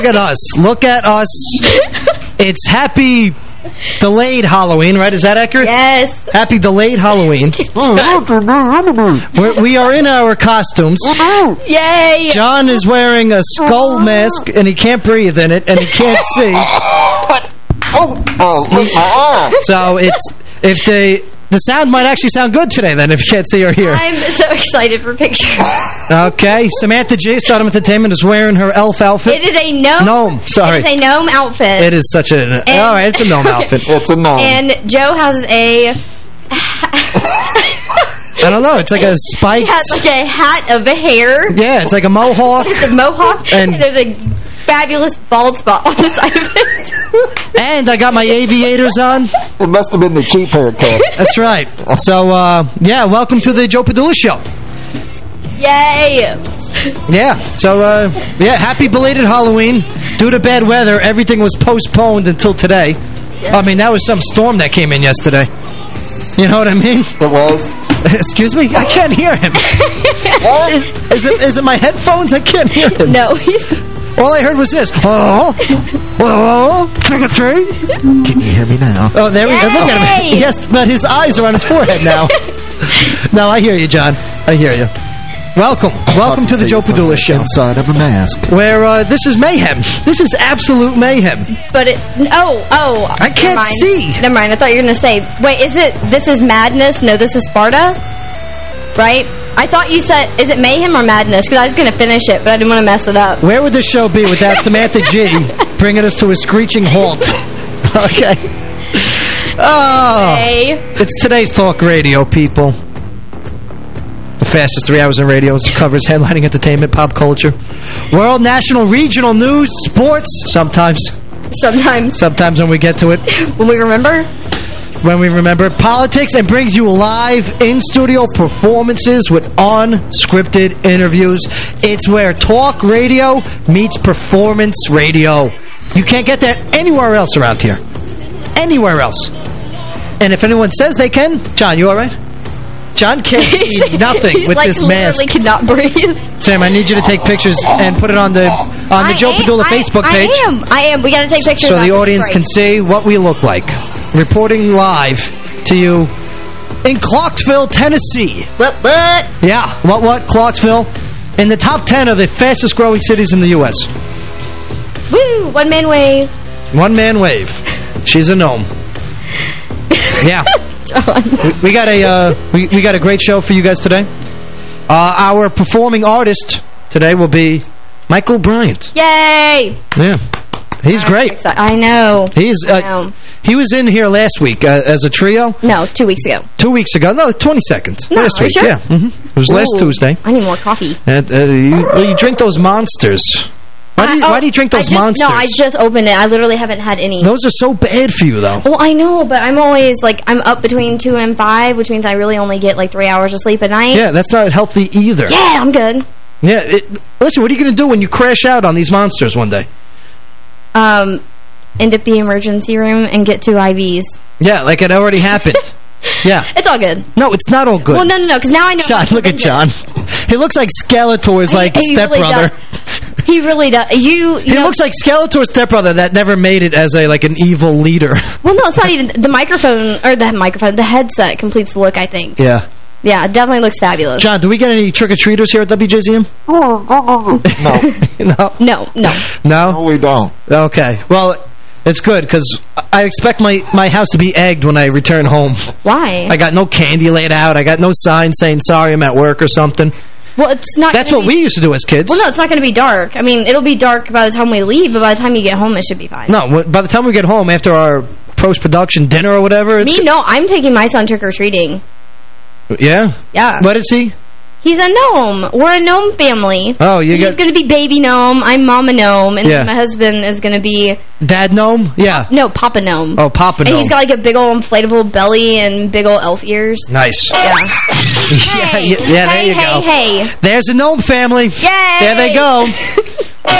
Look at us. Look at us. It's happy delayed Halloween, right? Is that accurate? Yes. Happy delayed Halloween. We're, we are in our costumes. Yay. John is wearing a skull mask, and he can't breathe in it, and he can't see. So it's if they the sound might actually sound good today then if you can't see or hear. I'm so excited for pictures. Okay, Samantha G. Stardom Entertainment is wearing her elf outfit. It is a gnome. Gnome, sorry. It is a gnome outfit. It is such a... all right, it's a gnome outfit. It's a gnome. And Joe has a... I don't know, it's like a spike. He has like a hat of hair. Yeah, it's like a mohawk. It's a mohawk. And- And, there's a fabulous bald spot on the side of it. And I got my aviators on. It must have been the cheap haircut. That's right. So, uh, yeah, welcome to the Joe Padula Show. Yay. Yeah, so, uh, yeah, happy belated Halloween. Due to bad weather, everything was postponed until today. I mean, that was some storm that came in yesterday. You know what I mean? It was. Excuse me? I can't hear him. Is, is, it, is it my headphones? I can't hear him. No, he's... All I heard was this. Oh, oh, trick or treat. Can you hear me now? Oh, there we go. Look at him. Yes, but his eyes are on his forehead now. no, I hear you, John. I hear you. Welcome. Welcome to the Joe Padula Show. Inside of a mask. Where uh, this is mayhem. This is absolute mayhem. But it... Oh, oh. I can't mind. see. Never mind. I thought you were going to say... Wait, is it... This is madness? No, this is Sparta? Right? I thought you said... Is it mayhem or madness? Because I was going to finish it, but I didn't want to mess it up. Where would the show be without Samantha G bringing us to a screeching halt? okay. Oh. Hey. It's today's talk radio, people. The fastest three hours in radio covers headlining entertainment, pop culture, world, national, regional news, sports, sometimes. Sometimes. Sometimes when we get to it. When we remember... When we remember politics and brings you live in-studio performances with unscripted interviews. It's where talk radio meets performance radio. You can't get that anywhere else around here. Anywhere else. And if anyone says they can, John, you all right? John can't see nothing with like this literally mask. cannot breathe. Sam, I need you to take pictures and put it on the on the I Joe am- Padula I- Facebook page. I am. I am. We got to take pictures. So the audience can see what we look like. Reporting live to you in Clarksville, Tennessee. What? What? Yeah, what, what, Clarksville? In the top 10 of the fastest growing cities in the U.S. Woo! One man wave. One man wave. She's a gnome. Yeah. John. We, we got a uh, we, we got a great show for you guys today. Uh, our performing artist today will be Michael Bryant. Yay! Yeah. He's great. I know. He's I uh, know. he was in here last week uh, as a trio. No, two weeks ago. Two weeks ago. No, 22nd. No, last week. sure? Yeah. hmm It was last Tuesday. I need more coffee. And, uh, you, well, you drink those monsters. Why do you, I- oh, why do you drink I those just, monsters? No, I just opened it. I literally haven't had any. Those are so bad for you, though. Well, I know, but I'm always, like, I'm up between 2 and 5, which means I really only get, like, three hours of sleep a night. Yeah, that's not healthy either. Yeah, I'm good. Yeah. It, listen, what are you going to do when you crash out on these monsters one day? Um, end up the emergency room and get two IVs. Yeah, like it already happened. Yeah. It's all good. No, it's not all good. Well, no, no, no, because now I know. John, look at John. He looks like Skeletor's like He- he really stepbrother. does. He really does. You, you He know, looks like Skeletor's stepbrother that never made it as a like an evil leader. Well, no, it's not even the microphone or the microphone. The headset completes the look. I think. yeah. Yeah, it definitely looks fabulous. John, do we get any trick-or-treaters here at WJZM? No, no. No, no. No? no, we don't. Okay. Well, it's good because I expect my, my house to be egged when I return home. Why? I got no candy laid out. I got no sign saying, sorry, I'm at work or something. well, it's not. That's what be, we used to do as kids. Well, no, it's not going to be dark. I mean, it'll be dark by the time we leave, but by the time you get home, it should be fine. No, by the time we get home after our post-production dinner or whatever. it's- Me, no. I'm taking my son trick-or-treating. Yeah? Yeah. What is he? He's a gnome. We're a gnome family. Oh, you He's got going to be baby gnome. I'm mama gnome. And Yeah. my husband is going to be, dad gnome? Yeah. no, papa gnome. Oh, Papa And gnome. he's got like a big old inflatable belly and big old elf ears. Nice. Yeah. yeah, Hey, yeah, yeah, there hey, you hey, go. hey. There's a gnome family. Yay! There they go.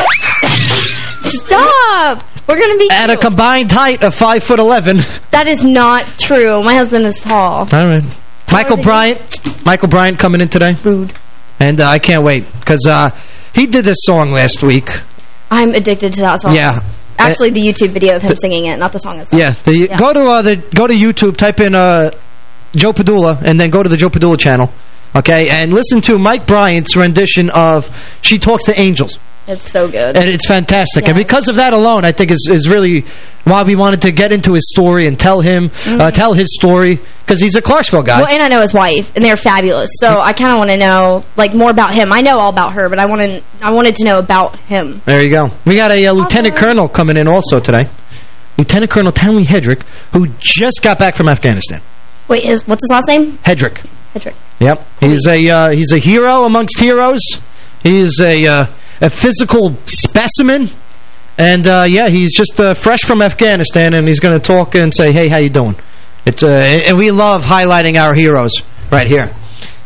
Stop! We're going to be At a combined height of 5 foot 11. That is not true. My husband is tall. All right. Michael Bryant. Michael Bryant coming in today. Rude. And uh, I can't wait because uh, he did this song last week. I'm addicted to that song. Yeah. Actually, the YouTube video of him singing it, not the song itself. Yeah, the, Yeah. go to uh, the go to YouTube, type in uh, Joe Padula, and then go to the Joe Padula channel, okay, and listen to Mike Bryant's rendition of "She Talks to Angels," It's so good. and it's fantastic. And because of that alone, I think is is really why we wanted to get into his story and tell him uh, tell his story because he's a Clarksville guy. Mm-hmm. Well, and I know his wife, and they're fabulous. So I kind of want to know, like, more about him. I know all about her, but I wanted, I wanted to know about him. There you go. We got a uh, Lieutenant. Colonel coming in also today. Lieutenant Colonel Townley Hedrick, who just got back from Afghanistan. Wait, his, what's his last name? Hedrick. Hedrick. Yep, he's a uh, he's a hero amongst heroes. He's a uh, a physical specimen, and uh, yeah, he's just uh, fresh from Afghanistan, and he's going to talk and say, "Hey, how you doing?" It's uh, and we love highlighting our heroes right here,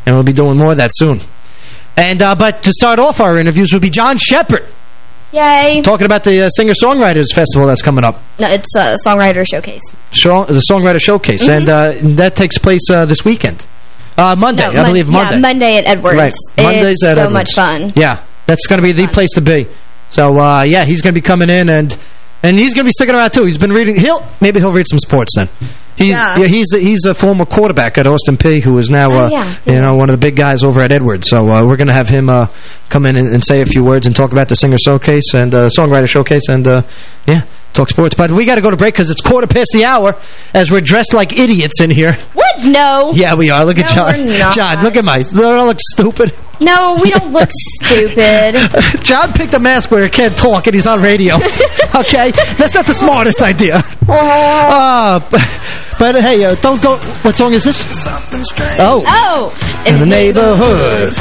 and we'll be doing more of that soon. And uh, but to start off our interviews will be John Shepard Yay. talking about the uh, singer songwriters festival that's coming up. No, it's a songwriter showcase. Show, the Songwriter Showcase, and uh, that takes place uh, this weekend. Uh, Monday, No, I believe Monday. Yeah, Monday at Edwards. Right. Mondays it's at so Edwards. much fun. Yeah, that's going to be the place to be. So, uh, yeah, he's going to be coming in, and and he's going to be sticking around, too. He's been reading... He'll Maybe he'll read some sports then. He's Yeah. yeah. he's a, he's a former quarterback at Austin Peay who is now Oh, uh, yeah, you know one of the big guys over at Edwards. So uh, we're going to have him uh, come in and, and say a few words and talk about the singer showcase and uh, songwriter showcase and uh, yeah, talk sports. But we got to go to break because it's quarter past the hour as we're dressed like idiots in here. What? No. Yeah, we are. Look at No, John. we're not. John, look at my. Don't I look stupid? No, we don't look stupid. John picked a mask where he can't talk and he's on radio. okay? That's not the smartest idea. Uh, but, but hey, uh, don't go... What song is this? Oh. Oh. In the neighborhood.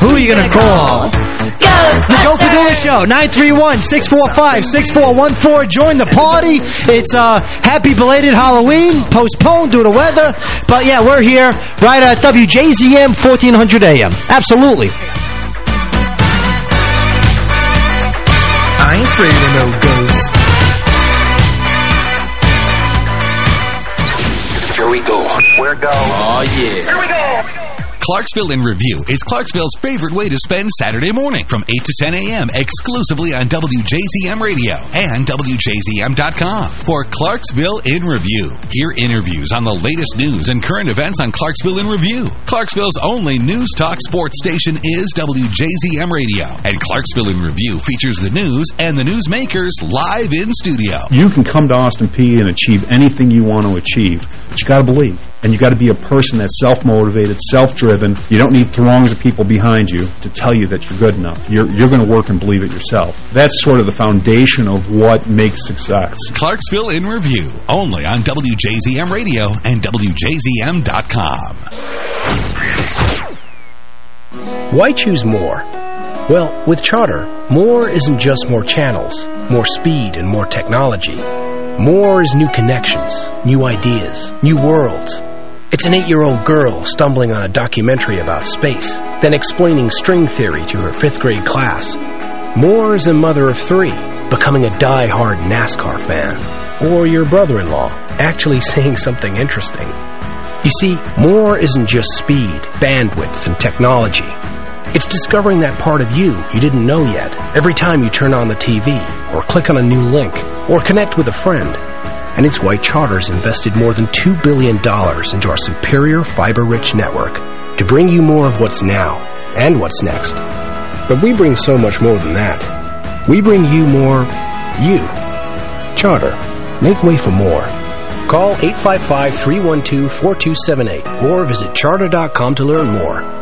Who are you going to call? The Joe Padula Show, 931-645-6414. Join the party. It's uh, happy belated Halloween, postponed due to weather. But yeah, we're here right at WJZM 1400 AM. Absolutely. I ain't afraid of no ghosts. Here we go. Where go? Oh, yeah. Clarksville in Review is Clarksville's favorite way to spend Saturday morning from 8 to 10 a.m. exclusively on WJZM Radio and WJZM.com for Clarksville in Review. Hear interviews on the latest news and current events on Clarksville in Review. Clarksville's only news talk sports station is WJZM Radio, and Clarksville in Review features the news and the newsmakers live in studio. You can come to Austin Peay and achieve anything you want to achieve, but you got to believe. And you got to be a person that's self-motivated, self-driven. You don't need throngs of people behind you to tell you that you're good enough. You're, you're going to work and believe it yourself. That's sort of the foundation of what makes success. Clarksville in Review, only on WJZM Radio and WJZM.com. Why choose more? Well, with Charter, more isn't just more channels, more speed, and more technology. More is new connections, new ideas, new worlds. It's an eight-year-old girl stumbling on a documentary about space, then explaining string theory to her fifth grade class. More is a mother of three, becoming a die-hard NASCAR fan. Or your brother-in-law, actually saying something interesting. You see, More isn't just speed, bandwidth, and technology. It's discovering that part of you you didn't know yet every time you turn on the TV, or click on a new link, or connect with a friend. And it's why Charter's invested more than $2 billion into our superior fiber-rich network to bring you more of what's now and what's next. But we bring so much more than that. We bring you more you. Charter. Make way for more. Call 855-312-4278 or visit charter.com to learn more.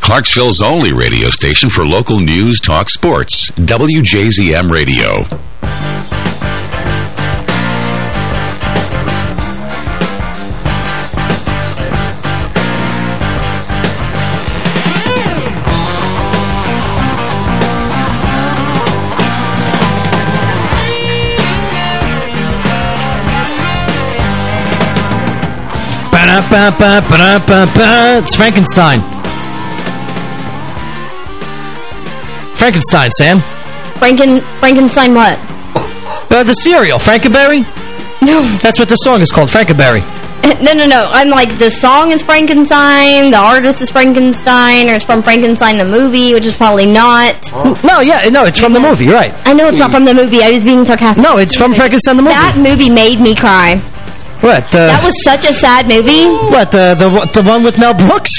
Clarksville's only radio station for local news, talk, sports. WJZM Radio. It's Frankenstein. Frankenstein, Sam. Franken Frankenstein what? Uh, the cereal, Frankenberry? No. That's what the song is called, Frankenberry. No, no, no. I'm like, the song is Frankenstein, the artist is Frankenstein, or it's from Frankenstein the movie, which is probably not. No, yeah, no, it's from the movie, right. I know it's not from the movie. I was being sarcastic. No, it's from Frankenstein the movie. That movie made me cry. What? Uh, That was such a sad movie. What, the, the, the one with Mel Brooks?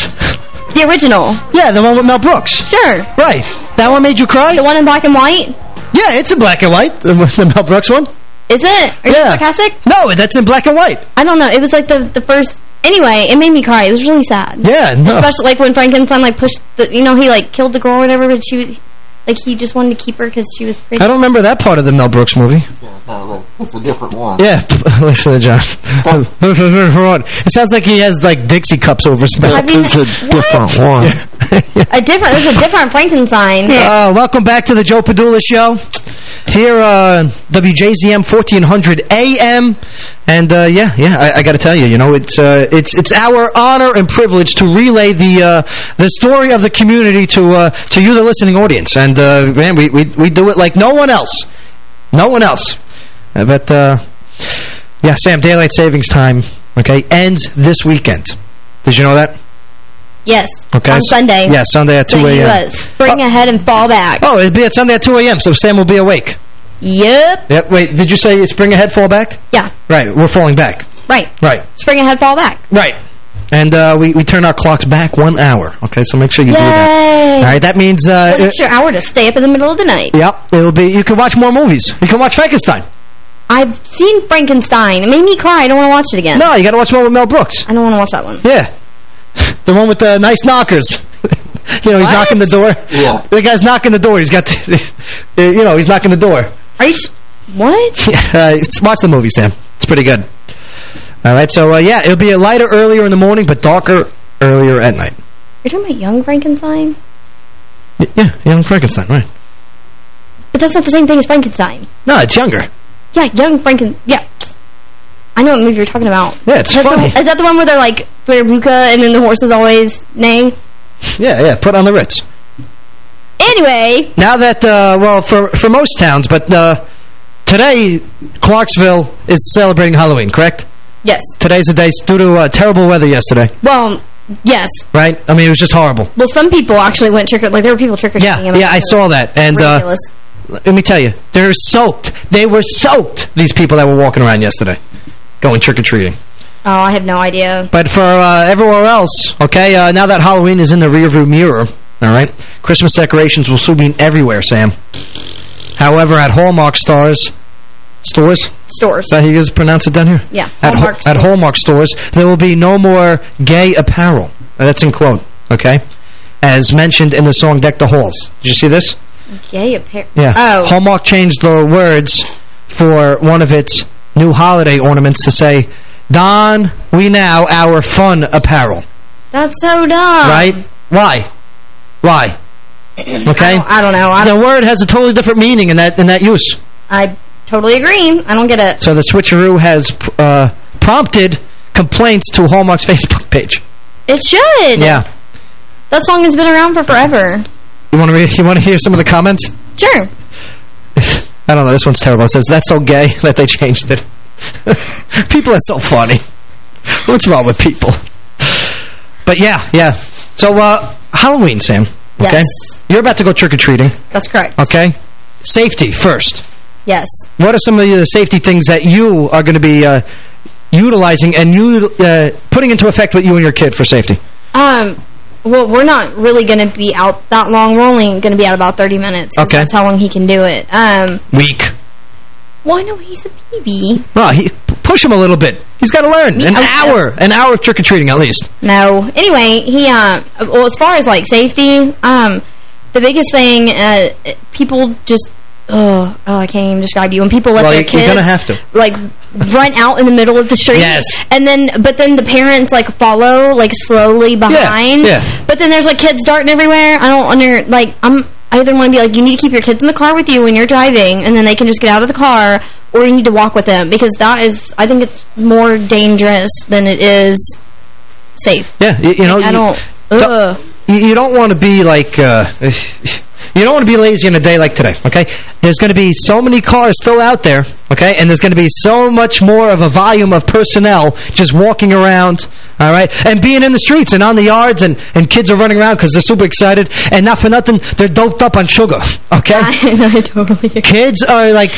The original. Yeah, the one with Mel Brooks. Sure. Right. That one made you cry? The one in black and white? Yeah, it's in black and white, the, the Mel Brooks one. Is it? Are you Yeah. sarcastic? No, that's in black and white. I don't know. It was like the, the first... Anyway, it made me cry. It was really sad. Yeah, no. Especially like when Frankenstein like pushed the... You know, he like killed the girl or whatever, but she... Like he just wanted to keep her because she was pretty. I don't remember that part of the Mel Brooks movie. It's a different one. Yeah, listen to John. it sounds like he has like Dixie cups over his mouth. I mean, It's a different one. A different... There's a different Frankenstein. Uh, welcome back to the Joe Padula Show. Here, uh, WJZM 1400 AM. And, uh, yeah, yeah, I, I got to tell you, you know, it's, uh, it's, it's our honor and privilege to relay the, uh, the story of the community to, uh, to you, the listening audience. And, uh, man, we, we, we do it like no one else. No one else. Uh, but, uh, yeah, Sam, daylight savings time, okay, ends this weekend. Did you know that? Yes. Okay. On so- Sunday. Yeah, Sunday at 2 So you a.m. spring ahead and fall back. Oh, it'd be at Sunday at 2 a.m., so Sam will be awake. Yep. Yep. Wait, did you say spring ahead, fall back? Yeah. Right, we're falling back. Right. Right. Spring ahead, fall back. Right. And uh, we, we turn our clocks back one hour. Okay, so make sure you do that. Yay. All right, that means... Uh, What extra hour to stay up in the middle of the night? Yep, it'll be... You can watch more movies. You can watch Frankenstein. I've seen Frankenstein. It made me cry. I don't want to watch it again. No, you got to watch one with Mel Brooks. I don't want to watch that one. Yeah. The one with the nice knockers. you know, he's What? knocking the door. Yeah. The guy's knocking the door. He's got, the, you know, he's knocking the door. Are you? Sh what? uh, watch the movie, Sam. It's pretty good. All right, so, uh, yeah, it'll be a lighter earlier in the morning, but darker earlier at night. You're talking about Young Frankenstein? Y- Yeah, Young Frankenstein, right. But that's not the same thing as Frankenstein. No, it's younger. Yeah, Young Franken. Yeah. I know what movie you're talking about. Yeah, it's is that the- funny. is that the one where they're like Ruka and then the horses always neigh? Yeah, yeah, put on the Ritz. Anyway, Now that, uh, well, for, for most towns, but uh, today, Clarksville is celebrating Halloween, correct? yes. Today's the day due to uh, terrible weather yesterday, Well, yes. right? I mean, it was just horrible. Well, some people actually went trick or like there were people trick or treating. Yeah, yeah, I saw that. And uh. Let me tell you, they're soaked. They were soaked, these people that were walking around yesterday, going trick-or-treating. oh, I have no idea. But for uh, everywhere else, okay, uh, now that Halloween is in the rearview mirror, all right, Christmas decorations will soon be everywhere, Sam. However, at Hallmark stores, stores, Stores. is that how you guys pronounce it down here? Yeah, At, Hallmark at stores. Hallmark stores, there will be no more gay apparel. That's in quote, okay? As mentioned in the song Deck the Halls. Did you see this? Gay apparel. Yeah. Oh. Hallmark changed the words for one of its new holiday ornaments to say, Don, we now our fun apparel. That's so dumb. right? Why? Why? Okay? I don't, I don't know. I, the don't, word has a totally different meaning in that in that use. I totally agree. I don't get it. So the switcheroo has uh, prompted complaints to Hallmark's Facebook page. It should. Yeah. That song has been around for forever. You want to you want to hear some of the comments? Sure. I don't know. This one's terrible. It says that's so gay that they changed it. people are so funny. What's wrong with people? But yeah, yeah. So uh, Halloween, Sam. Okay. Yes. You're about to go trick or treating. That's correct. Okay. Safety first. Yes. What are some of the safety things that you are going to be uh, utilizing and you uh, putting into effect with you and your kid for safety? Um. Well, we're not really going to be out that long. We're only going to be out about 30 minutes. Okay. That's how long he can do it. Um. Weak. Well, I know he's a baby. Well, he, push him a little bit. He's got to learn. An Me- hour. An hour of trick-or-treating at least. No. Anyway, he, uh, well, as far as, like, safety, um, the biggest thing, uh, people just, oh, oh, I can't even describe you. When people let Well, their kids, you're have to. like, run out in the middle of the street. Yes. And then, but then the parents, like, follow, like, slowly behind. yeah. But then there's, like, kids darting everywhere. I don't under, like, I'm, I either want to be like, you need to keep your kids in the car with you when you're driving, and then they can just get out of the car, or you need to walk with them, because that is, I think it's more dangerous than it is safe. Yeah, you, you know. I you- don't. Ugh. You, you don't want to be like... Uh, you don't want to be lazy in a day like today, okay? There's going to be so many cars still out there, okay? And there's going to be so much more of a volume of personnel just walking around, all right? And being in the streets and on the yards and, and kids are running around because they're super excited. And not for nothing, they're doped up on sugar, okay? I, I totally agree. kids are like...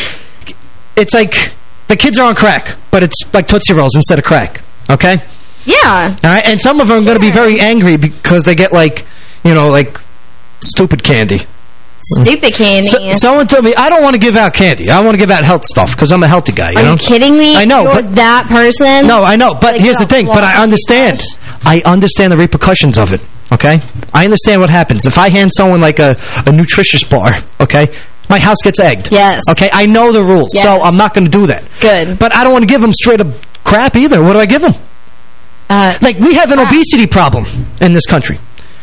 It's like... The kids are on crack, but it's like Tootsie Rolls instead of crack, okay? Yeah. All right, and some of them are going to be very angry because they get like, you know, like stupid candy. Stupid candy. So, someone told me I don't want to give out candy. I want to give out health stuff because I'm a healthy guy. You Are know? you kidding me? I know, You're but- that person? No, I know, but Like, here's the thing. But I understand. I understand the repercussions of it. Okay, I understand what happens if I hand someone like a a nutritious bar. Okay. My house gets egged. Yes. Okay, I know the rules, so I'm not going to do that. Good. But I don't want to give them straight up crap either. What do I give them? Uh, Like, we have an obesity problem in this country.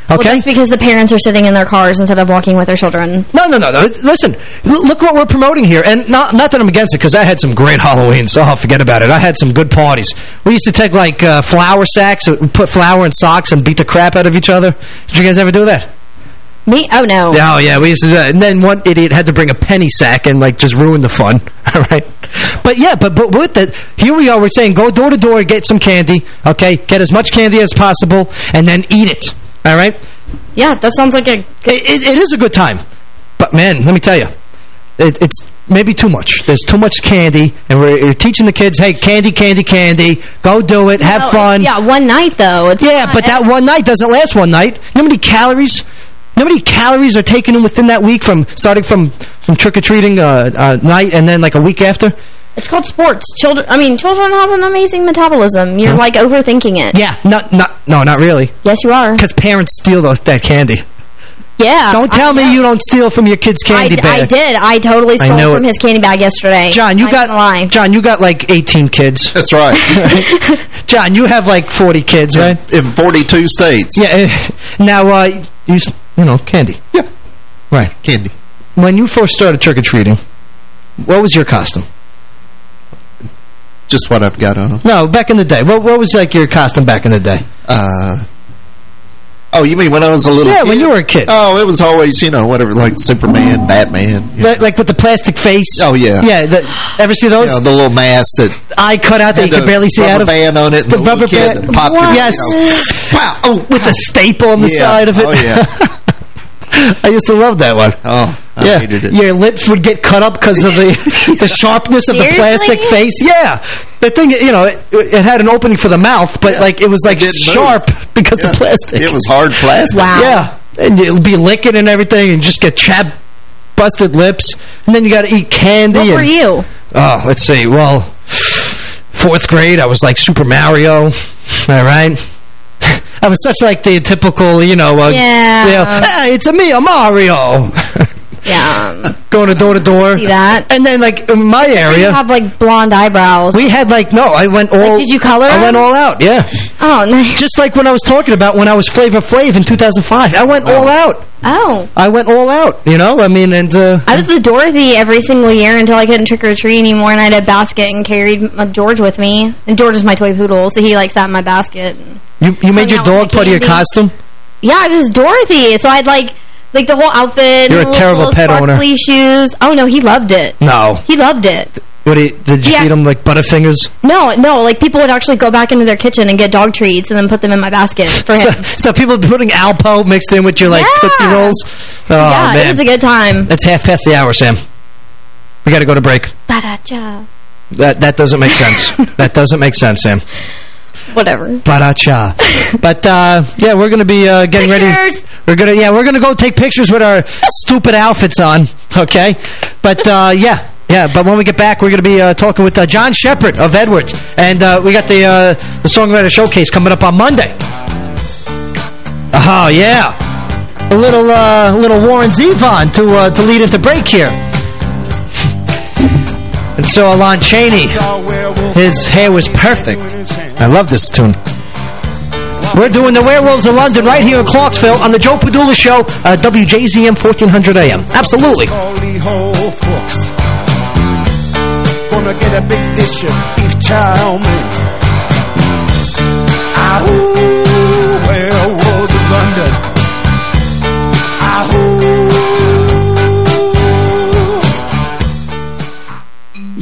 Well, Okay? that's because the parents are sitting in their cars instead of walking with their children. No, no, no, no. Listen, look what we're promoting here. And not not that I'm against it, because I had some great Halloween, so I'll forget about it. I had some good parties. We used to take, like, uh, flour sacks, uh, put flour in socks, and beat the crap out of each other. Did you guys ever do that? Me? Oh, no. Oh, yeah, we used to do that. And then one idiot had to bring a penny sack and, like, just ruin the fun. All right? But, yeah, but, but with that, here we are. We're saying go door to door, get some candy, okay? Get as much candy as possible, and then eat it. All right? Yeah, that sounds like a... It, it, is a good time. But, man, let me tell you, it, it's maybe too much. There's too much candy, and we're, we're teaching the kids, hey, candy, candy, candy, go do it, have fun. Yeah, one night, though. It's Yeah, but that one night doesn't last one night. You know how many calories? You know how many calories are taken in within that week from starting from from trick or treating uh, uh, night and then like a week after? It's called sports. Children, I mean, children have an amazing metabolism. You're, like, overthinking it. Yeah, not, not, no, not really. Yes, you are. Because parents steal those, that candy. Yeah. Don't tell me you don't steal from your kid's candy d- bag. I did. I totally stole know from it. his candy bag yesterday. John, you I got ain't lie. John, you got like 18 kids. That's right. John, you have like 40 kids, right? In 42 states. Yeah. eh, Now, uh, you you know, candy. Yeah. Right. Candy. When you first started trick or treating, what was your costume? Just what I've got on. No, back in the day. What what was like your costume back in the day? Uh, oh, you mean when I was a little Yeah, kid? when you were a kid. Oh, it was always, you know, whatever, like Superman, Batman. Like, like with the plastic face. Oh, yeah. Yeah. The, ever see those? know, the little mask that I cut out that you could barely see out of. band on it. The the rubber band. popped your, Yes. you know, wow, oh, With the staple on the Yeah. side of it. Oh, yeah. I used to love that one. Oh, yeah, hated it. your lips would get cut up because of the the sharpness of the plastic face. Yeah, the thing, you know, it, it had an opening for the mouth, but like it was like didn't move. sharp because Yeah. of plastic. It was hard plastic. Wow. Yeah, and it'll be licking and everything, and just get chapped, busted lips, and then you got to eat candy. What and, were you? Oh, let's see. Well, fourth grade, I was like Super Mario. All right. I was such like the typical, you know, uh, Yeah. you know, hey, it's a me, a Mario. Yeah. Going to door to door. See that? And then, like, in my You area, have, like, blonde eyebrows. we had, like, no, I went all... did you color I them? went all out, yeah. oh, nice. Just like when I was talking about when I was Flavor Flav in 2005. I went all out. Oh. I went all out, you know? I mean, and... Uh, I was the Dorothy every single year until I couldn't trick or treat anymore, and I had a basket and carried George with me. And George is my toy poodle, so he like sat in my basket. And, you, you made your hung out with dog my part of your costume? yeah, I was Dorothy, so I'd like like the whole outfit. You're a terrible little pet owner. shoes. Oh no, he loved it. No. He loved it. What did, you- did you Yeah. feed him, like, Butterfingers? No, no, like people would actually go back into their kitchen and get dog treats and then put them in my basket for So, him. so people putting Alpo mixed in with your, like, Yeah. Tootsie Rolls? Oh, yeah, man. it was a good time. It's half past the hour, Sam. We got to go to break. Ba-da-cha. That that doesn't make sense. that doesn't make sense, Sam. Whatever. Baracha. but uh, yeah, we're gonna be uh, getting ready. We're gonna yeah, we're gonna go take pictures with our stupid outfits on. Okay, but uh, yeah. Yeah, but when we get back, we're going to be uh, talking with uh, John Shepard of Edwards. And uh, we got the uh, the Songwriter Showcase coming up on Monday. Oh, yeah. A little uh, little Warren Zevon to, uh, to lead into break here. And so Alon Chaney, his hair was perfect. I love this tune. We're doing the Werewolves of London right here in Clarksville on the Joe Padula Show, uh, WJZM 1400 AM. Absolutely. Gonna get a big dish of beef chow mein.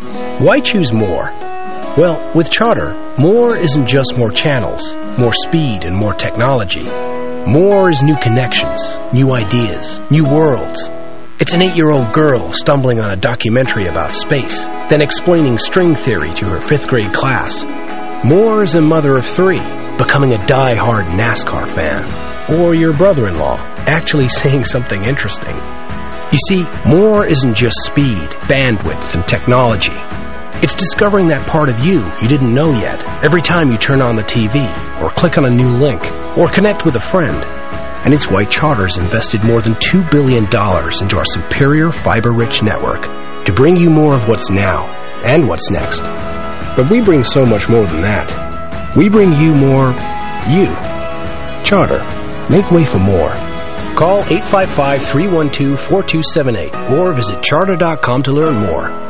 Why choose more? Well, with Charter, more isn't just more channels, more speed, and more technology. More is new connections, new ideas, new worlds. It's an eight-year-old girl stumbling on a documentary about space, then explaining string theory to her fifth grade class. More is a mother of three, becoming a die-hard NASCAR fan. Or your brother-in-law, actually saying something interesting. You see, more isn't just speed, bandwidth, and technology. It's discovering that part of you you didn't know yet every time you turn on the TV, or click on a new link, or connect with a friend. And it's why Charter's invested more than $2 billion into our superior fiber-rich network to bring you more of what's now and what's next. But we bring so much more than that. We bring you more you. Charter. Make way for more. Call 855-312-4278 or visit charter.com to learn more.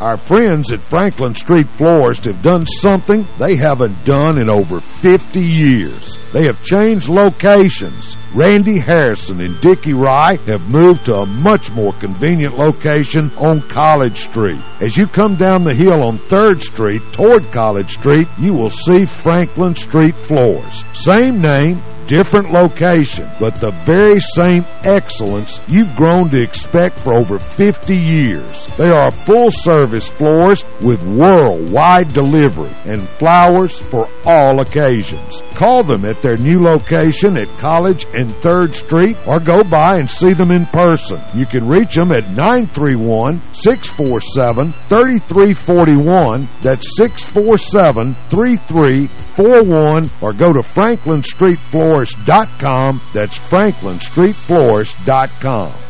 Our friends at Franklin Street Florist have done something they haven't done in over 50 years. They have changed locations. Randy Harrison and Dickie Rye have moved to a much more convenient location on College Street. As you come down the hill on 3rd Street toward College Street, you will see Franklin Street Florist. Same name, different location, but the very same excellence you've grown to expect for over 50 years. They are full-service floors with worldwide delivery and flowers for all occasions. Call them at their new location at College and 3rd Street or go by and see them in person. You can reach them at 931-647-3341. That's 647-3341 or go to franklinstreetflorist.com. That's franklinstreetflorist.com.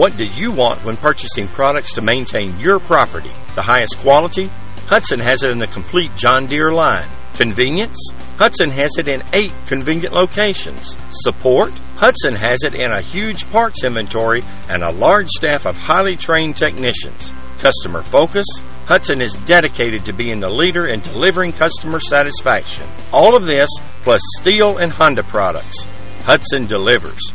What do you want when purchasing products to maintain your property? The highest quality? Hudson has it in the complete John Deere line. Convenience? Hudson has it in eight convenient locations. Support? Hudson has it in a huge parts inventory and a large staff of highly trained technicians. Customer focus? Hudson is dedicated to being the leader in delivering customer satisfaction. All of this plus Stihl and Honda products. Hudson delivers.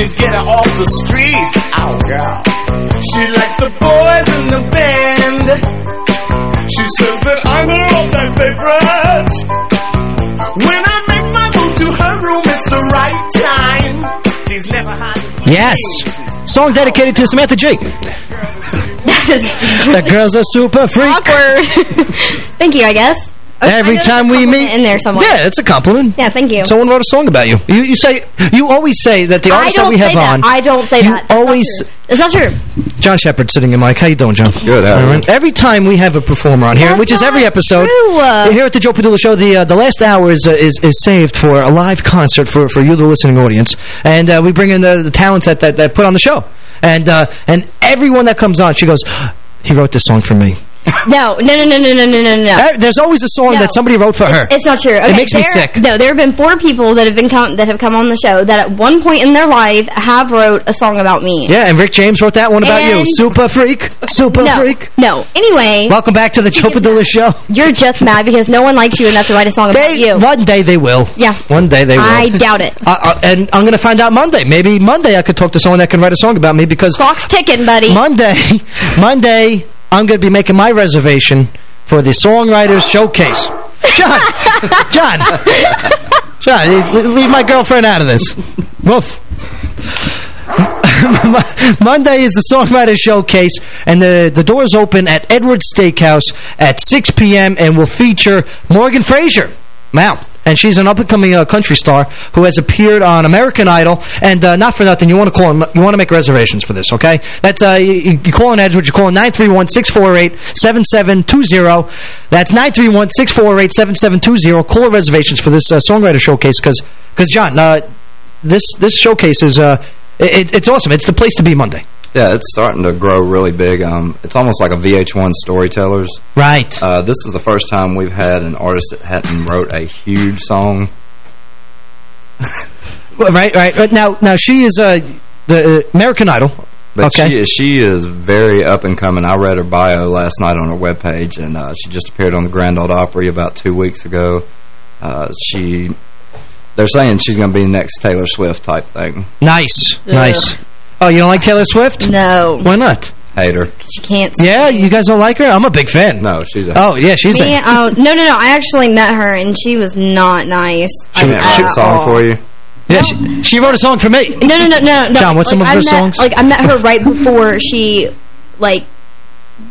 Once get her off the street. Oh, girl. She likes the boys in the band. She says that I'm her all-time favorite. When I make my move to her room, it's the right time. She's never had Yes. Song dedicated to Samantha G. that girl's a super freak. Awkward. thank you, I guess. Every time we meet in there somewhere. Yeah, it's a compliment. Yeah, thank you. Someone wrote a song about you. You, you say you always say that the I artists that we have that. on. I don't say you that. That's always. true. It's not true. John Shepard sitting in mic. How you doing, John? Good, how are you? Every time we have a performer on here, That's which is every episode, true. Uh, here at the Joe Padula Show, the uh, the last hour is, uh, is is saved for a live concert for for you, the listening audience, and uh, we bring in the, the talents that, that that put on the show, and uh, and everyone that comes on, she goes, he wrote this song for me. No, no, no, no, no, no, no, no, no. There's always a song No. that somebody wrote for her. It's not true. Okay, it makes me sick. No, there have been four people that have been come, that have come on the show that at one point in their life have wrote a song about me. Yeah, and Rick James wrote that one about you. Super freak. Super no, freak. No. Anyway, Welcome back to the Joe Padula Show. you're just mad because no one likes you enough to write a song about you. One day they will. Yeah. One day they will. I doubt it. Uh, uh, and I'm going to find out Monday. Maybe Monday I could talk to someone that can write a song about me because... Clock's ticking, buddy. Monday, Monday, I'm going to be making my reservation for the Songwriters Showcase. John! John! John, leave- my girlfriend out of this. Woof. Monday is the Songwriters Showcase, and the, the doors open at Edwards Steakhouse at 6 p.m. and will feature Morgan Fraser. Wow. And she's an up-and-coming uh, country star who has appeared on American Idol. And uh, not for nothing, you want to call you want to make reservations for this, okay? That's uh, you, you call in Edwards, you call 931-648-7720. That's 931-648-7720. Call reservations for this uh, songwriter showcase because because John, uh, this this showcase is uh, it, it's awesome. It's the place to be Monday. Yeah, it's starting to grow really big. Um, it's almost like a VH1 Storytellers. Right. Uh, this is the first time we've had an artist that hadn't wrote a huge song. Well, right, right. right. Now, now she is uh, the uh, American Idol. But okay. she is she is very up and coming. I read her bio last night on her webpage, and uh, she just appeared on the Grand Ole Opry about two weeks ago. Uh, she, they're saying she's going to be the next Taylor Swift type thing. Nice, nice. Oh, you don't like Taylor Swift? No. Why not? Hate her. She can't. Yeah, you guys don't like her? I'm a big fan. No, she's a. Oh, yeah, she's Me, a... oh, no, no, no. I actually met her, and she was not nice. She wrote a song all. for you. Yeah, she, she wrote a song for me. No, no, no, no, no. John, what's some Like, of her met, songs? Like I met her right before she, like,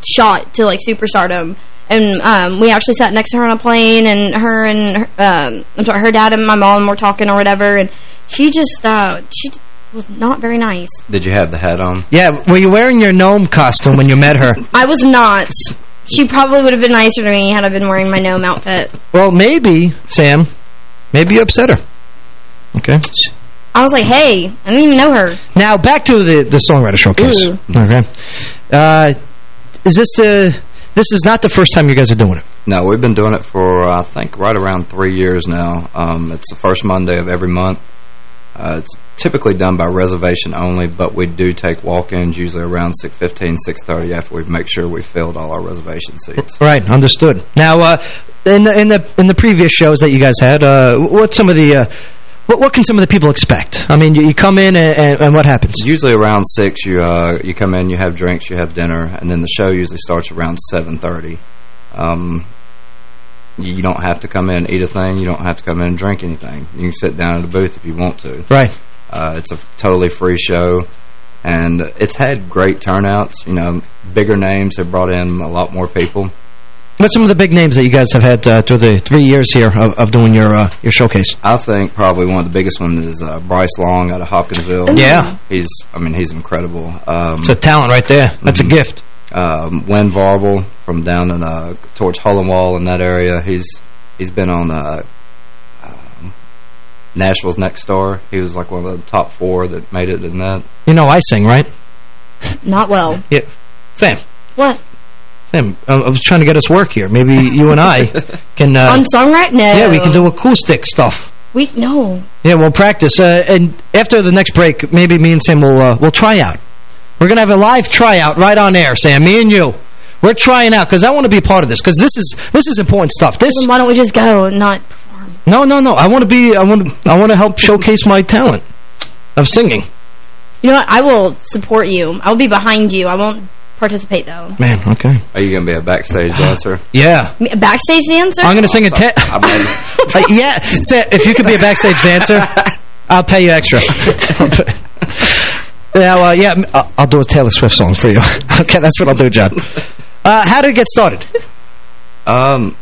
shot to like superstardom, and um, we actually sat next to her on a plane, and her and her, um, I'm sorry, her dad and my mom were talking or whatever, and she just uh, she was not very nice. Did you have the hat on? Yeah, were you wearing your gnome costume when you met her? I was not. She probably would have been nicer to me had I been wearing my gnome outfit. Well, maybe, Sam, maybe you upset her. Okay. I was like, hey, I didn't even know her. Now, back to the, the Songwriter Showcase. Ooh. Okay. Uh, is this the... This is not the first time you guys are doing it. No, we've been doing it for, I think, right around three years now. Um, it's the first Monday of every month. Uh, it's typically done by reservation only, but we do take walk-ins usually around 6.15, 6.30 after we make sure we filled all our reservation seats. Right, understood. Now, uh, in the in the in the previous shows that you guys had, uh, what some of the uh, what what can some of the people expect? I mean, you, you come in and, and, and what happens? Usually around 6, you uh, you come in, you have drinks, you have dinner, and then the show usually starts around 7.30. Um, you don't have to come in and eat a thing. You don't have to come in and drink anything. You can sit down at the booth if you want to. Right. Uh, it's a totally free show, and it's had great turnouts. You know, bigger names have brought in a lot more people. What's some of the big names that you guys have had uh, through the three years here of, of doing your uh, your showcase? I think probably one of the biggest ones is uh, Bryce Long out of Hopkinsville. Yeah. He's, I mean, he's incredible. Um, It's a talent right there. That's Mhm. a gift. Um, Len Varble from down in uh, towards Wall in that area. He's he's been on uh, um, Nashville's Next Star. He was like one of the top four that made it in that. You know I sing, right? Not well. Yeah. Sam. What? Sam, I I was trying to get us work here. Maybe you and I can... Uh, On songwrite? No. Yeah, we can do acoustic stuff. We no. Yeah, we'll practice. Uh, and after the next break, maybe me and Sam will uh, we'll try out. We're going to have a live tryout right on air, Sam. Me and you. We're trying out because I want to be a part of this because this is this is important stuff. This Then why don't we just go and not? No, no, no. I want to be I want to I want to help showcase my talent of singing. You know what? I will support you. I'll be behind you. I won't participate though. Man, okay. Are you going to be a backstage dancer? Yeah. A backstage dancer? I'm going to sing a ten. I mean, Uh, yeah, Sam, if you could be a backstage dancer, I'll pay you extra. now, uh, yeah, I'll, I'll do a Taylor Swift song for you. okay, that's what I'll do, John. Uh, how did it get started? um,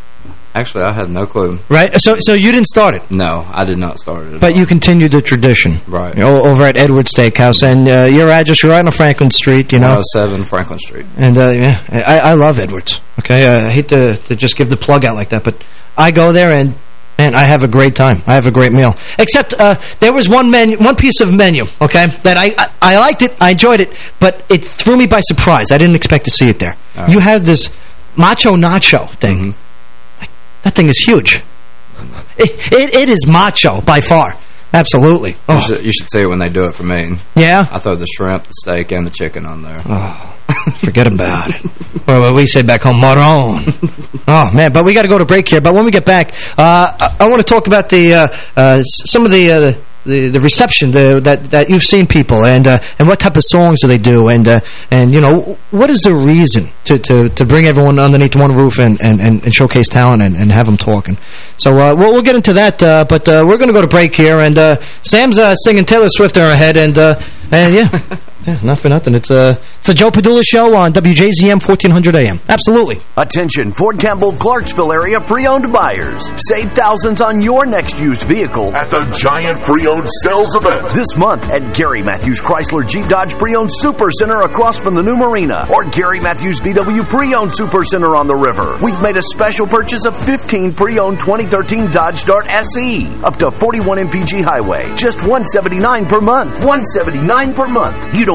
actually, I have no clue. Right? So so you didn't start it, No, I did not start it. but you continued the tradition. Right. Over at Edward Steakhouse. And uh, your address, you're right on Franklin Street, you know. 107 Franklin Street. And, uh, yeah, I, I love Edwards. Okay, I hate to, to just give the plug out like that, but I go there and, man, I have a great time. I have a great meal. Except uh, there was one menu, one piece of menu, okay, that I, I I liked it, I enjoyed it, but it threw me by surprise. I didn't expect to see it there. Oh. You had this Macho Nacho thing. Mm-hmm. Like, that thing is huge. It, it, it is macho by far. Absolutely. You, Oh, should, you should see it when they do it for me. Yeah? I throw the shrimp, the steak, and the chicken on there. Oh, forget about it. Or what we say back home, moron. Oh, man, but we got to go to break here. But when we get back, uh, I, I want to talk about the uh, uh, some of the... Uh, the, the reception the, that that you've seen people and uh, and what type of songs do they do and uh, and you know what is the reason to, to, to bring everyone underneath one roof and, and, and, showcase talent and, and have them talking so we'll, we'll get into that but we're going to go to break here and Sam's singing Taylor Swift in our head and and yeah yeah not for nothing it's a it's a Joe Padula show on WJZM 1400 AM absolutely Attention, Fort Campbell, Clarksville area pre-owned buyers. Save thousands on your next used vehicle at the Giant Pre-Owned Sales Event. This month at Gary Matthews Chrysler Jeep Dodge Pre-Owned Super Center across from the new marina or Gary Matthews VW Pre-Owned Super Center on the river. We've made a special purchase of 15 pre-owned 2013 Dodge Dart SE up to 41 MPG highway. Just 179 per month. 179 per month. You don't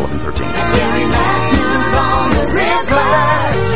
11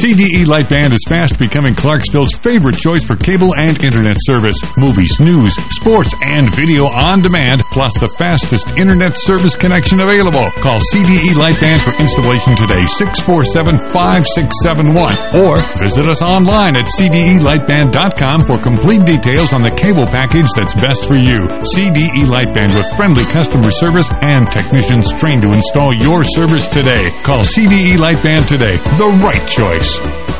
13 Gary Matthews on the Rizzler. CDE Lightband is fast becoming Clarksville's favorite choice for cable and internet service. Movies, news, sports, and video on demand, plus the fastest internet service connection available. Call CDE Lightband for installation today, 647-5671. Or visit us online at cdelightband.com for complete details on the cable package that's best for you. CDE Lightband with friendly customer service and technicians trained to install your service today. Call CDE Lightband today. The right choice. Peace.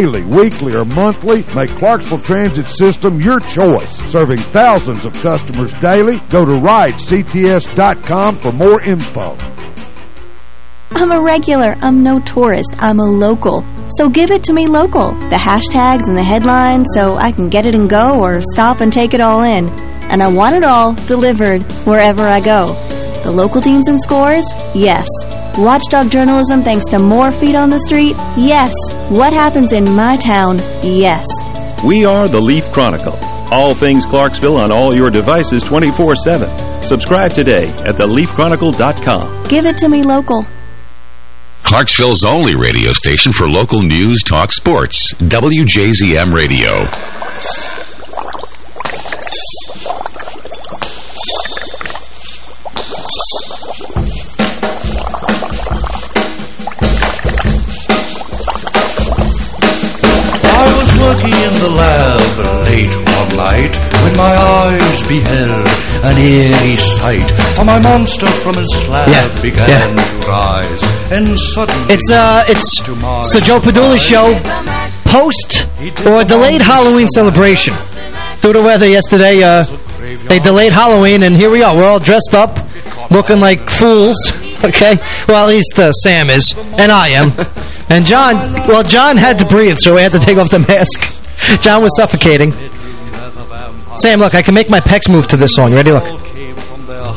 Daily, weekly, or monthly, make Clarksville Transit System your choice. Serving thousands of customers daily, go to ridects.com for more info. I'm a regular. I'm no tourist. I'm a local. So give it to me local. The hashtags and the headlines so I can get it and go or stop and take it all in. And I want it all delivered wherever I go. The local teams and scores? Yes. Watchdog journalism thanks to more feet on the street? Yes. What happens in my town? Yes. We are the Leaf Chronicle. All things Clarksville on all your devices 24-7. Subscribe today at theleafchronicle.com. Give it to me local. Clarksville's only radio station for local news, talk, sports. WJZM Radio. The lab late one night when my eyes beheld an eerie sight. For my monster from his slab Yeah, began yeah. to rise, and suddenly It's uh, it's the Joe Padula show, post or delayed Halloween celebration. Due to weather yesterday, uh, they delayed Halloween, and here we are. We're all dressed up, looking like fools. Okay, well at least uh, Sam is, and I am, and John. Well, John had to breathe, so we had to take off the mask. John was suffocating. Sam, look, I can make my pecs move to this song. You ready? Look,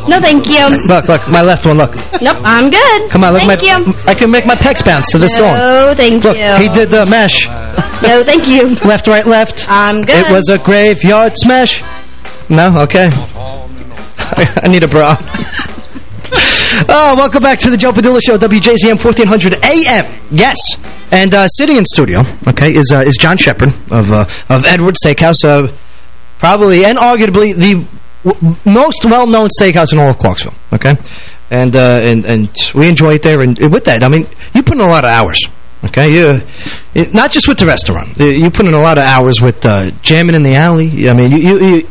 No, thank you. look, look, my left one. Look. Nope, I'm good. Come on, look, thank my, you. I can make my pecs bounce to this song. No, thank you. Look, you. he did the mesh. No, thank you. Left, right, left. I'm good. It was a graveyard smash. No? Okay. I need a bra. Oh, welcome back to the Joe Padula Show, WJZM 1400 AM. Yes. And uh, sitting in studio, okay, is uh, is John Shepard of uh, of Edward Steakhouse, uh, probably and arguably the most well-known steakhouse in all of Clarksville, okay? And uh, and and we enjoy it there. And with that, I mean, you put in a lot of hours. Okay, you, not just with the restaurant. You- put in a lot of hours with jamming in the alley. I mean, you, you, you,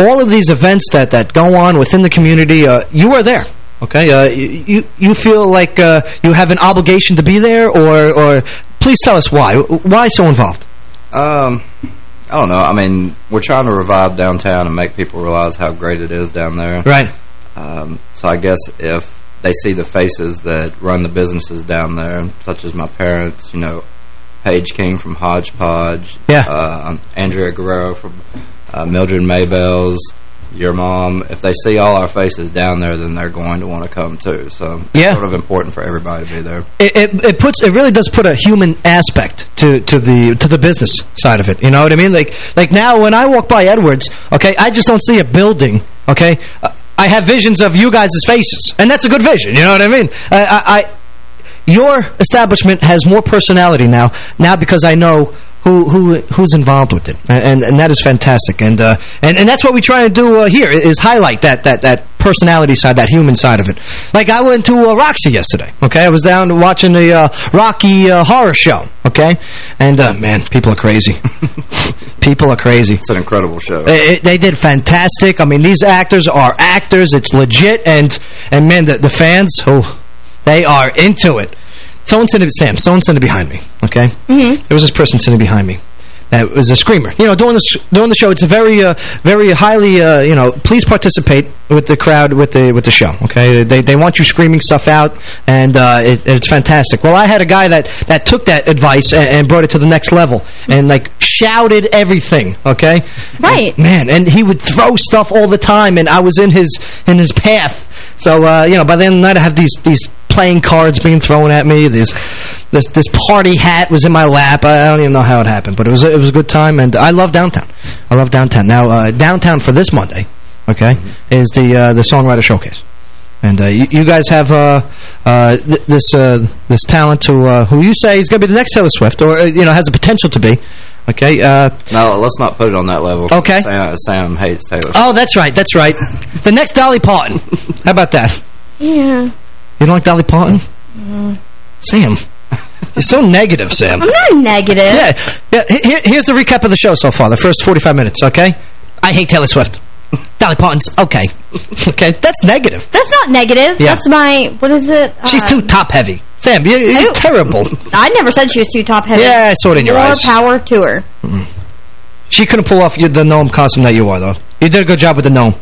all of these events that, that go on within the community, uh, you are there. Okay, uh, you you- feel like uh, you have an obligation to be there, or or please tell us why. Why so involved? Um, I don't know. I mean, we're trying to revive downtown and make people realize how great it is down there. Right. Um, so I guess if they see the faces that run the businesses down there, such as my parents, you know, Paige King from Hodgepodge, Yeah. uh, Andrea Guerrero from uh, Mildred Maybells, your mom, if they see all our faces down there, then they're going to want to come too. So it's Yeah. sort of important for everybody to be there. It, it it puts it really does put a human aspect to to the to the business side of it. You know what I mean? Like like now when I walk by Edwards, okay, I just don't see a building. Okay, Uh, I have visions of you guys' faces, and that's a good vision. You know what I mean? I, I, I your establishment has more personality now now because I know who who who's involved with it, and and that is fantastic. And uh, and and that's what we try to do uh, here is highlight that that that personality side, that human side of it. Like I went to uh, Roxy yesterday. Okay, I was down watching the uh, Rocky uh, horror show. Okay, and uh, man, people are crazy. people are crazy. It's an incredible show. They, they did fantastic. I mean, these actors are actors. It's legit, and and man, the the fans, oh, they are into it. Someone sitting, Sam, someone sitting behind me, okay? Mm-hmm. There was this person sitting behind me that was a screamer. You know, during the, during the show, it's a very, uh, very highly, uh, you know, please participate with the crowd, with the with the show, okay? They they want you screaming stuff out, and uh, it, it's fantastic. Well, I had a guy that, that took that advice and, and brought it to the next level, and, like, shouted everything, okay? Right. Man, and he would throw stuff all the time, and I was in his in his path. So, uh, you know, by the end of the night, I have these these playing cards being thrown at me. This this this party hat was in my lap. I, don't even know how it happened, but it was it was a good time, and I love downtown. I love downtown. Now, uh, downtown for this Monday, okay, is the uh, the songwriter showcase. And uh, you, you guys have uh, uh, th this this talent to who you say is going to be the next Taylor Swift, or you know has the potential to be. Okay. Uh, No, let's not put it on that level. Okay. Sam, Sam hates Taylor. oh, that's right. That's right. the next Dolly Parton. How about that? Yeah. You don't like Dolly Parton? Mm. Sam. You're so negative, Sam. I'm not negative. Yeah, yeah. Here, here's the recap of the show so far, the first 45 minutes, okay? I hate Taylor Swift. Dolly Parton's okay. okay, that's negative. That's not negative. Yeah. That's my, what is it? She's too top-heavy. Sam, you, you're terrible. I never said she was too top heavy. Yeah, I saw it in your More eyes. power to her. She couldn't pull off your, the gnome costume that you are, though. You did a good job with the gnome.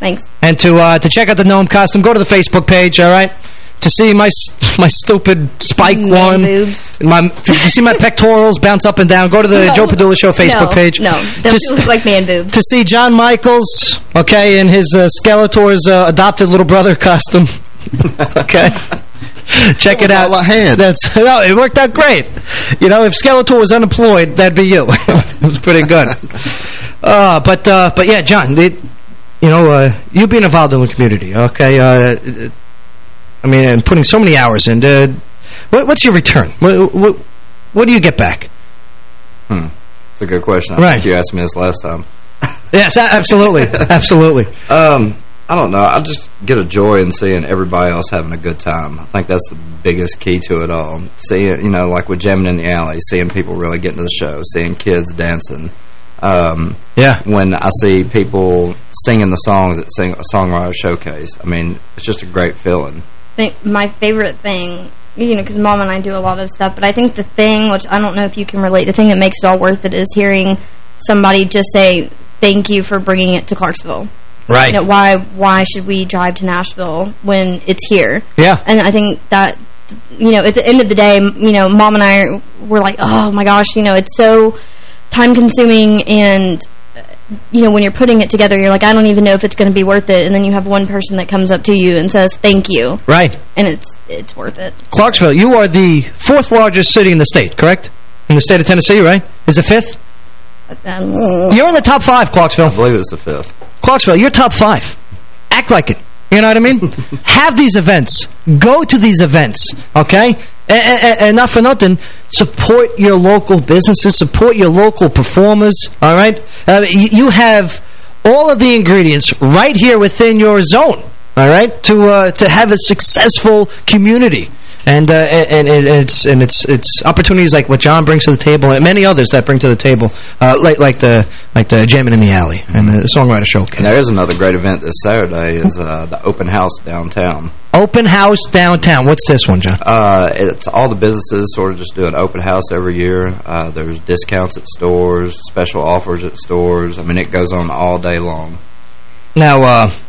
Thanks. And to uh, to check out the gnome costume, go to the Facebook page, all right? To see my my stupid spike Man one. boobs. My, to, to see my pectorals bounce up and down, go to the No. Joe Padula Show Facebook no, page. No, To don't s- look like man boobs. to see John Michaels, okay, in his uh, Skeletor's uh, adopted little brother costume. okay. Check it out. all I had. That's no, it worked out great. You know, if Skeletor was unemployed, that'd be you. it was pretty good. Uh, but uh, but yeah, John, they, you know, uh, you being involved in the community, okay? I mean, and putting so many hours in. What, what's your return? What, what what do you get back? Hmm. It's a good question. I Right. think you asked me this last time. Yes, absolutely, absolutely. Um, I don't know. I just get a joy in seeing everybody else having a good time. I think that's the biggest key to it all. Seeing, you know, like with jamming in the alley, seeing people really getting to the show, seeing kids dancing. Um, Yeah. When I see people singing the songs at sing Songwriter Showcase, I mean, it's just a great feeling. Think my favorite thing, you know, because Mom and I do a lot of stuff, but I think the thing, which I don't know if you can relate, the thing that makes it all worth it is hearing somebody just say, thank you for bringing it to Clarksville. Right. You know, why, why should we drive to Nashville when it's here? Yeah. And I think that, you know, at the end of the day, you know, Mom and I were like, oh my gosh, you know, it's so time-consuming and you know, when you're putting it together, you're like, I don't even know if it's going to be worth it. And then you have one person that comes up to you and says, thank you. Right. And it's it's worth it. Clarksville, you are the fourth largest city in the state, correct? In the state of Tennessee, right? Is it fifth? Um, You're in the top five, Clarksville. I believe it's the fifth. Clarksville, you're top five. Act like it. You know what I mean? Have these events. Go to these events, okay? And, and, not for nothing, support your local businesses, support your local performers, all right? Uh, you, you have all of the ingredients right here within your zone, all right, to uh, to have a successful community. And, uh, and and it's and it's it's opportunities like what John brings to the table, and many others that bring to the table, uh, like like the like the jamming in the alley and the songwriter showcase. There is another great event this Saturday is uh, the open house downtown. Open house downtown. What's this one, John? Uh, it's all the businesses sort of just do an open house every year. Uh, there's discounts at stores, special offers at stores. I mean, it goes on all day long. Now, uh,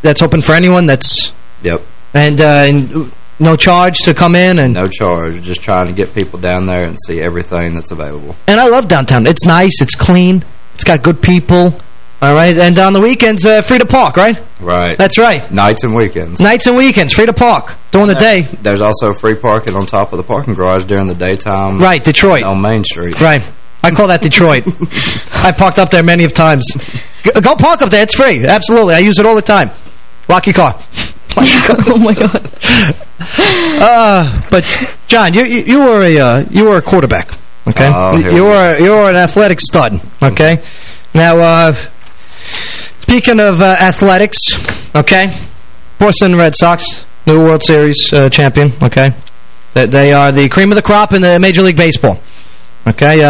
that's open for anyone. That's Yep. and, uh, and no charge to come in and No charge. Just trying to get people down there and see everything that's available. and I love downtown. It's nice. It's clean. It's got good people. All right, and on the weekends, uh, free to park, right? Right. That's right. Nights and weekends. Nights and weekends, free to park. During the day, There's also free parking on top of the parking garage during the daytime. Right, Detroit. On Main Street. Right. I call that Detroit. I parked up there many of times. Go park up there. It's free. Absolutely. I use it all the time. Lock your car. oh my god. Uh, but John, you you, you were a uh, you were a quarterback. Okay. Oh, you we were you were an athletic stud. Okay. Now, uh, speaking of uh, athletics, okay, Boston Red Sox, new World Series uh, champion. Okay, they, they are the cream of the crop in the Major League Baseball. Okay.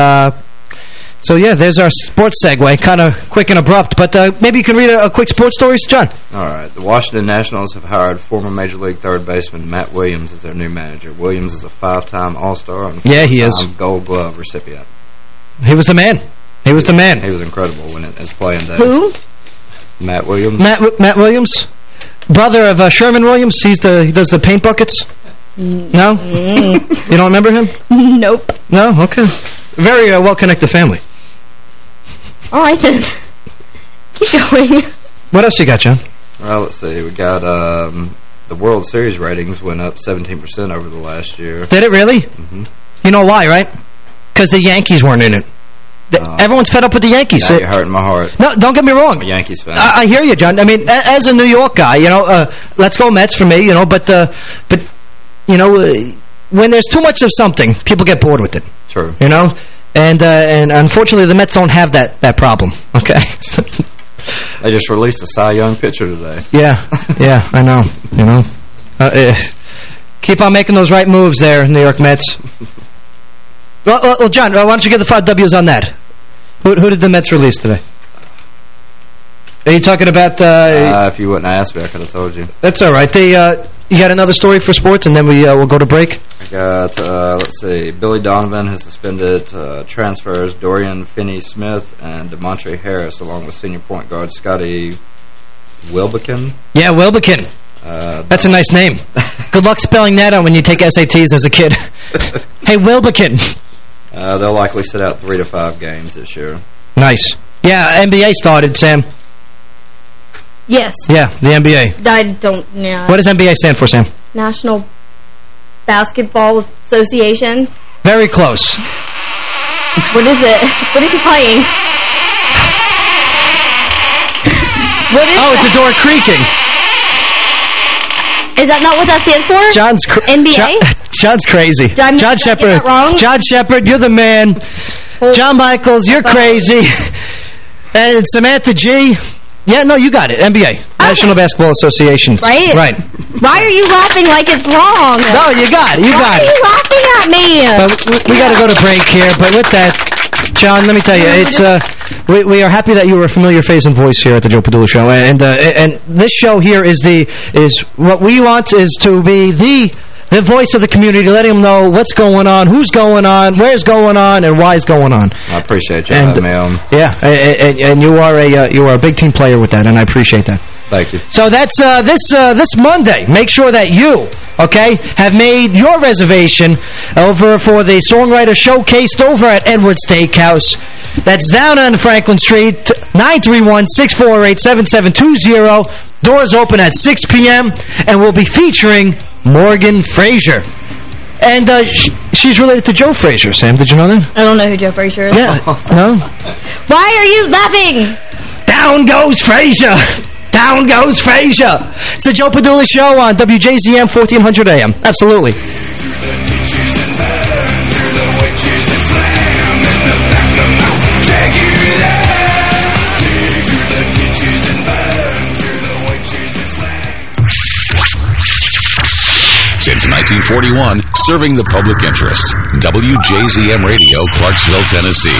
So yeah, there's our sports segue, kind of quick and abrupt. But uh, maybe you can read a, a quick sports story, John. All right. The Washington Nationals have hired former Major League third baseman Matt Williams as their new manager. Williams is a five-time All-Star and Yeah, he is. Gold Glove recipient. He was the man. He was the man. He was incredible when it was playing day. Who? Matt Williams. Matt Matt Williams, brother of uh, Sherman Williams. He's the he does the paint buckets. No, you don't remember him? Nope. No, okay. Very uh, well connected family. All right then. Keep going. What else you got, John? Well, let's see. We got um, the World Series ratings went up 17% over the last year. Did it really? hmm You know why, right? Because the Yankees weren't in it. The- Everyone's fed up with the Yankees. Now So- you're hurting my heart. no, don't get me wrong. I'm a Yankees fan. I, I hear you, John. I mean, a, as a New York guy, you know, uh, let's go Mets for me, you know, but, uh, but you know, uh, when there's too much of something, people get bored with it. True. You know? And uh, and unfortunately, the Mets don't have that, that problem, okay? They just released a Cy Young pitcher today. yeah, yeah, I know, you know. Uh, eh, keep on making those right moves there, New York Mets. Well, well, well John, why don't you get the five W's on that? Who, who did the Mets release today? Are you talking about... Uh, Uh, if you wouldn't have asked me, I could have told you. that's all right. They, uh, you got another story for sports, and then we uh, we'll go to break? I got, uh, let's see, Billy Donovan has suspended uh, transfers Dorian Finney-Smith and Damontre Harris, along with senior point guard Scottie Wilbekin. Yeah, Wilbekin. Uh, That's a nice name. Good luck spelling that out when you take SATs as a kid. hey, Wilbekin. uh, they'll likely sit out three to five games this year. Nice. Yeah, NBA started, Sam. Yes. Yeah, the NBA. I don't. Yeah. What does NBA stand for, Sam? National Basketball Association. Very close. What is it? What is he playing? What is Oh, it's a door creaking. Is that not what that stands for? John's NBA? John, John's crazy. Did I- did I John get Shepard. John Shepard, you're the man. John Michaels, you're crazy. and Samantha G. Yeah, no, you got it. NBA, National Basketball Associations. Right? Right. Why are you laughing like it's wrong? No, you got it. You Why got are it. you laughing at me? But we, we got to go to break here. But with that, John, let me tell you, it's uh, we, we are happy that you were a familiar face and voice here at the Joe Padula Show, and uh, and this show here is the is what we want is to be the the voice of the community, letting them know what's going on, who's going on, where's going on, and why is going on. I appreciate you And- on. Yeah, and, and, you are a uh, you are a big team player with that, and I appreciate that. Thank you. So that's uh, this uh, this Monday. Make sure that you, okay, have made your reservation over for the songwriter showcased over at Edward Steakhouse. That's down on Franklin Street, 931-648-7720. Doors open at 6 p.m. and we'll be featuring Morgan Frazier. And uh, sh she's related to Joe Frazier, Sam. Did you know that? I don't know who Joe Frazier is. Yeah. no? Why are you laughing? Down goes Frazier. Down goes Frazier. It's the Joe Padula Show on WJZM 1400 AM. Absolutely. 1941, serving the public interest. WJZM Radio, Clarksville, Tennessee.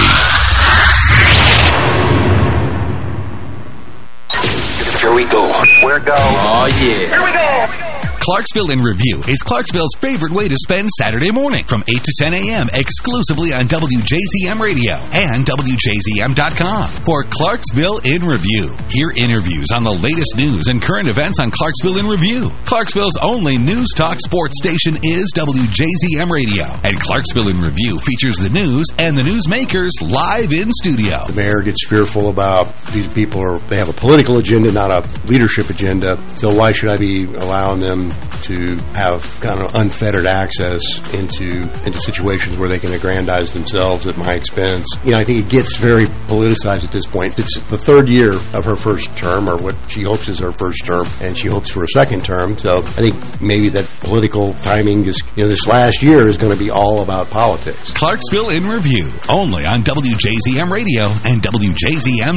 Here we go. Where go? Oh, yeah. Here we go. Clarksville in Review is Clarksville's favorite way to spend Saturday morning from 8 to 10 a.m. exclusively on WJZM Radio and WJZM.com. For Clarksville in Review, hear interviews on the latest news and current events on Clarksville in Review. Clarksville's only news talk sports station is WJZM Radio, and Clarksville in Review features the news and the newsmakers live in studio. The mayor gets fearful about these people are they have a political agenda, not a leadership agenda. So why should I be allowing them to have kind of unfettered access into into situations where they can aggrandize themselves at my expense? You know, I think it gets very politicized at this point. It's the third year of her first term, or what she hopes is her first term, and she hopes for a second term. So I think maybe that political timing just you know this last year is going to be all about politics. Clarksville in Review, only on WJZM Radio and WJZM.com.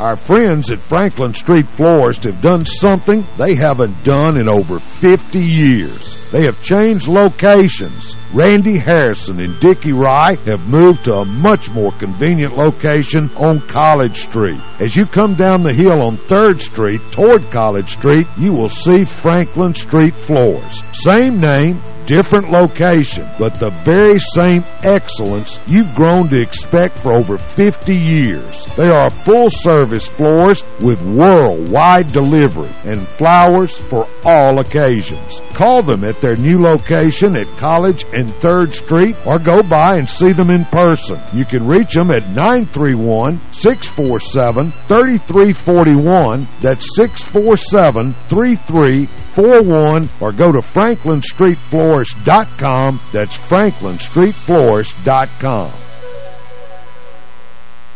Our friends at Franklin Street Florist have done something they haven't done in over 50 years. They have changed locations. Randy Harrison and Dickie Rye have moved to a much more convenient location on College Street. As you come down the hill on 3rd Street toward College Street, you will see Franklin Street Florist. Same name, different location, but the very same excellence you've grown to expect for over 50 years. They are a full-service florist with worldwide delivery and flowers for all occasions. Call them at their new location at College and 3rd Street or go by and see them in person. You can reach them at 931-647-3341. That's 647-3341 or go to franklinstreetflorist.com. That's franklinstreetflorist.com.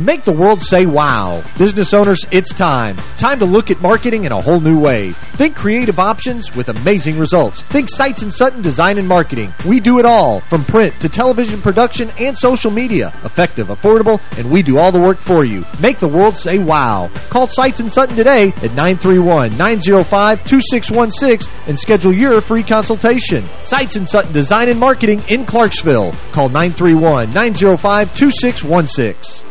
Make the world say wow. Business owners, it's time. Time to look at marketing in a whole new way. Think creative options with amazing results. Think Sights and Sutton Design and Marketing. We do it all, from print to television production and social media. Effective, affordable, and we do all the work for you. Make the world say wow. Call Sights and Sutton today at 931-905-2616 and schedule your free consultation. Sights and Sutton Design and Marketing in Clarksville. Call 931-905-2616.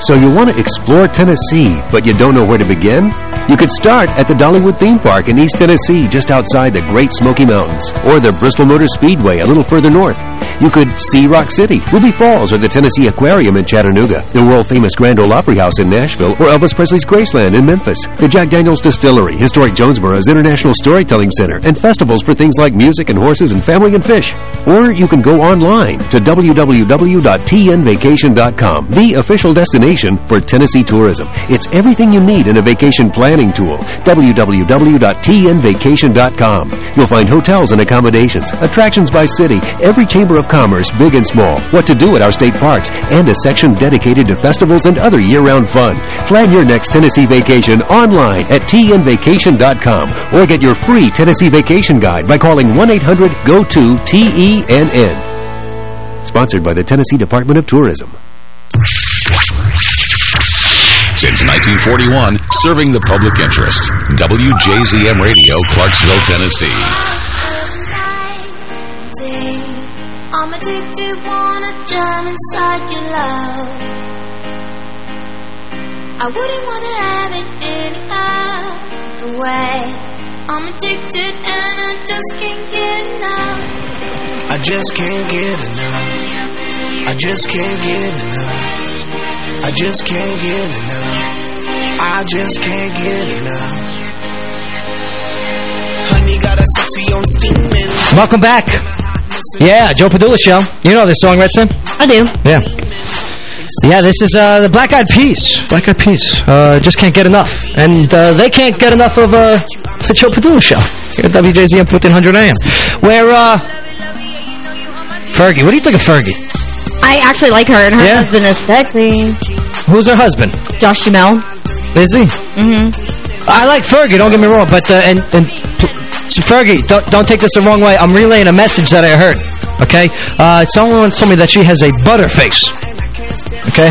So you want to explore Tennessee, but you don't know where to begin? You could start at the Dollywood Theme Park in East Tennessee, just outside the Great Smoky Mountains, or the Bristol Motor Speedway a little further north. You could see Rock City, Ruby Falls, or the Tennessee Aquarium in Chattanooga, the world-famous Grand Ole Opry House in Nashville, or Elvis Presley's Graceland in Memphis, the Jack Daniels Distillery, historic Jonesborough's International Storytelling Center, and festivals for things like music and horses and family and fish. Or you can go online to www.tnvacation.com, the official destination for Tennessee tourism. It's everything you need in a vacation planning tool. www.tnvacation.com. You'll find hotels and accommodations, attractions by city, every chamber of commerce, big and small, what to do at our state parks, and a section dedicated to festivals and other year-round fun. Plan your next Tennessee vacation online at tnvacation.com or get your free Tennessee vacation guide by calling 1-800-GO-TO-TENN. Sponsored by the Tennessee Department of Tourism. Since 1941, serving the public interest. WJZM Radio, Clarksville, Tennessee. I'm addicted, wanna jump inside your love. I wouldn't wanna have it any other way. I'm addicted and I just can't get enough. I just can't get enough. I just can't get enough. I just can't get enough. I just can't get enough. Honey got a sexy on steaming. Welcome back. Yeah, Joe Padula Show. You know this song, Red Sun? I do. Yeah. Yeah, this is uh, the Black Eyed Peas. Black Eyed Peas. Uh, just can't get enough. And uh, they can't get enough of uh, the Joe Padula Show here at WJZM 1400 AM. Where, uh, Fergie, what do you think of Fergie? I actually like her, and her Yeah? husband is sexy. Who's her husband? Josh Duhamel. Is he? Mm-hmm. I like Fergie, don't get me wrong, but, uh, and, and so Fergie, don't, don't take this the wrong way. I'm relaying a message that I heard, okay? Uh, someone told me that she has a butter face, okay?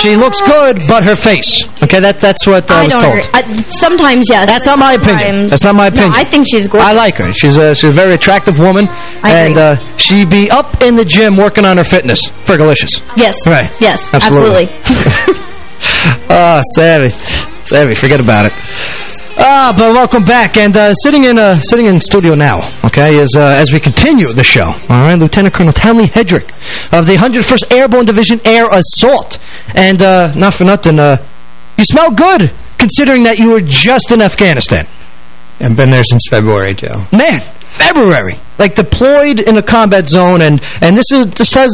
she looks good, but her face, okay? That That's what uh, I I was told. Uh, sometimes, yes. That's not my opinion. That's not my opinion. No, I think she's gorgeous. I like her. She's a she's a very attractive woman, and uh, she be up in the gym working on her fitness. Fergalicious. Yes. Right. Yes, Absolutely. absolutely. Ah, savvy, savvy. Forget about it. Ah, but welcome back, and uh, sitting in uh, sitting in studio now, okay, is uh, as we continue the show. All right, Lieutenant Colonel Townley Hedrick of the 101st Airborne Division Air Assault, and uh, not for nothing, uh, you smell good considering that you were just in Afghanistan. I've been there since February, Joe. Man, February, like deployed in a combat zone, and and this is this has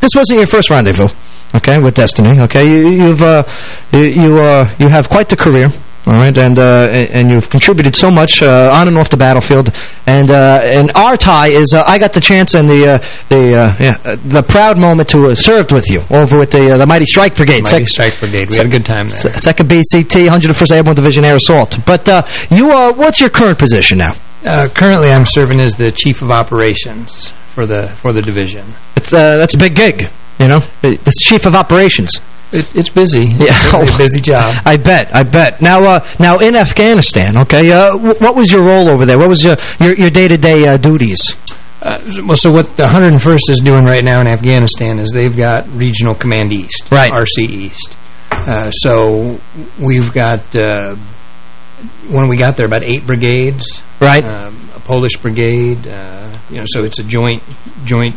this wasn't your first rendezvous, okay, with Destiny, okay. You, you've uh, you you, uh, you have quite the career. All right, and uh, and you've contributed so much uh, on and off the battlefield, and uh, and our tie is uh, I got the chance and the uh, the uh, yeah the proud moment to have served with you over with the uh, the Mighty Strike Brigade, Mighty Strike Brigade. We had a good time there. Second BCT, 101st Airborne Division Air Assault. But uh, you uh, what's your current position now? Uh, currently, I'm serving as the Chief of Operations for the for the division. It's, uh, that's a big gig, you know. It's chief of operations. It, it's busy. Yeah, It's a busy job. I bet. I bet. Now, uh, now in Afghanistan, okay. Uh, wh what was your role over there? What was your your your day to day uh, duties? Uh, well, so what the 101st is doing right now in Afghanistan is they've got Regional Command East, Right. RC East. Uh, so we've got uh, when we got there about eight brigades, right? Um, a Polish brigade, uh, you know, so it's a joint joint.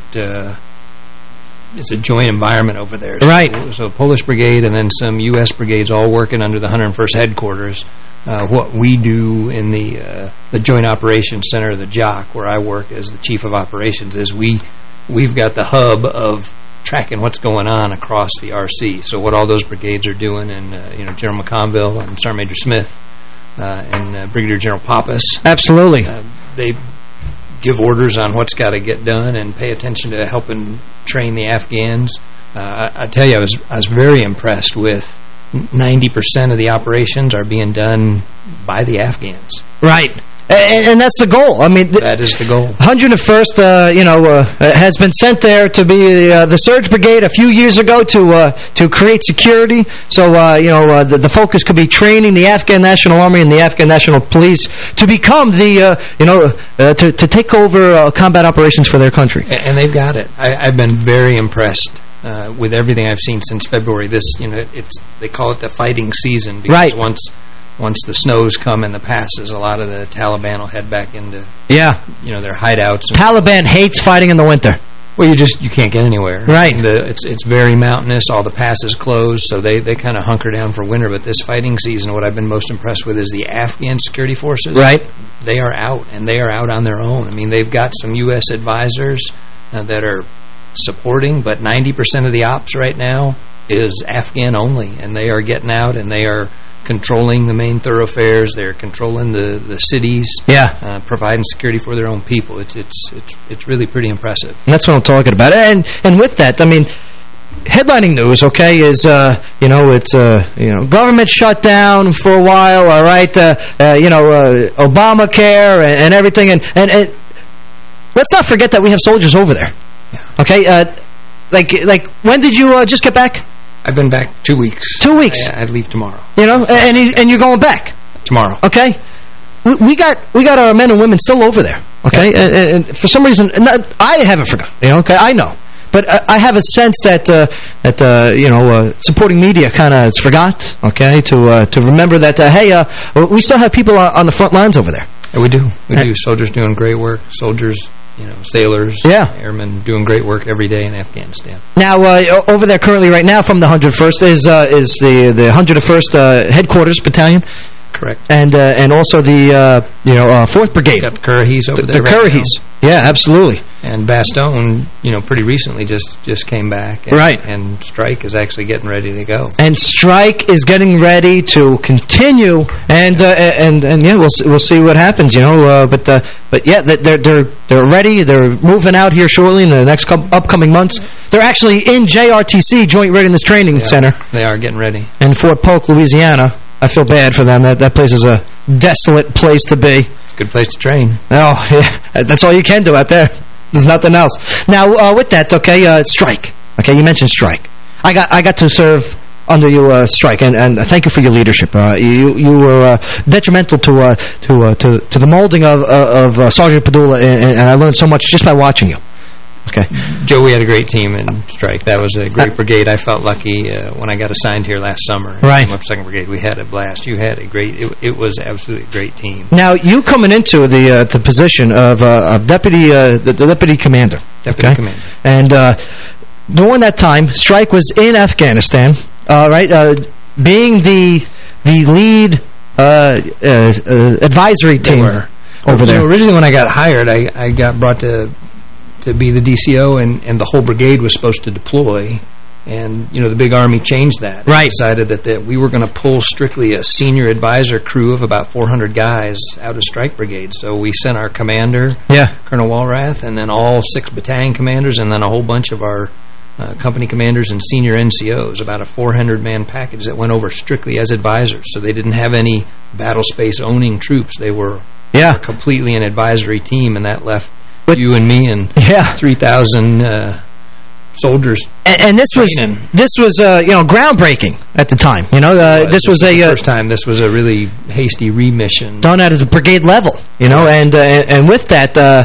It's a joint environment over there. So- Right. So, a Polish brigade and then some U.S. brigades all working under the 101st headquarters. Uh, what we do in the uh, the Joint Operations Center, the JOC, where I work as the Chief of Operations, is we we've got the hub of tracking what's going on across the RC. So what all those brigades are doing, and uh, you know General McConville and Sergeant Major Smith uh, and uh, Brigadier General Pappas. Absolutely. Uh, they give orders on what's got to get done and pay attention to helping train the Afghans. Uh, I, I tell you, I was I was very impressed with 90% of the operations are being done by the Afghans. Right. And, and, that's the goal. I mean, that is the goal. 101st, uh, you know, uh, has been sent there to be uh, the surge brigade a few years ago to uh, to create security. So, uh, you know, uh, the, the, focus could be training the Afghan National Army and the Afghan National Police to become the, you know, to to take over combat operations for their country. And, and they've got it. I, have been very impressed. with everything I've seen since February, this you know it's they call it the fighting season because right. once once the snows come and the passes, a lot of the Taliban will head back into yeah, you know, their hideouts. Taliban hates fighting in the winter. Well, you just you can't get anywhere. Right. The, it's it's very mountainous. All the passes closed, so they they kind of hunker down for winter. But this fighting season, what I've been most impressed with is the Afghan security forces. Right. They are out, and they are out on their own. I mean, they've got some U.S. advisors uh, that are supporting, but 90% of the ops right now is Afghan only, and they are getting out, and they are controlling the main thoroughfares. They're controlling the the cities. Yeah, uh, providing security for their own people. It's it's it's it's really pretty impressive. And that's what I'm talking about. And and with that, I mean. Headlining news, okay, is uh, you know it's uh, you know government shut down for a while, all right, uh, uh you know uh, Obamacare and, and everything, and, and, and let's not forget that we have soldiers over there. Okay. Uh, like like when did you just get back? I've been back two weeks. Two weeks. I, I leave tomorrow. You know, and and you're going back tomorrow. Okay. We, we got we got our men and women still over there. Okay, and, and, for some reason, not, I haven't forgotten. You know, okay, I know. But I, I have a sense that uh, that uh, you know uh, supporting media kind of has forgot, okay, to uh, to remember that uh, hey, uh, we still have people on the front lines over there. We do, we do. Soldiers doing great work. Soldiers you know, sailors, yeah. airmen doing great work every day in Afghanistan. Now, uh, over there currently right now from the 101st is uh, is the the 101st uh, headquarters battalion. Correct. And uh, and also the uh, you know uh, Fourth Brigade. The Currahees over the, there. The right. Yeah, absolutely. And Bastogne, you know, pretty recently just just came back. And, right. And Strike is actually getting ready to go. And Strike is getting ready to continue. And uh, and and yeah, we'll we'll see what happens. You know, uh, but uh, but yeah, they're they're they're ready. They're moving out here shortly in the next upcoming months. They're actually in JRTC Joint Readiness Training they Center. They are getting ready. In Fort Polk, Louisiana. I feel bad for them. That that place is a desolate place to be. It's a good place to train. Oh, yeah. That's all you can do out there. There's nothing else. Now, uh, with that, okay, uh, strike. Okay, you mentioned strike. I got I got to serve under your uh, strike, and and thank you for your leadership. Uh, you you were uh, detrimental to uh, to uh, to to the molding of uh, of Sergeant Padula, and, and I learned so much just by watching you. Okay. Joe, we had a great team in Strike. That was a great brigade. I felt lucky uh, when I got assigned here last summer. Right. Up 2nd Brigade. We had a blast. You had a great, it, it was absolutely a great team. Now, you coming into the uh, the position of, uh, of deputy uh, the, deputy commander. Deputy okay? commander. And uh, during that time, Strike was in Afghanistan, uh, right? being the the lead advisory team over there. Originally, when I got hired, I, I got brought to to be the DCO, and, and the whole brigade was supposed to deploy. And, you know, the big Army changed that. Right. decided that, that we were going to pull strictly a senior advisor crew of about 400 guys out of Strike Brigade. So we sent our commander, yeah. Colonel Walrath, and then all six battalion commanders, and then a whole bunch of our uh, company commanders and senior NCOs, about a 400-man package that went over strictly as advisors. So they didn't have any battle space owning troops. They were, yeah. completely an advisory team, and that left but, you and me and yeah. 3,000 uh, soldiers. And, and this training. was this was uh, you know groundbreaking at the time. You know, uh, this, this was, was a uh, first time. This was a really hasty remission done at a brigade level. You know, and uh, and with that, uh,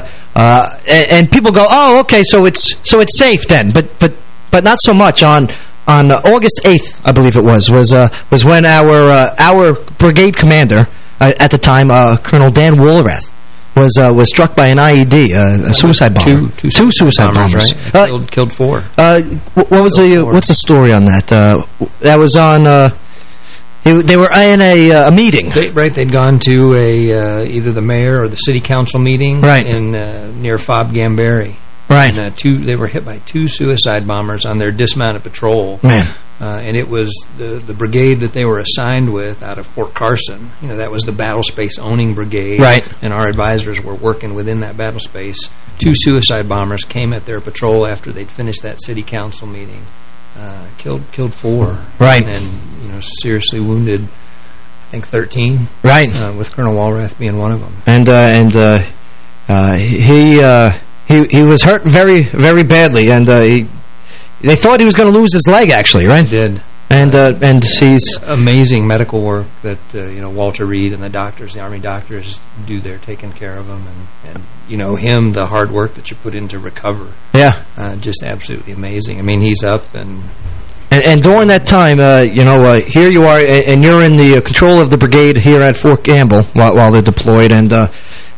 and, and people go, oh, okay, so it's so it's safe then. But but but not so much on on August 8th, I believe it was, was uh, was when our uh, our brigade commander uh, at the time, Colonel Dan Walrath, was uh, was struck by an IED, uh, a suicide bomber. Two, two, two suicide bombers, bombers. right? Uh, killed, killed four. what was killed the four. what's the story on that? that was on. they were in a, a meeting, they, right? They'd gone to a either the mayor or the city council meeting, right. in near Fob Gambari. Right. And, uh, two, they were hit by two suicide bombers on their dismounted patrol. Man. Uh, and it was the the brigade that they were assigned with out of Fort Carson. You know, that was the battle space owning brigade. Right. And our advisors were working within that battle space. Two suicide bombers came at their patrol after they'd finished that city council meeting. Uh, killed killed four. Right. And, you know, seriously wounded, I think, 13. Right. Uh, with Colonel Walrath being one of them. And uh, and uh, uh, he uh, he he was hurt very very badly, and uh, he, they thought he was going to lose his leg. Actually, right? Did. And uh, and he's amazing medical work that uh, you know Walter Reed and the doctors, the Army doctors, do there taking care of him, and and you know him, the hard work that you put in to recover. Yeah. uh, just absolutely amazing. I mean, he's up and And, and during that time, uh, you know, uh, here you are, and you're in the uh, control of the brigade here at Fort Campbell while, while they're deployed, and uh,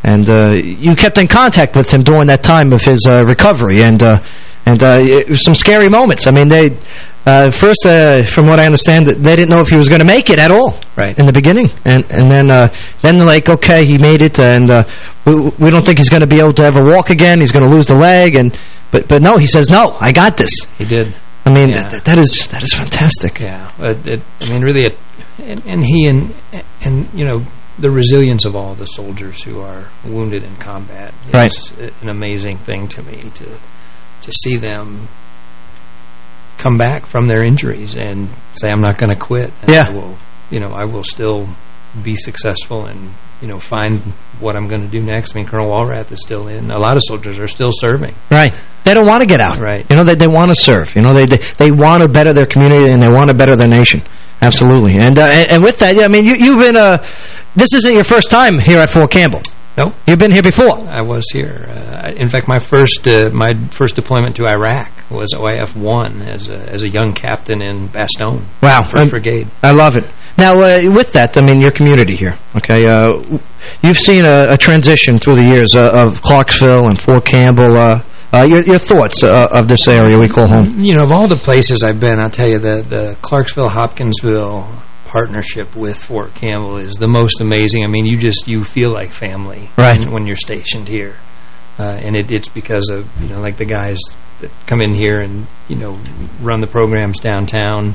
and uh, you kept in contact with him during that time of his uh, recovery, and uh, and uh, it was some scary moments. I mean, they uh, first, uh, from what I understand, they didn't know if he was going to make it at all, right in the beginning, and and then uh, then they're like, okay, he made it, and uh, we we don't think he's going to be able to ever walk again. He's going to lose the leg, and but but no, he says, no, I got this. he did. I mean, Yeah. th that is that is fantastic. Yeah, it, it, I mean, really, it, and, and he and and you know the resilience of all the soldiers who are wounded in combat Right. is an amazing thing to me to to see them come back from their injuries and say, "I'm not going to quit." And Yeah. I will, you know, I will still be successful and you know find what I'm going to do next. I mean, Colonel Walrath is still in. A lot of soldiers are still serving. Right. They don't want to get out. Right. You know, they, they want to serve. You know, they, they, they want to better their community and they want to better their nation. Absolutely. And, uh, and, and with that, yeah, I mean, you, you've been, uh, this isn't your first time here at Fort Campbell. Nope. You've been here before. I was here. Uh, in fact, my first uh, my first deployment to Iraq was OIF one as a as a young captain in Bastogne. Wow. First Um, Brigade. I love it. Now, uh, with that, I mean, your community here, okay, uh, you've seen a, a transition through the years uh, of Clarksville and Fort Campbell. Uh, uh, your, your thoughts uh, of this area we call home. You know, of all the places I've been, I'll tell you the the Clarksville Hopkinsville partnership with Fort Campbell is the most amazing. I mean, you just you feel like family Right. when, when you're stationed here, uh, and it, it's because of you know like the guys that come in here and you know run the programs downtown.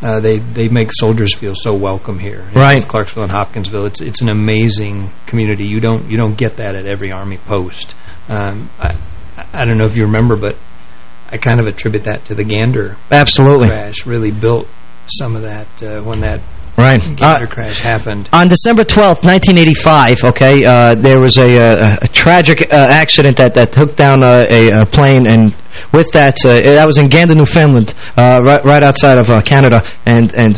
Uh, they they make soldiers feel so welcome here. in Right. Clarksville and Hopkinsville. It's it's an amazing community. You don't you don't get that at every Army post. Um, I I don't know if you remember, but I kind of attribute that to the Gander Absolutely. crash. Really built some of that uh, when that Right. Gander crash happened. On December 12th, 1985, okay, uh, there was a, a, a tragic uh, accident that, that took down a, a, plane, and with that, uh, that was in Gander, Newfoundland, uh, right, right outside of uh, Canada, and and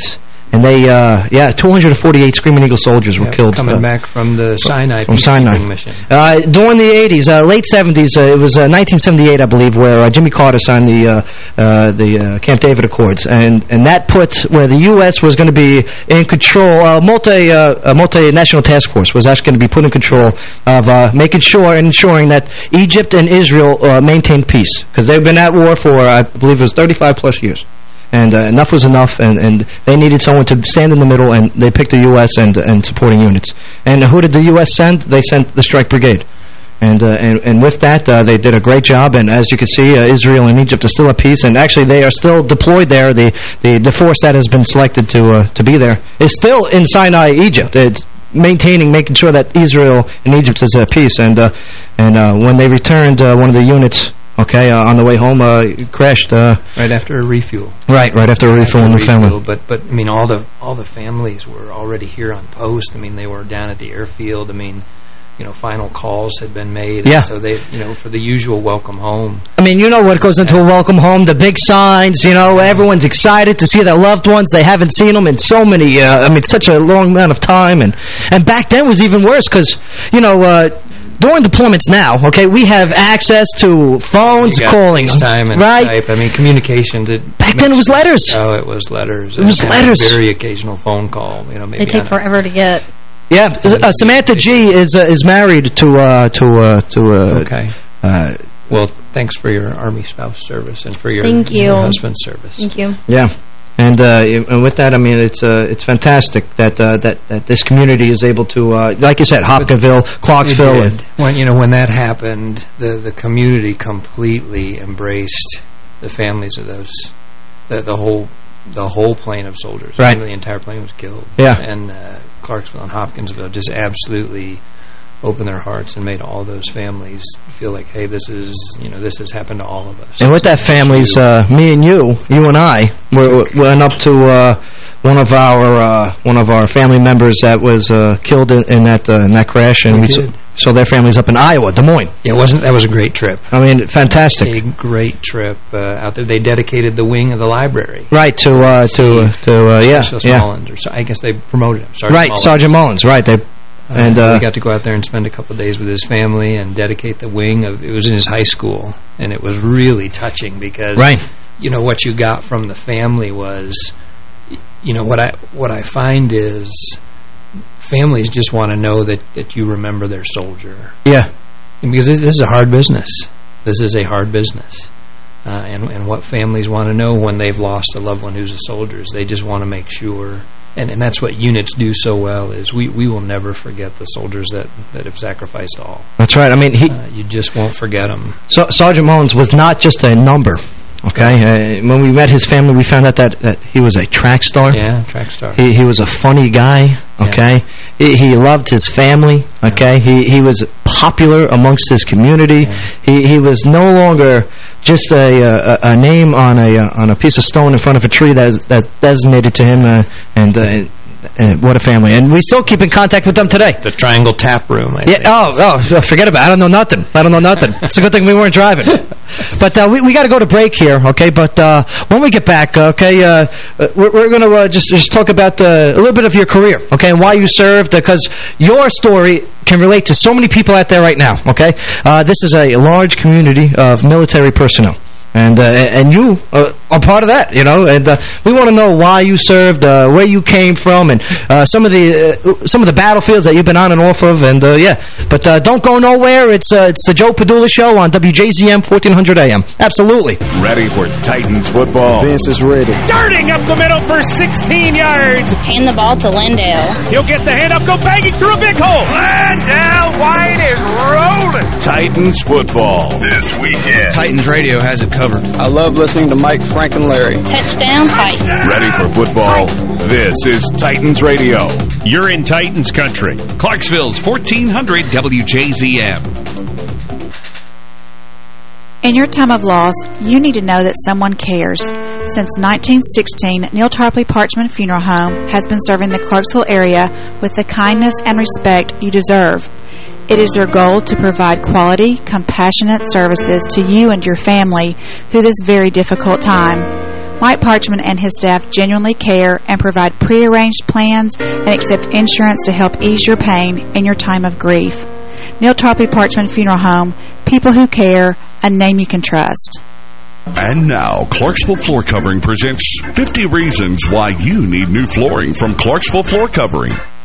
and they, uh, yeah, 248 Screaming Eagle soldiers were Yeah, killed. coming uh, back from the Sinai from Sinai. mission. Uh, during the 80s, uh, late 70s, uh, it was uh, 1978, I believe, where uh, Jimmy Carter signed the uh, uh, the uh, Camp David Accords, and and that put where the U.S. was going to be in control. Uh, multi uh, a multinational task force was actually going to be put in control of uh, making sure and ensuring that Egypt and Israel uh, maintained peace because they've been at war for I believe it was 35 plus years. And uh, enough was enough, and, and they needed someone to stand in the middle, and they picked the U.S. and and supporting units. And who did the U.S. send? They sent the Strike Brigade. And, uh, and and with that, uh, they did a great job. And as you can see, uh, Israel and Egypt are still at peace. And actually, they are still deployed there. The the, the force that has been selected to uh, to be there is still in Sinai, Egypt. It's maintaining, making sure that Israel and Egypt is at peace. And uh, and uh, when they returned, uh, one of the units, okay, uh, on the way home, uh, crashed. Uh, Right after a refuel. right, right after a refuel in Newfoundland. refuel, But but I mean, all the all the families were already here on post. I mean, they were down at the airfield. I mean, you know, final calls had been made. Yeah. So they, you know, for the usual welcome home. I mean, you know what goes into a welcome home, the big signs, you know, everyone's excited to see their loved ones. They haven't seen them in so many, uh, I mean, such a long amount of time. And, and back then was even worse because, you know, uh, during deployments now, okay, we have access to phones, You got calling. FaceTime and right? Skype. I mean, communications. It Back then it was letters. Oh, it was letters. It was And letters. A very occasional phone call. You know, maybe They take forever to get. Yeah, uh, Samantha G is uh, is married to uh, to uh, to uh, Okay. Uh, well, thanks for your Army spouse service and for your, Thank you. your husband's service. Thank you. Yeah. And, uh, and with that, I mean, it's uh, it's fantastic that uh, that that this community is able to, uh, like you said, Hopkinsville, Clarksville. And, when you know when that happened, the the community completely embraced the families of those, the the whole the whole plane of soldiers. Right. the entire plane was killed. Yeah. and uh, Clarksville and Hopkinsville just absolutely opened their hearts and made all those families feel like, hey, this is you know this has happened to all of us. and with that families, uh, me and you, you and I, we went up to uh, one of our uh, one of our family members that was uh, killed in, in that uh, in that crash, and We we saw, their families up in Iowa, Des Moines. Yeah, it wasn't that was a great trip. I mean, fantastic. A great trip uh, out there. They dedicated the wing of the library. Right to uh, to to uh, yeah Specialist yeah Mullins, or so, I guess they promoted him. Sergeant right Mullins. Sergeant Mullins right they and uh, we got to go out there and spend a couple of days with his family and dedicate the wing of. It was in his high school, and it was really touching because Right. You know what you got from the family was, you know what I what I find is families just want to know that that you remember their soldier. yeah And because this, this is a hard business. This is a hard business. Uh, and, and what families want to know when they've lost a loved one who's a soldier is they just want to make sure, and, and that's what units do so well, is we, we will never forget the soldiers that, that have sacrificed all. that's right. I mean he Uh, you just won't forget them. so, Sergeant Mullins was not just a number. Okay, uh, when we met his family, we found out that, that he was a track star. Yeah, track star. He he was a funny guy. Okay, he, he loved his family. Okay, he he was popular amongst his community. He he was no longer just a a, a name on a uh, on a piece of stone in front of a tree that is, that's designated to him. Uh, and, uh, and what a family! And we still keep in contact with them today. The Triangle Tap Room. I Yeah. Oh, oh, forget about it. I don't know nothing. I don't know nothing. It's a good thing we weren't driving. But uh, we we got to go to break here, okay? But uh, when we get back, okay, uh, uh, we're, we're going to uh, just just talk about uh, a little bit of your career, okay, and why you served, because your story can relate to so many people out there right now, okay? This is a large community of military personnel. And uh, and you uh, are part of that, you know. And uh, we want to know why you served, uh, where you came from, and uh, some of the uh, some of the battlefields that you've been on and off of. And uh, yeah, but uh, don't go nowhere. It's uh, it's the Joe Padula Show on WJZM 1400 AM. Absolutely. Ready for Titans football. Vince is ready. Darting up the middle for 16 yards. Hand the ball to LenDale. He'll get the hand up, go banging through a big hole. LenDale White is rolling. Titans football this weekend. Titans Radio has it covered. I love listening to Mike, Frank, and Larry. Touchdown, Titans. Ready for football? This is Titans Radio. You're in Titans country. Clarksville's 1400 WJZM. In your time of loss, you need to know that someone cares. Since 1916, Neal Tarpley Parchman Funeral Home has been serving the Clarksville area with the kindness and respect you deserve. It is their goal to provide quality, compassionate services to you and your family through this very difficult time. Mike Parchman and his staff genuinely care and provide prearranged plans and accept insurance to help ease your pain in your time of grief. Neal Tarpley Parchman Funeral Home, people who care, a name you can trust. And now, Clarksville Floor Covering presents 50 Reasons Why You Need New Flooring from Clarksville Floor Covering.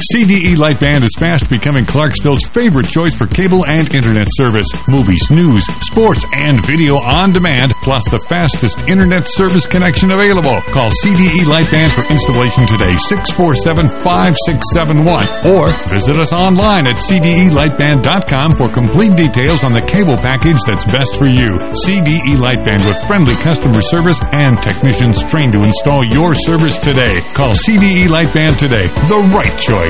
CDE Lightband is fast becoming Clarksville's favorite choice for cable and internet service. Movies, news, sports, and video on demand, plus the fastest internet service connection available. Call CDE Lightband for installation today, 647-5671. Or visit us online at cdelightband.com for complete details on the cable package that's best for you. CDE Lightband with friendly customer service and technicians trained to install your service today. Call CDE Lightband today. The right choice.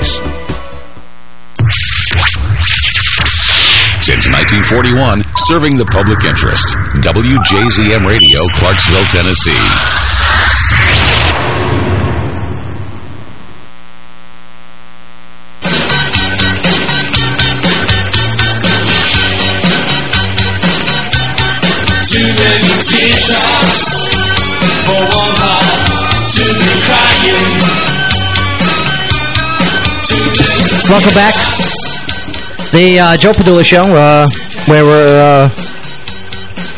Since 1941, serving the public interest. WJZM Radio, Clarksville, Tennessee. Too many teardrops for one heart to be crying. Welcome back. The uh, Joe Padula Show, uh, where we're... Uh,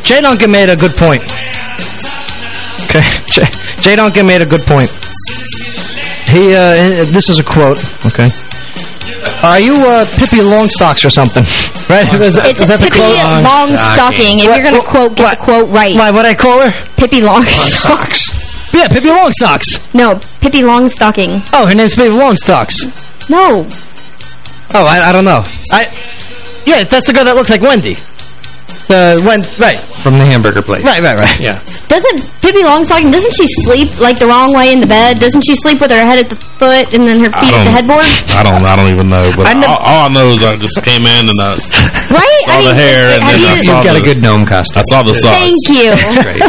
Jay Duncan made a good point. Okay, Jay, Jay Duncan made a good point. He, uh, this is a quote, okay? Are you uh, Pippi Longstocks or something? Right? Is that, It's is that the Pippi quote? Longstocking. If you're going to quote, get the quote right. Why, what I call her? Pippi Longstocks. Yeah, Pippi Longstocks. No, Pippi Longstocking. Oh, her name's Pippi Longstocks. No. Oh, I, I don't know. I Yeah, that's the girl that looks like Wendy. The when right. From the hamburger place. Right, right, right. Yeah. Doesn't Pippi Longstocking, doesn't she sleep like the wrong way in the bed? Doesn't she sleep with her head at the foot and then her feet at the headboard? I don't. I don't even know. But I know- all, all I know is I just came in and I Right? saw I the mean, hair and have then I you- saw You've got the, a good gnome costume. I saw the socks. Thank you.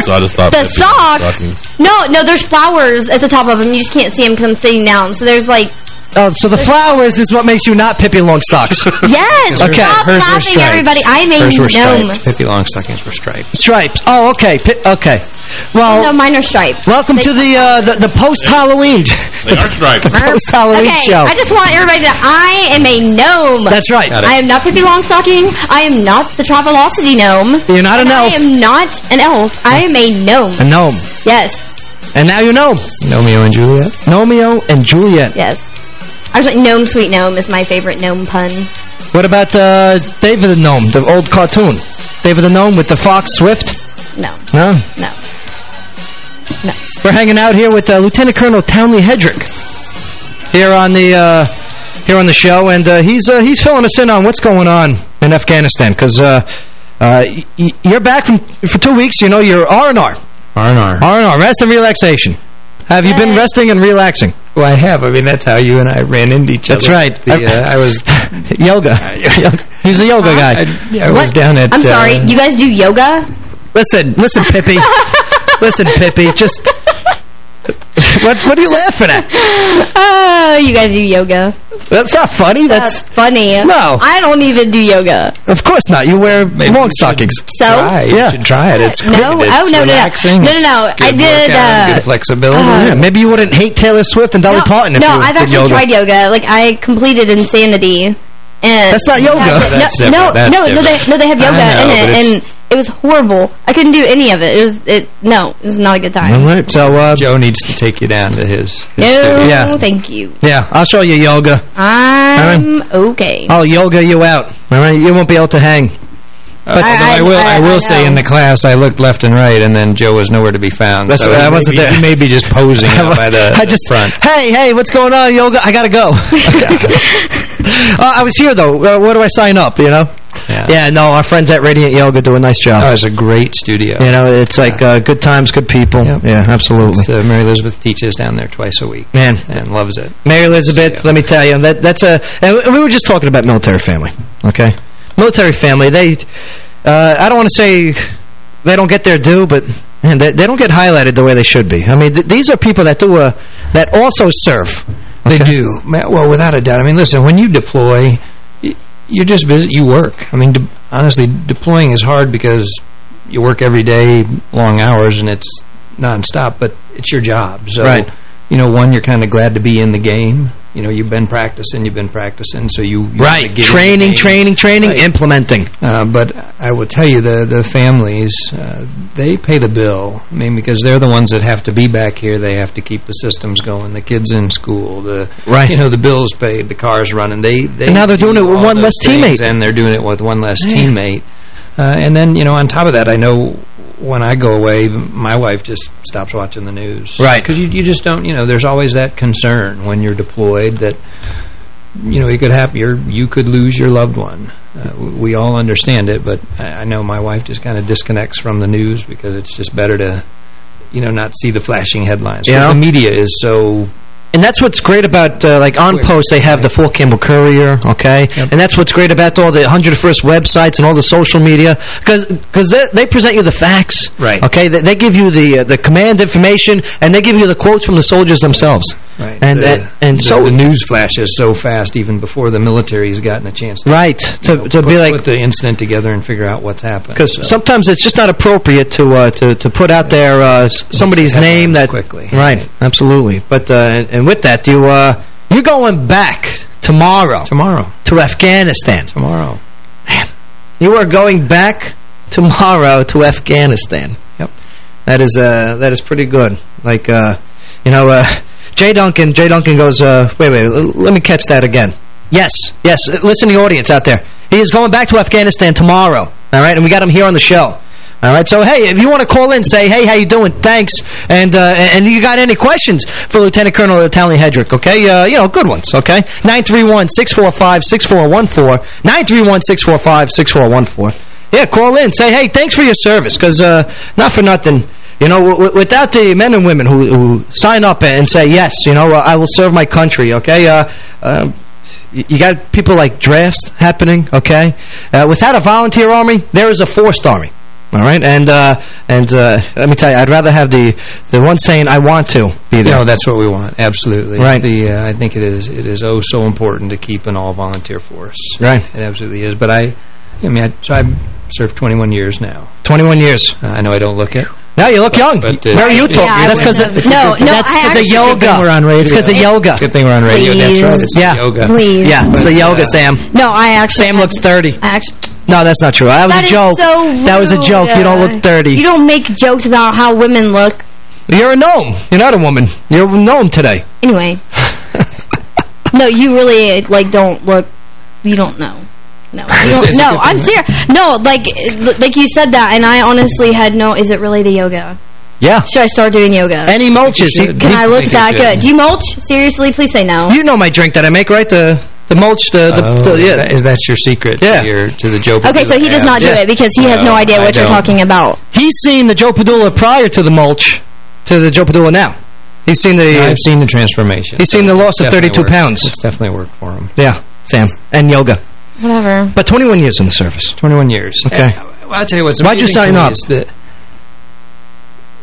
so I just thought The Pippi socks? No, no, there's flowers at the top of them. You just can't see them because I'm sitting down. So there's like, Oh, so the flowers is what makes you not Pippi Longstocks. yes, Okay. stop Hers were laughing, striped. everybody. I'm a Hers were gnome. striped. Pippi Longstockings were striped. Stripes. Oh, okay. Pi okay. Well, no, mine are striped. welcome to the uh, the, the post Halloween. They are striped. the post Halloween okay, show. I just want everybody to, I am a gnome. That's right. I am not Pippi Longstocking. I am not the Travelocity gnome. You're not an elf. I am not an elf. I am a gnome. A gnome. Yes, And now you know. Romeo and Juliet. Romeo and Juliet. yes. Actually, gnome sweet gnome is my favorite gnome pun. What about uh, David the Gnome, the old cartoon? David the Gnome with the fox Swift? No, No? no, no. We're hanging out here with uh, Lieutenant Colonel Townley Hedrick here on the uh, here on the show, and uh, he's uh, he's filling us in on what's going on in Afghanistan because uh, uh, you're back from for two weeks. You know you're R and R, R&R. R and R, rest and relaxation. Have you been resting and relaxing? Well, I have. I mean, that's how you and I ran into each That's other. That's right. The, uh, I was... yoga. He's a yoga guy. I, I was down at... I'm uh, sorry, you guys do yoga? Listen, listen, Pippi. listen, Pippi. Just what? What are you laughing at? Oh, you guys do yoga. That's not funny. That's, That's, funny. No. I don't even do yoga. of course not. You wear long stockings. So? Try. Yeah. You should try it. It's No? great. Oh, It's no, no, no. relaxing. No, no, It's no. I did, workout, uh, good flexibility. Yeah, maybe you wouldn't hate Taylor Swift and Dolly no, Parton if no you I've actually yoga. tried yoga. Like, I completed Insanity. And That's not yoga. No, That's no, different. That's no, no, they, no, they have yoga know, in it, and it was horrible. I couldn't do any of it. It was, it, no, it was not a good time. All right. So, uh, Joe needs to take you down to his, his No, studio. Yeah. thank you. yeah, I'll show you yoga. I'm okay. I'll yoga you out. All right, you won't be able to hang. But I- I, will, I- I, will I say in the class, I looked left and right, and then Joe was nowhere to be found. That's so right, I wasn't be- there. He may be just posing out by the, I just front. Hey, hey, what's going on, yoga? I gotta go. uh, I was here though. Uh, where do I sign up? You know. Yeah. no, our friends at Radiant Yoga do a nice job. Oh, it's a great studio. You know, it's like uh, good times, good people. Yeah, absolutely. It's, uh, Mary Elizabeth teaches down there twice a week. Man. And loves it. Mary Elizabeth, let me tell you, that that's a. And we were just talking about military family, okay? Military family, they. Uh, I don't want to say they don't get their due, but man, they, they don't get highlighted the way they should be. I mean, th these are people that do a that also serve. They do. Well, without a doubt. I mean, listen, when you deploy, you're just busy. You work. I mean, de honestly, deploying is hard because you work every day, long hours, and it's nonstop. But it's your job. So, Right. you know, one, you're kind of glad to be in the game. You know, you've been practicing, you've been practicing, so you, you Right. get Training, training, training, Right. implementing. Uh, but I will tell you, the the families, uh, they pay the bill. I mean, because they're the ones that have to be back here. They have to keep the systems going. The kids in school. The Right. You know, the bills paid. The cars running. They they And now they're do doing it with one less teammate. and they're doing it with one less Yeah. teammate. Uh, and then you know, on top of that, I know when I go away, my wife just stops watching the news. Right. Because you you just don't. You know, there's always that concern when you're deployed that you know, it could happen. You're, you could lose your loved one. Uh, we all understand it, but I I know my wife just kind of disconnects from the news because it's just better to, you know, not see the flashing headlines. Yeah. the media is so... And that's what's great about, uh, like, on post, they have the Fort Campbell Courier, okay? And that's what's great about all the 101st websites and all the social media, because they, they present you the facts. Right. Okay? They, they give you the uh, the command information, and they give you the quotes from the soldiers themselves. Right. And, the, and, and the- so... the news flashes so fast even before the military's gotten a chance to, Right. To, know, to put, be like... put the incident together and figure out what's happened. Because So- sometimes it's just not appropriate to uh, to to put out there uh, somebody's name that quickly. Right, absolutely. But uh, and, and with that, you uh, you're going back tomorrow. Tomorrow to Afghanistan. Tomorrow, man, you are going back tomorrow to Afghanistan. Yep, that is uh that is pretty good. Like uh, you know, uh, Jay Duncan. Jay Duncan goes. Uh, wait, wait. Let me catch that again. Yes, yes. uh, Listen to the audience out there. He is going back to Afghanistan tomorrow. All right, and we got him here on the show. All right, so hey, if you want to call in, say, hey, how you doing? Thanks. And uh, and you got any questions for Lieutenant Colonel Italian Hedrick, okay? Uh, you know, good ones, okay? 931-645-6414. 931-645-6414. Yeah, call in. Say, hey, thanks for your service, because uh, not for nothing, you know, w without the men and women who, who sign up and say, yes, you know, uh, I will serve my country, okay? Uh, uh, you got people like drafts happening, okay? Uh, without a volunteer army, there is a forced army. All right, and uh, and uh, let me tell you, I'd rather have the the one saying "I want to" be there. No, that's what we want. Absolutely. Right. The uh, I think it is it is oh so important to keep an all volunteer force. Right. It absolutely is. But I, I mean, I, so I've served 21 years now. 21 years. I know I don't look it. No, you look young. But, uh, Very youthful. Yeah, that's because of No, no, That's I because of actually- yoga. We're on radio. It's because of yoga. Good thing we're on radio. That's right. It's yeah. yoga. Please. Yeah, it's the yoga, uh, Sam. No, I actually... Sam looks 30. I actually... No, that's not true. That was That a is joke. so That was a rude. joke. You don't look 30. You don't make jokes about how women look. You're a gnome. You're not a woman. You're a gnome today. Anyway. no, you really, like, don't look... You don't know. No, It's- it's no, I'm serious. No, like, like you said that, and I honestly had no... Is it really the yoga? Yeah. Should I start doing yoga? And he mulches. He- Can I look that you good? Do you mulch? Seriously, please say no. You know my drink that I make, right? The the mulch, the, the, Oh, the yeah. that- is that your secret Yeah. to, your, to the Joe Okay, so he does not do Yeah. it because he has no idea what you're talking about. He's seen the Joe Padula prior to the mulch, to the Joe Padula now. He's seen the... I've seen the transformation. He's seen the loss of 32 worked. pounds. It's definitely worked for him. Yeah, Sam. And yoga. Whatever. But 21 years in the service. 21 years. Okay. Uh, well, I'll tell you what's Why'd you amazing sign up? that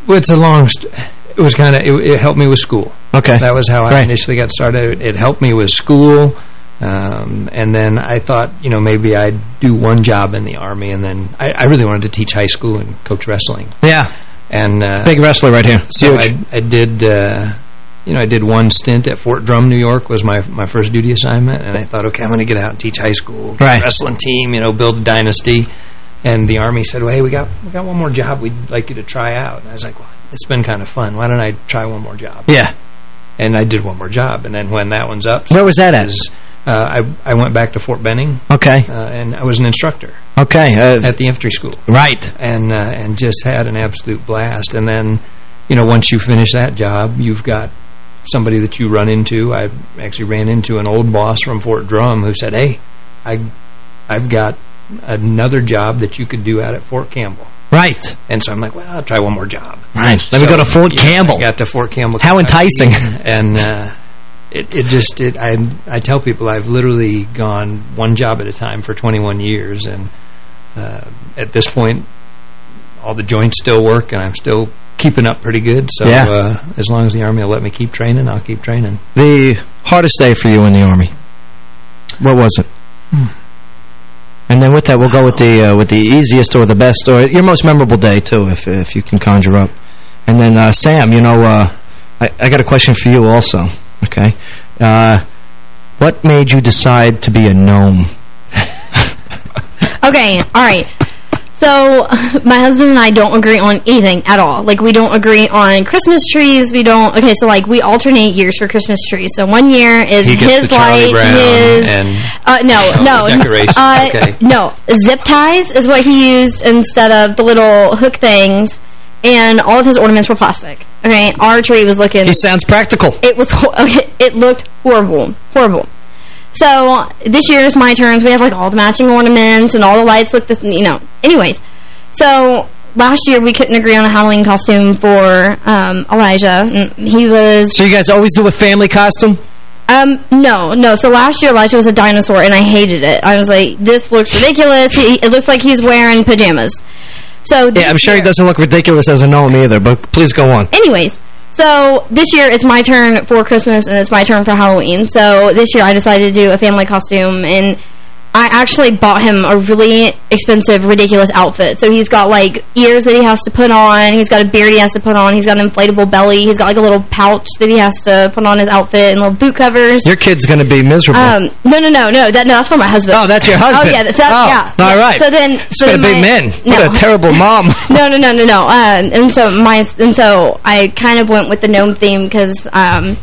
well, it's a long. St it was kind of. It, it helped me with school. Okay. That was how I Right. initially got started. It, it helped me with school, um, and then I thought, you know, maybe I'd do one job in the army, and then I, I really wanted to teach high school and coach wrestling. Yeah. And uh, Big wrestler right here. so I, I did, uh, you know, I did one stint at Fort Drum, New York was my my first duty assignment, and I thought, okay, I'm going to get out and teach high school, get a Right. wrestling team, you know, build a dynasty. And the Army said, well, hey, we got we got one more job we'd like you to try out. And I was like, well, it's been kind of fun. Why don't I try one more job? Yeah. And I did one more job. And then when that one's up... Where was that at? was, Uh, I, I went back to Fort Benning. Okay. Uh, and I was an instructor Okay. Uh, at the infantry school right. and uh, and just had an absolute blast. And then, you know, once you finish that job, you've got somebody that you run into. I actually ran into an old boss from Fort Drum who said, "Hey, I I've got another job that you could do out at Fort Campbell. Right. And so I'm like, well, I'll try one more job. Right. Let me go to Fort yeah, Campbell. I got to Fort Campbell. How enticing. And uh, it, it just, it, I, I tell people I've literally gone one job at a time for 21 years. And uh, at this point, all the joints still work and I'm still keeping up pretty good. So Yeah. uh, as long as the Army will let me keep training, I'll keep training. The hardest day for you in the Army. What was it? And then with that, we'll go with the uh, with the easiest or the best or your most memorable day too, if if you can conjure up. And then uh, Sam, you know, uh, I, I got a question for you also. Okay, uh, what made you decide to be a gnome? Okay, all right. So my husband and I don't agree on anything at all. Like we don't agree on Christmas trees. We don't. Okay, so like we alternate years for Christmas trees. So one year is his the Charlie lights, Brown his and uh, no, no, the decorations. uh, Okay. no. Zip ties is what he used instead of the little hook things, and all of his ornaments were plastic. Okay, our tree was looking. He sounds practical. It was. Okay, it looked horrible, horrible. So this year is my turn. So we have like all the matching ornaments and all the lights look this, you know. Anyways, so last year we couldn't agree on a Halloween costume for um, Elijah. He was So you guys always do a family costume? um no no. So last year Elijah was a dinosaur and I hated it. I was like, this looks ridiculous. He, it looks like he's wearing pajamas. So this Yeah, I'm sure he doesn't look ridiculous as a gnome either, but please go on. Anyways, so this year it's my turn for Christmas and it's my turn for Halloween. So this year I decided to do a family costume and I actually bought him a really expensive, ridiculous outfit. So he's got like ears that he has to put on. He's got a beard he has to put on. He's got an inflatable belly. He's got like a little pouch that he has to put on his outfit and little boot covers. Your kid's going to be miserable. Um, no, no, no, no. That, no, that's for my husband. Oh, that's your husband. Oh, yeah. That's, that, Oh, yeah. all yeah. right. So then, He's so got a then big my- man. No. What a terrible mom. no, no, no, no, no. Uh, and so my and so I kind of went with the gnome theme because um,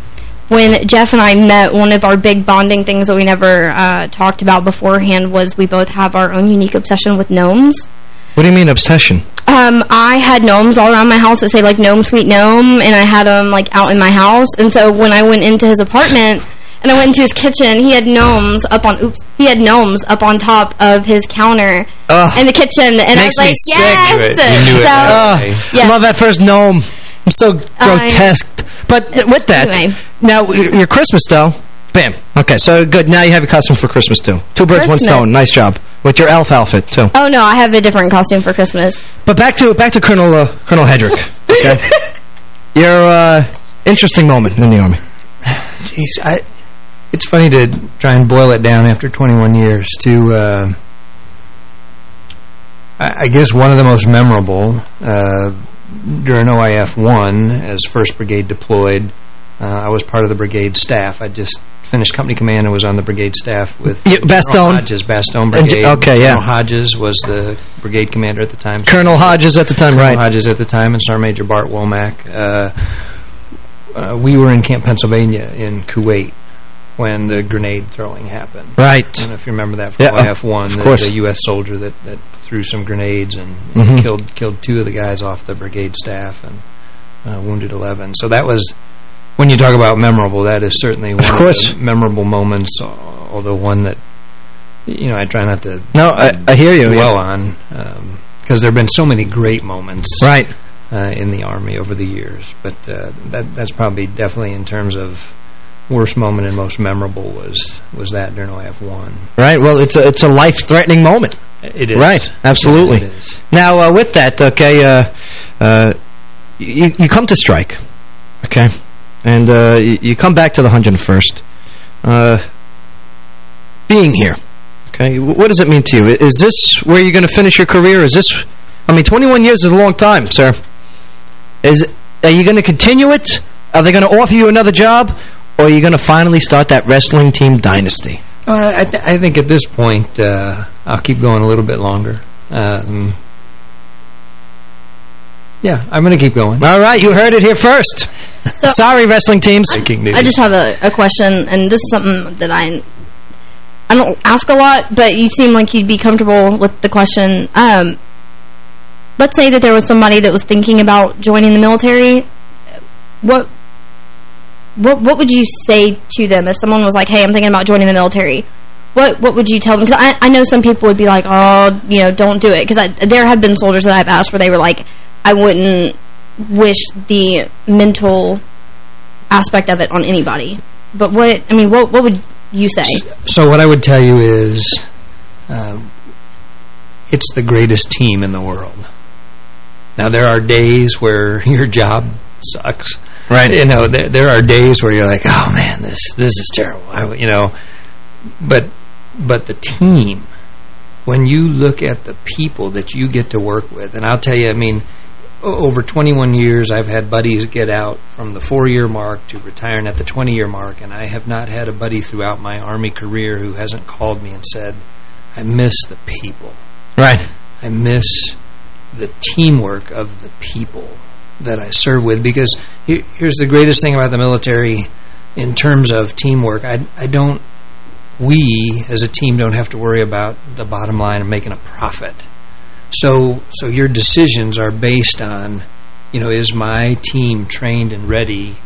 when Jeff and I met, one of our big bonding things that we never uh, talked about beforehand was we both have our own unique obsession with gnomes. What do you mean obsession? Um, I had gnomes all around my house that say like "gnome, sweet gnome," and I had them like out in my house. And so when I went into his apartment and I went into his kitchen, he had gnomes up on oops, he had gnomes up on top of his counter Ugh. in the kitchen, and I was like, yes. You knew it So- right away. yeah. I love that first gnome. I'm so grotesque. But with that, Anyway. now your your Christmas though, bam. Okay, so good. Now you have your costume for Christmas too. Two birds, one stone. Nice job with your elf outfit too. Oh no, I have a different costume for Christmas. But back to back to Colonel uh, Colonel Hedrick. Okay, your uh, interesting moment in the army. Jeez, I, it's funny to try and boil it down after 21 years to, uh, I, I guess one of the most memorable during OIF-1 as 1st Brigade deployed, uh, I was part of the brigade staff. I just finished company command and was on the brigade staff with Yeah, Bastogne? Hodges, Bastogne And- Brigade. okay, yeah. General Hodges was the brigade commander at the time. Colonel Hodges at the time, Colonel right? Hodges at the time, and Sergeant Major Bart Womack. Uh, uh, we were in Camp Pennsylvania in Kuwait when the grenade throwing happened. Right. I don't know if you remember that from Yeah, IF-1, of the, course. the U.S. soldier that, that threw some grenades and, Mhm. killed killed two of the guys off the brigade staff and uh, wounded 11. So that was, when you talk about memorable, that is certainly one of, course. the memorable moments, uh, although one that, you know, I try not to No, I, I hear you. dwell yeah. on because there have been so many great moments Right. uh, in the Army over the years. But uh, that that's probably definitely in terms of worst moment and most memorable was was that during OF1. Right. Well, it's a it's a life threatening moment. It is. Right. Absolutely. Yeah, is. Now, uh, with that, okay, uh, uh, you you come to strike, okay, and uh, you, you come back to the 101st. Uh, being here, okay, what does it mean to you? Is this where you're going to finish your career? Is this, I mean, 21 years is a long time, sir. Is Are you going to continue it? Are they going to offer you another job? Or are you going to finally start that wrestling team dynasty? Well, I, th I think at this point uh, I'll keep going a little bit longer. Um, yeah, I'm going to keep going. All right, you heard it here first. Sorry, wrestling teams. I just have a, a question, and this is something that I I don't ask a lot, but you seem like you'd be comfortable with the question. Um, let's say that there was somebody that was thinking about joining the military. What what what would you say to them if someone was like, "Hey, I'm thinking about joining the military"? What what would you tell them? Because I, I know some people would be like, oh, you know, don't do it. Because there have been soldiers that I've asked where they were like, I wouldn't wish the mental aspect of it on anybody. But what, I mean, what what would you say? So what I would tell you is, um, it's the greatest team in the world. Now, there are days where your job sucks. Right. You know, there, there are days where you're like, oh, man, this this is terrible. I, you know, but but the team, when you look at the people that you get to work with, and I'll tell you, I mean, over 21 years, I've had buddies get out from the four-year mark to retiring at the 20-year mark, and I have not had a buddy throughout my Army career who hasn't called me and said, I miss the people. Right. I miss the teamwork of the people that I serve with, because here, here's the greatest thing about the military in terms of teamwork. I, I don't, we as a team don't have to worry about the bottom line of making a profit. So, so your decisions are based on, you know, is my team trained and ready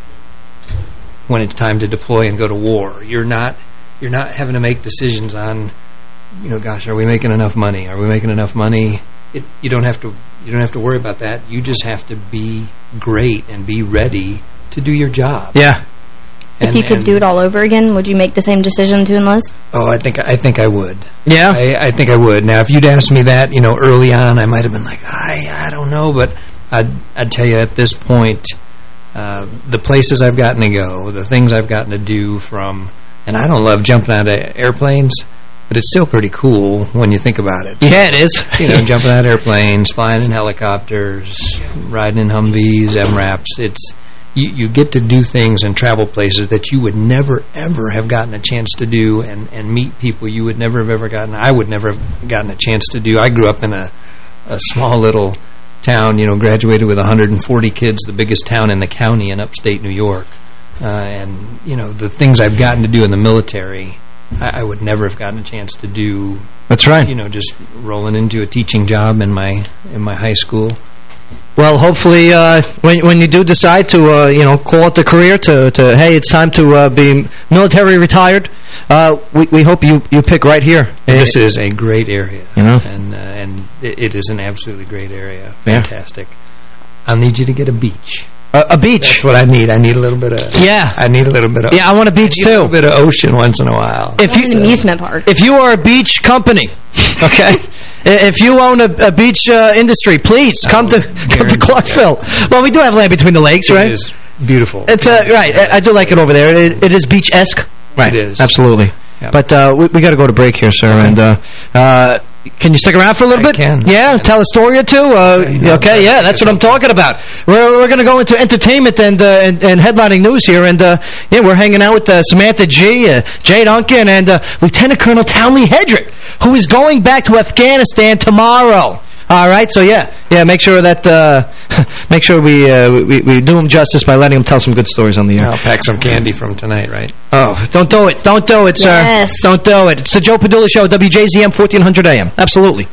when it's time to deploy and go to war? You're not, you're not having to make decisions on, you know, gosh, are we making enough money? Are we making enough money? It, you don't have to, you don't have to worry about that. You just have to be great and be ready to do your job. Yeah. If you could and- do it all over again, would you make the same decision to enlist? Oh, I think I think I would. Yeah, I, I think I would. Now, if you'd asked me that, you know, early on, I might have been like, I I don't know, but I'd I'd tell you at this point, uh, the places I've gotten to go, the things I've gotten to do from, and I don't love jumping out of airplanes, but it's still pretty cool when you think about it. Yeah, it is. you know, jumping out of airplanes, flying in helicopters, riding in Humvees, MRAPs. It's you, you get to do things and travel places that you would never, ever have gotten a chance to do and, and meet people you would never have ever gotten. I would never have gotten a chance to do. I grew up in a, a small little town, you know, graduated with 140 kids, the biggest town in the county in upstate New York. Uh, and, you know, the things I've gotten to do in the military, I, I would never have gotten a chance to do. That's right. You know, just rolling into a teaching job in my in my high school. Well, hopefully, uh, when when you do decide to, uh, you know, call it a career, to, to hey, it's time to uh, be military retired, uh, we, we hope you, you pick right here. This is a great area, You know? and uh, and it, it is an absolutely great area. Yeah. Fantastic. I'll need you to get a beach. A, a beach. That's what I need. I need a little bit of. Yeah. I need a little bit of. Yeah, I want a beach I need too. A little bit of ocean once in a while. If you, an amusement park. If you are a beach company, okay, if you own a, a beach uh, industry, please come to come to Clarksville. Well, we do have land between the lakes, right? It is beautiful. It's uh, right. I, I do like it over there. It, it is beach-esque. Right. It is. Absolutely. But uh, we, we got to go to break here, sir. And uh, uh, can you stick around for a little I bit? can. Yeah, tell a story or two. Uh, okay, yeah, that's what I'm talking about. We're we're going to go into entertainment and, uh, and and headlining news here, and uh, yeah, we're hanging out with uh, Samantha G, uh, Jay Duncan, and uh, Lieutenant Colonel Townley Hedrick, who is going back to Afghanistan tomorrow. All right, so yeah, yeah. Make sure that uh, make sure we, uh, we we do him justice by letting him tell some good stories on the air. I'll pack some candy from tonight, right? Oh, don't do it. Don't do it, sir. Yes. Don't do it. It's the Joe Padula Show, WJZM 1400 AM. Absolutely.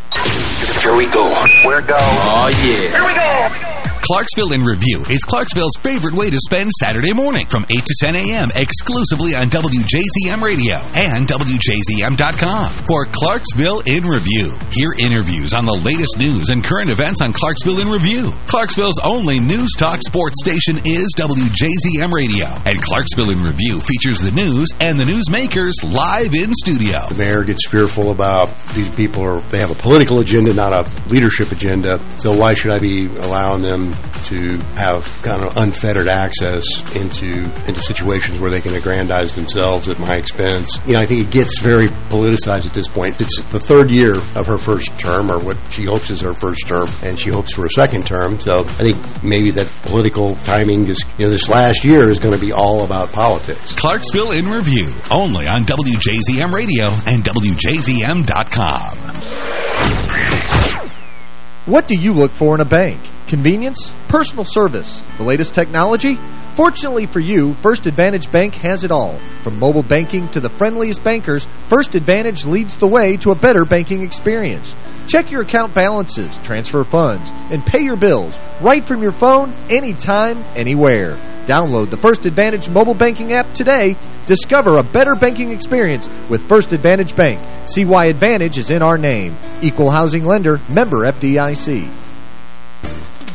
Here we go. We're go. Oh, yeah. Here we go. Clarksville in Review is Clarksville's favorite way to spend Saturday morning from 8 to 10 a.m. exclusively on WJZM Radio and WJZM.com for Clarksville in Review. Hear interviews on the latest news and current events on Clarksville in Review. Clarksville's only news talk sports station is WJZM Radio. And Clarksville in Review features the news and the newsmakers live in studio. The mayor gets fearful about these people are they have a political agenda, not a leadership agenda. So why should I be allowing them to have kind of unfettered access into into situations where they can aggrandize themselves at my expense? You know, I think it gets very politicized at this point. It's the third year of her first term, or what she hopes is her first term, and she hopes for a second term. So I think maybe that political timing just you know this last year is going to be all about politics. Clarksville in Review, only on WJZM Radio and WJZM.com. What do you look for in a bank? Convenience? Personal service? The latest technology? Fortunately for you, First Advantage Bank has it all. From mobile banking to the friendliest bankers, First Advantage leads the way to a better banking experience. Check your account balances, transfer funds, and pay your bills right from your phone, anytime, anywhere. Download the First Advantage mobile banking app today. Discover a better banking experience with First Advantage Bank. See why Advantage is in our name. Equal Housing Lender, member FDIC.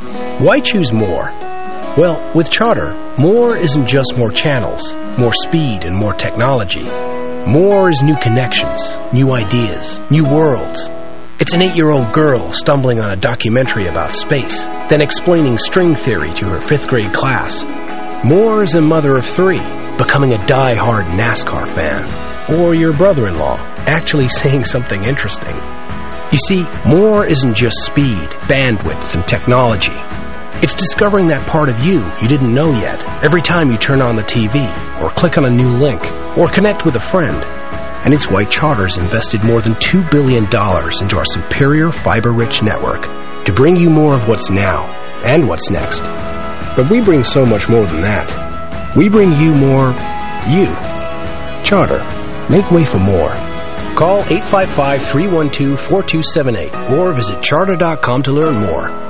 Why choose more? Well, with Charter, more isn't just more channels, more speed, and more technology. More is new connections, new ideas, new worlds. It's an eight-year-old girl stumbling on a documentary about space, then explaining string theory to her fifth-grade class. More is a mother of three, becoming a die-hard NASCAR fan. Or your brother-in-law, actually saying something interesting. You see, more isn't just speed, bandwidth, and technology. It's discovering that part of you you didn't know yet every time you turn on the TV, or click on a new link, or connect with a friend. And it's why Charter's invested more than $2 billion into our superior fiber-rich network to bring you more of what's now and what's next. But we bring so much more than that. We bring you more you. Charter. Make way for more. Call 855-312-4278 or visit charter.com to learn more.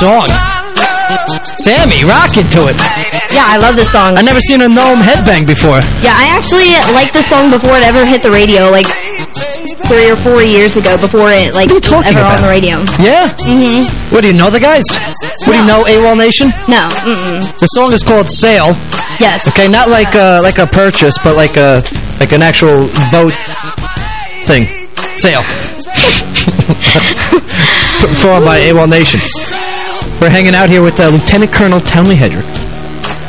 Song. Sammy, rocking to it. Yeah, I love this song. i never seen a gnome headbang before. Yeah, I actually liked this song before it ever hit the radio, like three or four years ago, before it like What are you talking ever about? on the radio. Yeah? Mm-hmm. What, do you know the guys? What, do you know AWOL Nation? No. Mm-mm. The song is called Sail. Yes. Okay, not like a, like a purchase, but like a like an actual boat thing. Sail. Performed by AWOL Nation. We're hanging out here with uh, Lieutenant Colonel Townley Hedrick,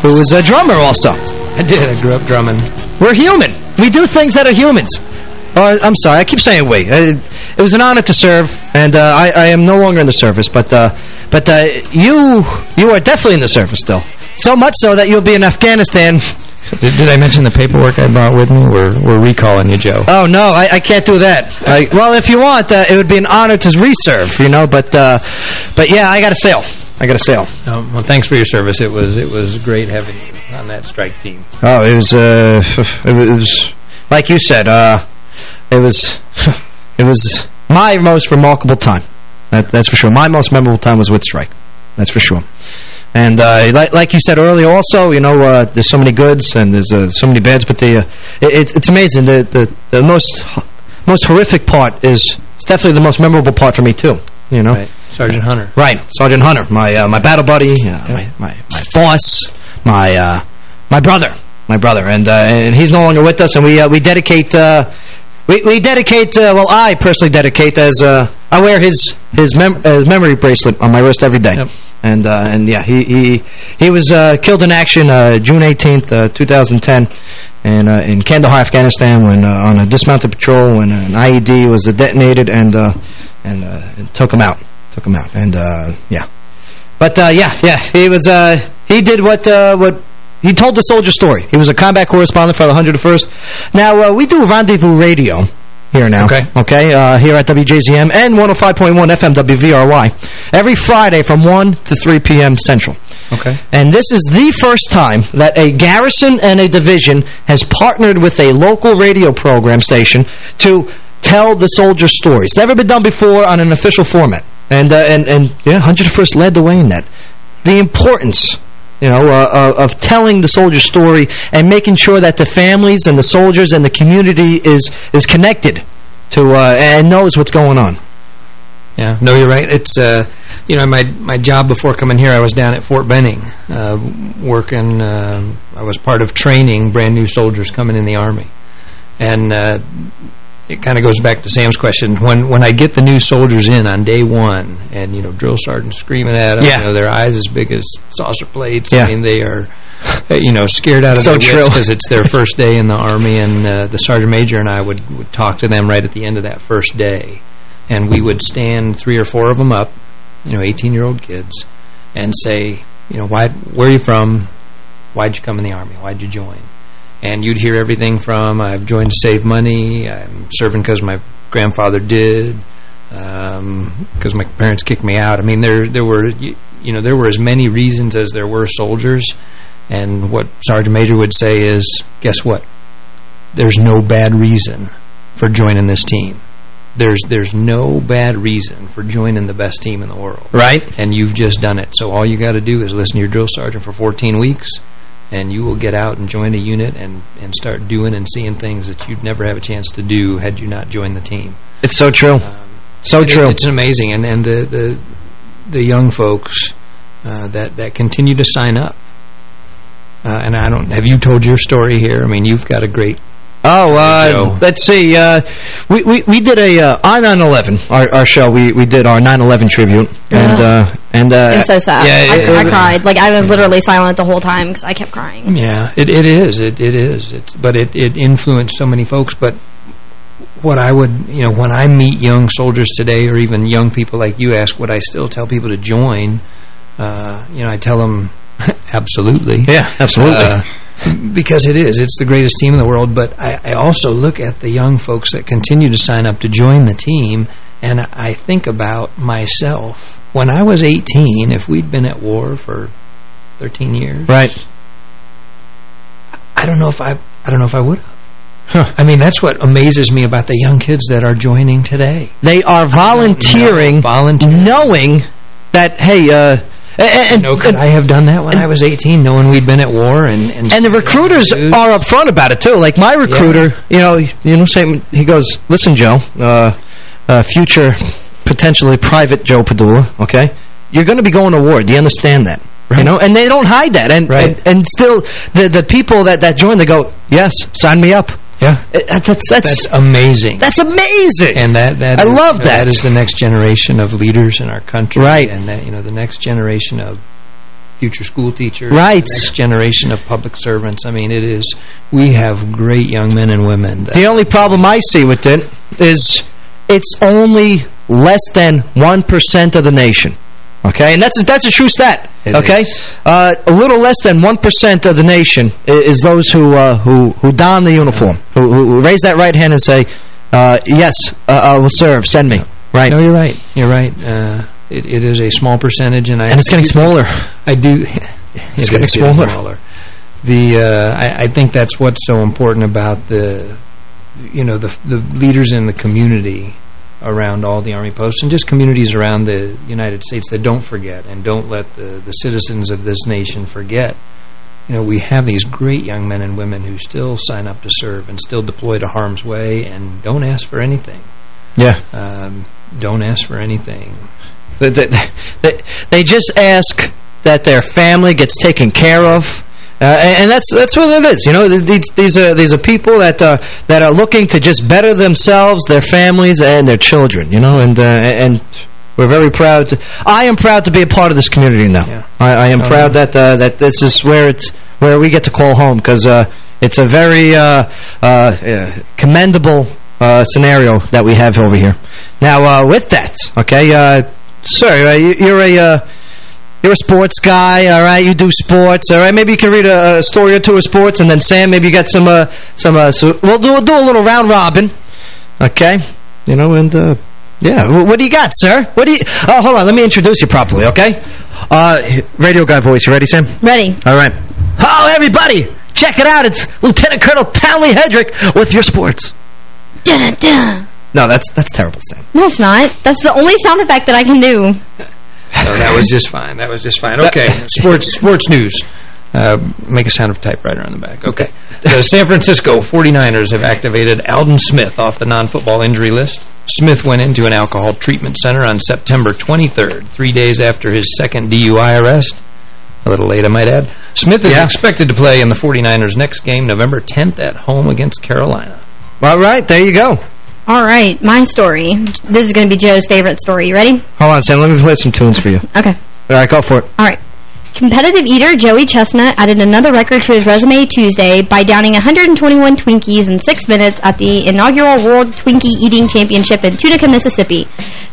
who is a drummer also. I did. I grew up drumming. We're human. We do things that are humans. Oh, I'm sorry. I keep saying we. Uh, it was an honor to serve, and uh, I, I am no longer in the service. But uh, but uh, you you are definitely in the service still. So much so that you'll be in Afghanistan. Did, did I mention the paperwork I brought with me? We're we're recalling you, Joe. Oh no, I, I can't do that. I, well, if you want, uh, it would be an honor to reserve, you know. But uh, but yeah, I got to sail. I got to sail. Um, well, thanks for your service. It was it was great having you on that strike team. Oh, it was uh, it was like you said. Uh, it was it was my most remarkable time. That, that's for sure. My most memorable time was with Strike. That's for sure. And uh, like, like you said earlier, also, you know, uh, there's so many goods and there's uh, so many bads, but the uh, it, it's it's amazing. The, the the most most horrific part is it's definitely the most memorable part for me too. You know, Right. Sergeant Hunter. Right, Sergeant Hunter, my uh, my battle buddy, uh, my, my my boss, my uh, my brother, my brother, and uh, and he's no longer with us, and we uh, we dedicate uh, we we dedicate uh, well I personally dedicate as uh, I wear his his, mem uh, memory bracelet on my wrist every day. And uh, and yeah, he he he was uh, killed in action uh, June 18th, uh, 2010, and uh, in Kandahar, Afghanistan, when uh, on a dismounted patrol when an IED was detonated and uh, and, uh, and took him out, took him out, and uh, yeah. But uh, yeah, yeah, he was uh, he did what uh, what he told the soldier story. He was a combat correspondent for the 101st. Now uh, we do rendezvous radio here now. Okay. Okay, uh, here at WJZM and 105.1 FM WVRY. Every Friday from 1 to 3 p.m. Central. Okay. And this is the first time that a garrison and a division has partnered with a local radio program station to tell the soldier stories. Never been done before on an official format. And, uh, and, and yeah, 101st led the way in that. The importance you know, uh, uh, of telling the soldier story and making sure that the families and the soldiers and the community is is connected to uh, and knows what's going on. Yeah, no, you're right. It's, uh, you know, my my job before coming here, I was down at Fort Benning uh, working. Uh, I was part of training brand new soldiers coming in the Army. And it kind of goes back to Sam's question. When when I get the new soldiers in on day one, and, you know, drill sergeants screaming at them, Yeah. you know, their eyes as big as saucer plates. Yeah. I mean, they are, uh, you know, scared out of So their wits because it's their first day in the Army, and uh, the sergeant major and I would, would talk to them right at the end of that first day and we would stand three or four of them up, you know, 18-year-old kids, and say, you know, why, where are you from? Why'd you come in the Army? Why'd you join? And you'd hear everything from, I've joined to save money, I'm serving because my grandfather did, um, because my parents kicked me out. I mean, there there were, you, you know, there were as many reasons as there were soldiers, and what Sergeant Major would say is, guess what? There's no bad reason for joining this team. There's there's no bad reason for joining the best team in the world. Right. And you've just done it. So all you got to do is listen to your drill sergeant for 14 weeks, and you will get out and join a unit and, and start doing and seeing things that you'd never have a chance to do had you not joined the team. It's so true. so It- true. It's amazing. And, and the, the, the young folks uh, that, that continue to sign up. Uh, and I don't, have you told your story here? I mean, you've got a great Oh, uh, let's see. Uh, we, we we did a uh, on 9/11 our our show. We we did our 9/11 tribute, and uh, and uh, I'm so sad. Yeah, I, it- I it- cried. Like, I was literally silent the whole time because I kept crying. Yeah, it it is. It it is. It's but it it influenced so many folks. But what I would you know when I meet young soldiers today, or even young people like you ask, would I still tell people to join? Uh, you know, I tell them absolutely. Yeah, absolutely. Because it is. It's the greatest team in the world. But I, I also look at the young folks that continue to sign up to join the team, and I think about myself. When I was 18, if we'd been at war for 13 years, right. I don't know if I I don't know if I would have. I mean, that's what amazes me about the young kids that are joining today. They are volunteering, knowing that hey, uh, and, You know, could I have done that when I was 18, knowing we'd been at war and and, and the recruiters are upfront about it too. Like my recruiter, you know, you know, same. He goes, "Listen, Joe, uh, uh, future potentially private Joe Padula, okay, you're going to be going to war. Do you understand that?" You know, and they don't hide that, and and, and still the the people that that join, they go, "Yes, sign me up." Yeah, uh, uh, that's that's that's amazing. That's amazing. And that that I is- love you know, that. That is the next generation of leaders in our country, Right. And that you know the next generation of future school teachers, Right. The next generation of public servants. I mean, it is. We have great young men and women. The only problem I see with it is it's only less than 1% of the nation. Okay? And that's a, that's a true stat. It okay? Uh, a little less than 1% of the nation i- is those who uh, who who don the uniform, who, who raise that right hand and say, uh, yes, uh, I will serve, send me. Right? No, you're right. You're right. Uh, it, it is a small percentage, and I And it's getting smaller. I do. It's it getting is smaller. The uh, I, I think that's what's so important about the, you know, the the leaders in the community around all the Army posts and just communities around the United States that don't forget and don't let the, the citizens of this nation forget. You know, we have these great young men and women who still sign up to serve and still deploy to harm's way and don't ask for anything. Yeah. Um, don't ask for anything. They, they, they just ask that their family gets taken care of. Uh, and, and that's that's what it is. You know, these these are these are people that uh, that are looking to just better themselves, their families, and their children. You know, and uh, and we're very proud. To, I am proud to be a part of this community now. Yeah. I, I am Oh, proud that uh, that this is where it's where we get to call home because uh, it's a very uh, uh, uh, commendable uh, scenario that we have over here. Now, uh, with that, okay, uh, sir, you, you're a uh, you're a sports guy, all right? You do sports, all right? Maybe you can read a, a story or two of sports, and then Sam, maybe you got some uh, some. Uh, so we'll do we'll do a little round robin, okay? You know, and uh, yeah, Wh- what do you got, sir? What do you? Oh, hold on, let me introduce you properly, okay? Uh, radio guy voice, you ready, Sam? Ready. All right. Oh, everybody! Check it out, it's Lieutenant Colonel Townley Hedrick with your sports. Dun, dun. No, that's that's terrible, Sam. No, it's not. That's the only sound effect that I can do. No, that was just fine. That was just fine. Okay, sports sports news. Uh, make a sound of typewriter on the back. Okay. The San Francisco 49ers have activated Aldon Smith off the non-football injury list. Smith went into an alcohol treatment center on September 23rd, three days after his second DUI arrest. A little late, I might add. Smith is Yeah. expected to play in the 49ers' next game, November 10th at home against Carolina. All right, there you go. All right, my story. This is going to be Joe's favorite story. You ready? Hold on, Sam, let me play some tunes for you. Okay. All right, go for it. All right. Competitive eater Joey Chestnut added another record to his resume Tuesday by downing 121 Twinkies in six minutes at the inaugural World Twinkie Eating Championship in Tunica, Mississippi.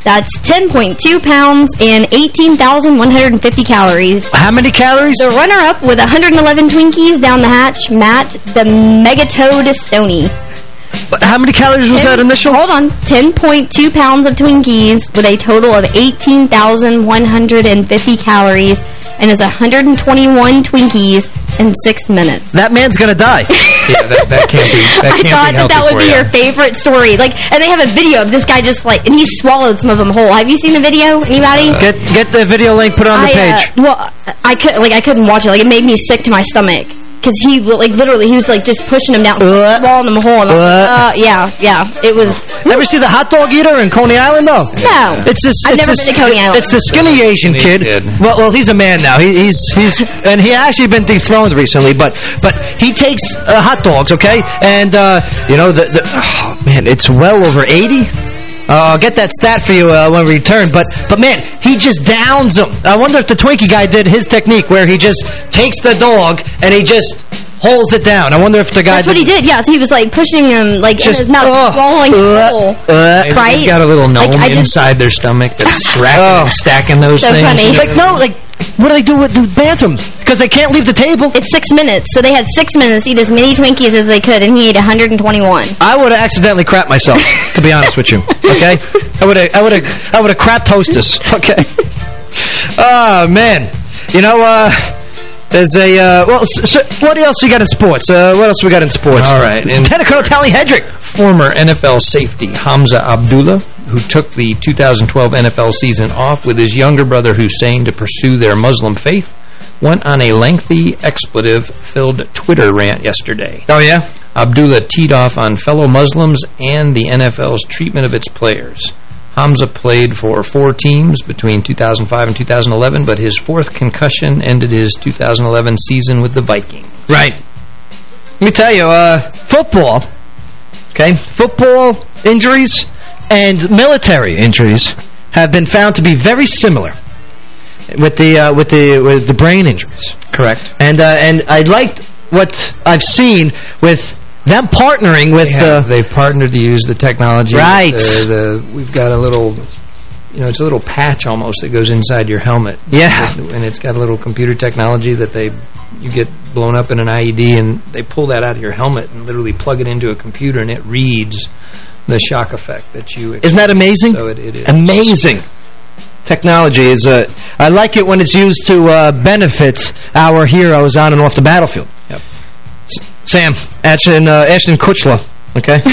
That's 10.2 pounds and 18,150 calories. How many calories? The runner-up with 111 Twinkies down the hatch, Matt the Megatoad Stonie. But how many calories was that initial? Hold on. 10.2 pounds of Twinkies with a total of 18,150 calories and is 121 Twinkies in six minutes. That man's going to die. Yeah, that, that can't be that I can't thought be that that would be you. your favorite story. Like, and they have a video of this guy just like, and he swallowed some of them whole. Have you seen the video? Anybody? Get get the video link, put it on the I, uh, page. well, I could like I couldn't watch it. Like it made me sick to my stomach because he like literally he was like just pushing him down, swallowing them whole. And I'm like, uh, yeah, yeah. It was. Ever see the hot dog eater in Coney Island, though? No. It's this. I've it's never this, been to Coney Island. It's the skinny Asian kid. kid. Well, well, he's a man now. He, he's he's and he actually been dethroned recently. But but he takes uh, hot dogs, okay, and uh, you know the, the oh, man, it's well over eighty. Uh, I'll get that stat for you uh, when we return. But but man, he just downs them. I wonder if the Twinkie guy did his technique where he just takes the dog and he just holds it down. I wonder if the guy That's what he did. Yeah, so he was like pushing him like Just, in his mouth, ugh, swallowing uh, whole. uh, right? got a little gnome Like, I just- inside their stomach that's stacking, Oh. stacking those So things. funny. Like, no, like, what do they do with the bathroom? Because they can't leave the table. It's six minutes, so they had six minutes to eat as many Twinkies as they could, and he ate 121. I would have accidentally crapped myself, to be honest with you. Okay? I would have I would have I would have crapped hostess. Okay. Oh man. You know, uh there's a uh well so what else we got in sports? Uh what else we got in sports? All right. Lieutenant Colonel Tally Hedrick. former NFL safety Hamza Abdullah, who took the 2012 NFL season off with his younger brother Hussein to pursue their Muslim faith, went on a lengthy expletive-filled Twitter rant yesterday. Oh yeah? Abdullah teed off on fellow Muslims and the NFL's treatment of its players. Hamza played for four teams between 2005 and 2011, but his fourth concussion ended his 2011 season with the Vikings. Right. Let me tell you, uh football, okay? Football injuries and military injuries have been found to be very similar with the uh, with the with the brain injuries. Correct. And uh, and I liked what I've seen with them partnering with They have, uh, they've partnered to use the technology. Right. The, the, we've got a little, you know, it's a little patch almost that goes inside your helmet. Yeah. And it's got a little computer technology that they, you get blown up in an IED and they pull that out of your helmet and literally plug it into a computer and it reads the shock effect that you Isn't that amazing? So it, it is. Amazing. Technology is uh, I like it when it's used to uh, benefit our heroes on and off the battlefield. Yep. S Sam, Ashton uh, Ashton Kutcher, okay?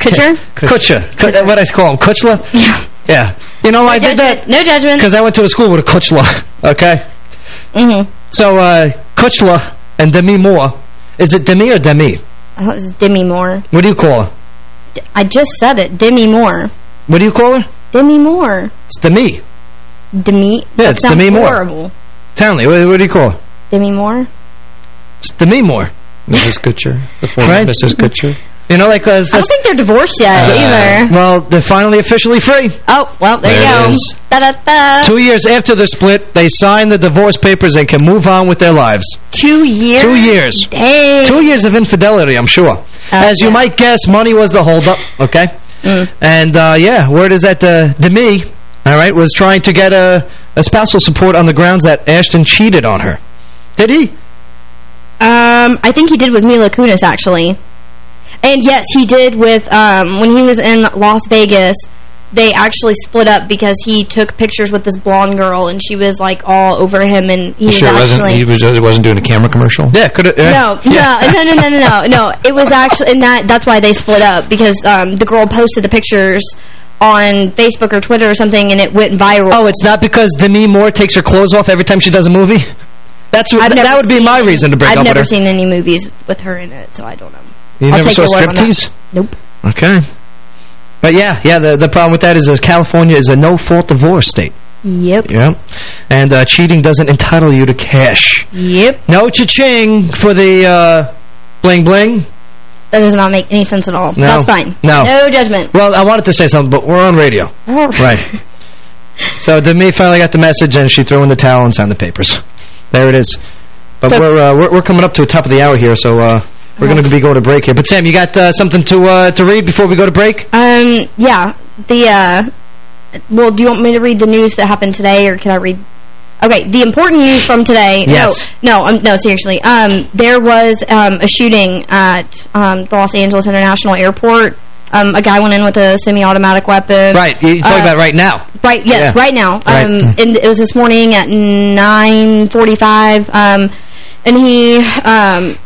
Kutcher? Kutcher. What I call him? Kutchler? Yeah. Yeah. You know, I did that No judgment. because I went to a school with a Kutchler. Okay? Mm-hmm. So, uh, Kutchler and Demi Moore. Is it Demi or Demi? I thought it was Demi Moore. What do you call her? I just said it. Demi Moore. What do you call her? Demi Moore. It's Demi. Demi. Yeah, that it's sounds Demi Moore. horrible. Townley, what, what do you call her? Demi Moore. It's Demi Moore. Mrs. Kutcher. The former Right? Mrs. Kutcher. You know, like... Uh, I don't think they're divorced yet either. Well, they're finally officially free. Oh, well, there, There you go. Da da da. Two years after the split, they signed the divorce papers and can move on with their lives. Two years? Two years. Dang. Two years of infidelity, I'm sure. As you might guess, money was the holdup, okay? Mm. And, uh, yeah, word is that uh, Demi, all right, was trying to get a, a spousal support on the grounds that Ashton cheated on her. Did he? Um, I think he did with Mila Kunis, actually. And yes, he did with, um, when he was in Las Vegas, they actually split up because he took pictures with this blonde girl and she was like all over him and he You was sure it wasn't, he was wasn't doing a camera commercial? Yeah, could have. No, no, no, no, no, no, no, no. It was actually, and that that's why they split up because um, the girl posted the pictures on Facebook or Twitter or something, and it went viral. Oh, it's not because Demi Moore takes her clothes off every time she does a movie? That's what, I've that would be my reason to break up. I've up never with her. seen any movies with her in it, so I don't know. You I'll never saw your word on that. Striptease? Nope. Okay. But yeah, yeah, the, the problem with that is that California is a no-fault divorce state. Yep. Yep. And uh, cheating doesn't entitle you to cash. Yep. No cha-ching for the uh, bling-bling. That does not make any sense at all. No. That's fine. No. No judgment. Well, I wanted to say something, but we're on radio. Oh. Right. so Demi finally got the message, and she threw in the towel and signed the papers. There it is. But So- we're, uh, we're we're coming up to the top of the hour here, so uh, we're going to be going to break here. But Sam, you got uh, something to uh, to read before we go to break? Um, yeah. The, uh, well, do you want me to read the news that happened today, or can I read... Okay, the important news from today... Yes. No, no, um, no, seriously. Um, there was um, a shooting at um, the Los Angeles International Airport. Um, a guy went in with a semi-automatic weapon. Right. You're talking Uh, about right now. Right, yes, Yeah. right now. Right. Um, and it was this morning at 9.45, um, and he um,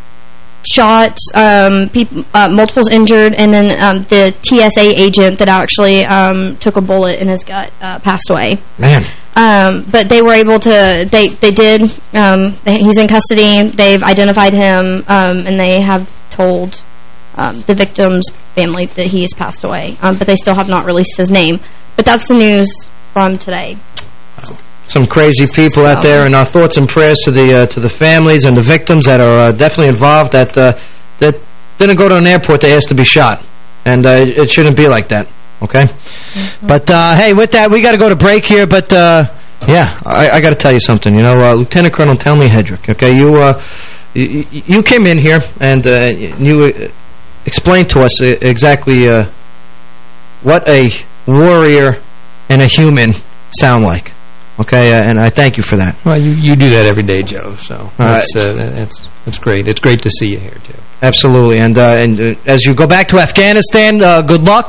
shot um, people, uh, multiples injured, and then um, the TSA agent that actually um, took a bullet in his gut uh, passed away. Man. Um, but they were able to, they, they did, um, he's in custody, they've identified him, um, and they have told um, the victim's family that he has passed away. Um, but they still have not released his name. But that's the news from today. Some crazy people out there, and our thoughts and prayers to the uh, to the families and the victims that are uh, definitely involved that uh, that didn't go to an airport to ask to be shot, and uh, it, shouldn't be like that. Okay, but uh, hey, with that, we got to go to break here. But uh, yeah, I, I got to tell you something. You know, uh, Lieutenant Colonel Tommy Hedrick. Okay, you uh, you, you came in here and uh, you explained to us uh, exactly uh, what a warrior and a human sound like. Okay, uh, and I thank you for that. Well, you, you do that every day, Joe, so that's, uh, that's, that's great. It's great to see you here, too. Absolutely, and uh, and uh, as you go back to Afghanistan, uh, good luck.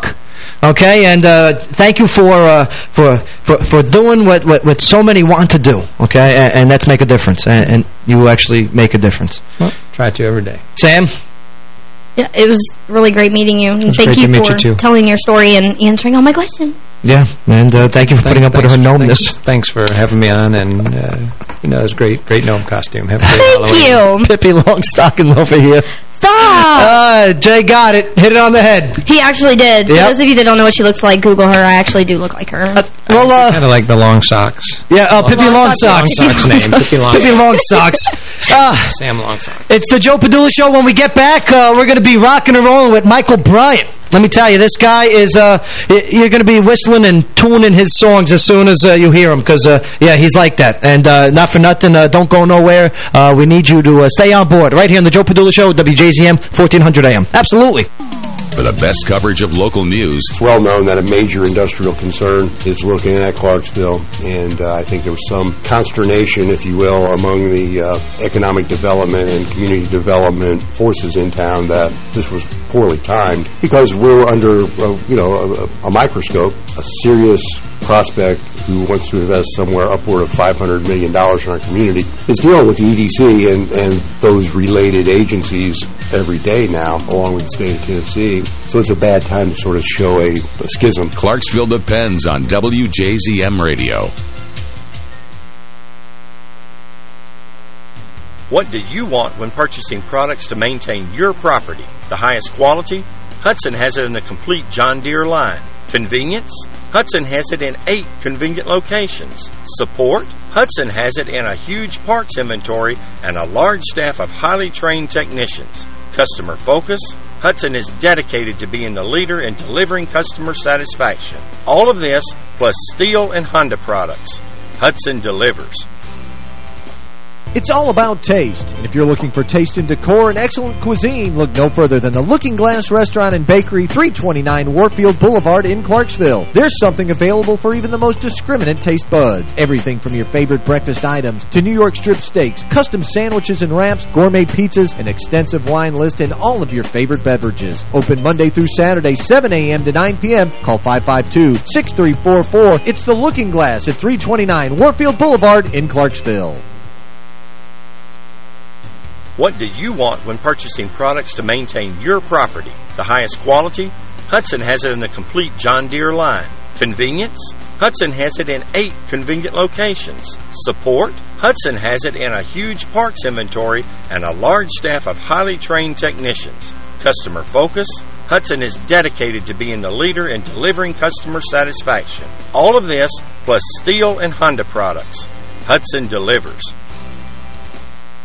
Okay, and uh, thank you for uh, for for for doing what, what what so many want to do. Okay, and, and let's make a difference, and, and you actually make a difference. Well, try to every day. Sam, Yeah, it was really great meeting you. And thank you for you, telling your story and answering all my questions. yeah, and uh, thank you for putting up with her gnomeness. Thanks, thanks for having me on, and, uh, you know, it was great, great gnome costume. Have a great Thank Halloween. you. Pippi Longstocking over here. Stop! Uh, Jay got it. Hit it on the head. He actually did. For those of you that don't know what she looks like, Google her. I actually do look like her. Well, uh, Kind of like the long socks. yeah, uh, Pippi Long Long Socks. Socks. Long Socks name. Pippi Long Pippi Long Socks. Ah. Sam Long Socks. It's the Joe Padula Show. When we get back, uh, we're going to be rocking and rolling with Michael Bryant. Let me tell you, this guy is, uh, you're going to be whistling and tuning his songs as soon as uh, you hear him, because, uh, yeah, he's like that. And uh, not for nothing, uh, don't go nowhere. Uh, we need you to uh, stay on board right here on the Joe Padula Show, WJZM, 1400 AM. Absolutely. For the best coverage of local news, It's well known that a major industrial concern is looking at Clarksville, and uh, I think there was some consternation, if you will, among the uh, economic development and community development forces in town that this was poorly timed because we're under, uh, you know, a, a microscope, a serious prospect who wants to invest somewhere upward of $500 million in our community is dealing with the EDC and, and those related agencies every day now, along with the state of Tennessee. Game. So it's a bad time to sort of show a, a schism. Clarksville depends on WJZM Radio. What do you want when purchasing products to maintain your property? The highest quality? Hudson has it in the complete John Deere line. Convenience? Hudson has it in eight convenient locations. Support? Hudson has it in a huge parts inventory and a large staff of highly trained technicians. Customer focus? Hudson is dedicated to being the leader in delivering customer satisfaction. All of this plus Stihl and Honda products. Hudson delivers. It's all about taste. And if you're looking for taste and decor and excellent cuisine, look no further than the Looking Glass Restaurant and Bakery, 329 Warfield Boulevard in Clarksville. There's something available for even the most discriminate taste buds. Everything from your favorite breakfast items to New York strip steaks, custom sandwiches and wraps, gourmet pizzas, an extensive wine list, and all of your favorite beverages. Open Monday through Saturday, 7 a.m. to 9 p.m. Call 552-6344. It's the Looking Glass at 329 Warfield Boulevard in Clarksville. What do you want when purchasing products to maintain your property? The highest quality? Hudson has it in the complete John Deere line. Convenience? Hudson has it in eight convenient locations. Support? Hudson has it in a huge parts inventory and a large staff of highly trained technicians. Customer focus? Hudson is dedicated to being the leader in delivering customer satisfaction. All of this plus Stihl and Honda products. Hudson delivers.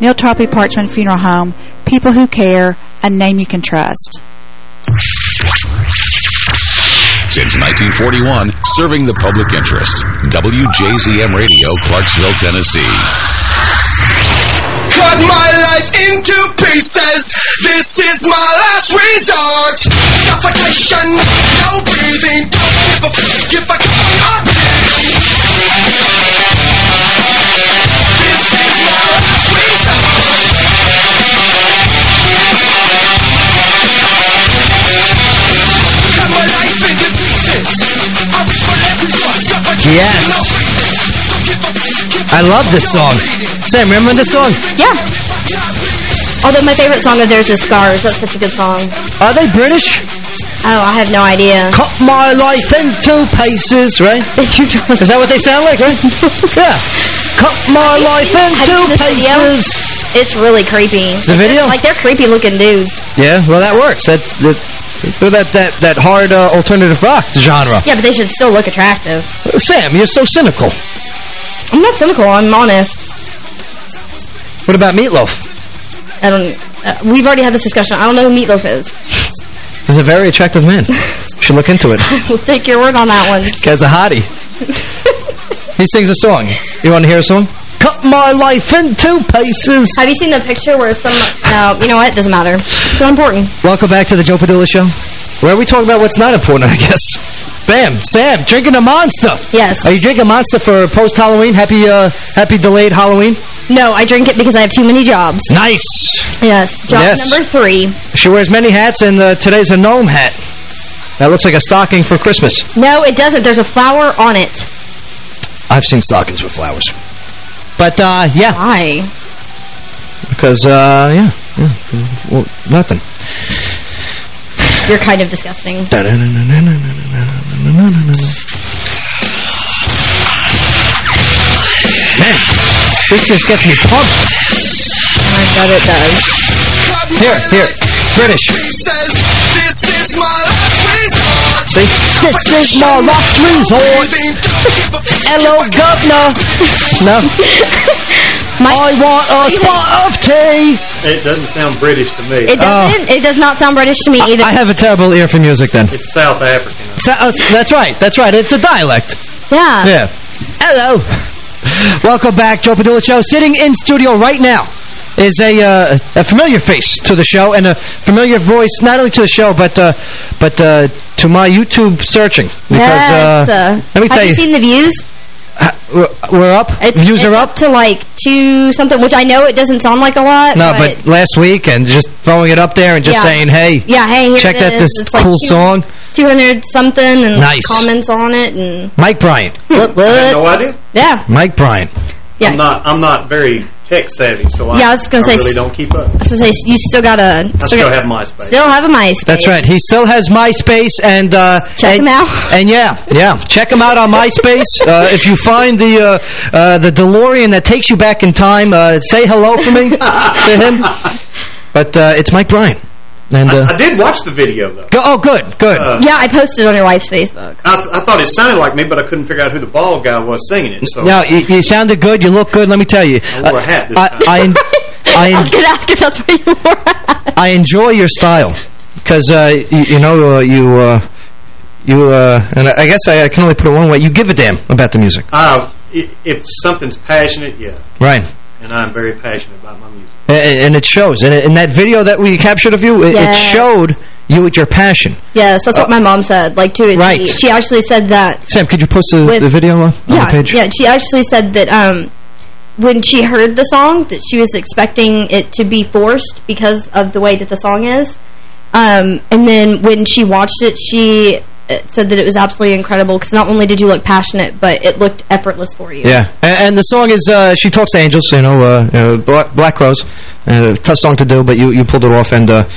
Neal Tarpley Parchman Funeral Home, people who care, a name you can trust. Since 1941, serving the public interest. WJZM Radio, Clarksville, Tennessee. Cut my life into pieces. This is my last resort. Suffocation, no breathing. Don't give a fuck if I Yes. no breathing. Don't give a fuck if I love this song. Sam, remember this song? Yeah. Although my favorite song of theirs is Scars. That's such a good song. Are they British? Oh, I have no idea. Cut my life into pieces, right? Is that what they sound like, right? yeah. Cut my life into this video? pieces. It's really creepy. The Like, video? they're- Like, they're creepy looking dudes. Yeah, well, that works. That's that, that, that, that hard uh, alternative rock genre. Yeah, but they should still look attractive. Sam, you're so cynical. I'm not cynical. I'm honest. What about Meatloaf? I don't... Uh, we've already had this discussion. I don't know who Meatloaf is. He's a very attractive man. you Should look into it. we'll take your word on that one. Guy's a hottie. he sings a song. You want to hear a song? Cut my life into pieces. Have you seen the picture where some... No, you know what? It doesn't matter. It's not important. Welcome back to the Joe Padula Show, where we talk about what's not important, I guess. Bam, Sam, drinking a Monster. Yes. Are you drinking Monster for post-Halloween? Happy, uh, happy delayed Halloween? No, I drink it because I have too many jobs. Nice. Yes. Job Yes. number three. She wears many hats, and uh, today's a gnome hat. That looks like a stocking for Christmas. No, it doesn't. There's a flower on it. I've seen stockings with flowers. But, uh, yeah. Why? Because, uh, yeah. yeah. Well, nothing. You're kind of disgusting. Man, this just gets me pumped. I bet it does. Here, here. British. Says this is my last resort. See? This is my last resort. Hello, governor. No. I want a spot of tea. It doesn't sound British to me. It doesn't. It does not sound British to me either. I have a terrible ear for music then. It's South African. So, uh, that's right. That's right. It's a dialect. yeah. Yeah. Hello. Welcome back, Joe Padula Show. Sitting in studio right now is a uh, a familiar face to the show and a familiar voice not only to the show but uh, but uh, to my YouTube searching because yes. uh, let me have tell you you, seen the views? we're, we're up. It's, Views it's are up. to like two something, which I know it doesn't sound like a lot. No, but last week and just throwing it up there and just Yeah. saying, hey, yeah, hey, check it that is. this It's like cool two- song. 200 something and Nice. comments on it and Mike Bryant. what, what? I had no idea. Yeah. Mike Bryant. Yeah. I'm not. I'm not very tech savvy, so I, Yeah, I was gonna say- really don't keep up. I was gonna say you still got a I still have MySpace. still have a MySpace. That's right. He still has MySpace and uh, Check and, him out. And yeah, yeah, check him out on MySpace. uh, if you find the uh, uh, the DeLorean that takes you back in time, uh, say hello for me to him. But uh, it's Mike Bryant. And uh, I did watch the video though. go, oh, good, good. Uh, Yeah, I posted on your wife's Facebook. I, th I thought it sounded like me, but I couldn't figure out who the bald guy was singing it. So no, you, you sounded good. You look good. Let me tell you. I wore a hat this I, time. I, I, I was gonna ask if that's where you were. I enjoy your style because uh, you, you know uh, you uh, you uh, and I guess I, I can only put it one way. You give a damn about the music, Uh, if something's passionate, yeah, right? And I'm very passionate about my music. And, and it shows. And in that video that we captured of you, it, it showed you with your passion. Yes, that's what my mom said. Like to a T. Right. She actually said that. Sam, could you post the, With- the video on, on Yeah, the page? yeah. She actually said that um, when she heard the song, that she was expecting it to be forced because of the way that the song is. Um, and then when she watched it, she uh, said that it was absolutely incredible because not only did you look passionate, but it looked effortless for you. Yeah, and, and the song is uh, "She Talks to Angels." You know, uh, uh, Black, Black Crowes. Uh, tough song to do, but you you pulled it off, and uh,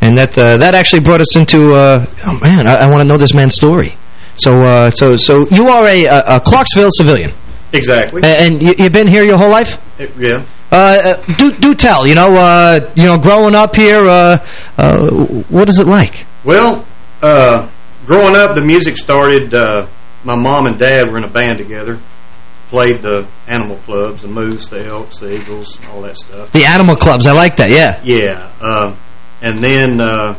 and that uh, that actually brought us into. Uh, oh man, I, I want to know this man's story. So uh, so so you are a, a, a Clarksville civilian, Exactly. A- and you, you've been here your whole life. It- yeah. Uh, uh, do do tell. You know, uh, you know, growing up here, uh, uh, what is it like? Well, uh, growing up, the music started. Uh, my mom and dad were in a band together. Played the animal clubs, the moose, the elks, the eagles, all that stuff. The animal clubs. I like that. Yeah. Yeah. Uh, and then uh,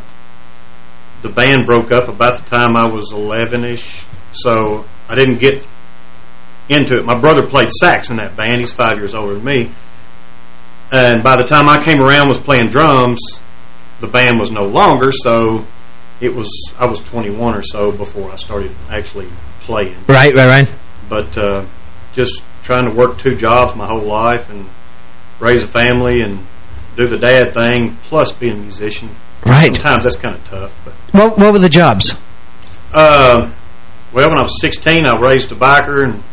the band broke up about the time I was 11-ish, so I didn't get into it. My brother played sax in that band. He's five years older than me. And by the time I came around was playing drums, the band was no longer, so it was I was 21 or so before I started actually playing. Right. Right. Right. But uh, just trying to work two jobs my whole life and raise a family and do the dad thing, plus be a musician. Right. Sometimes that's kind of tough. But What What were the jobs? uh, well, when I was 16, I raised tobacco and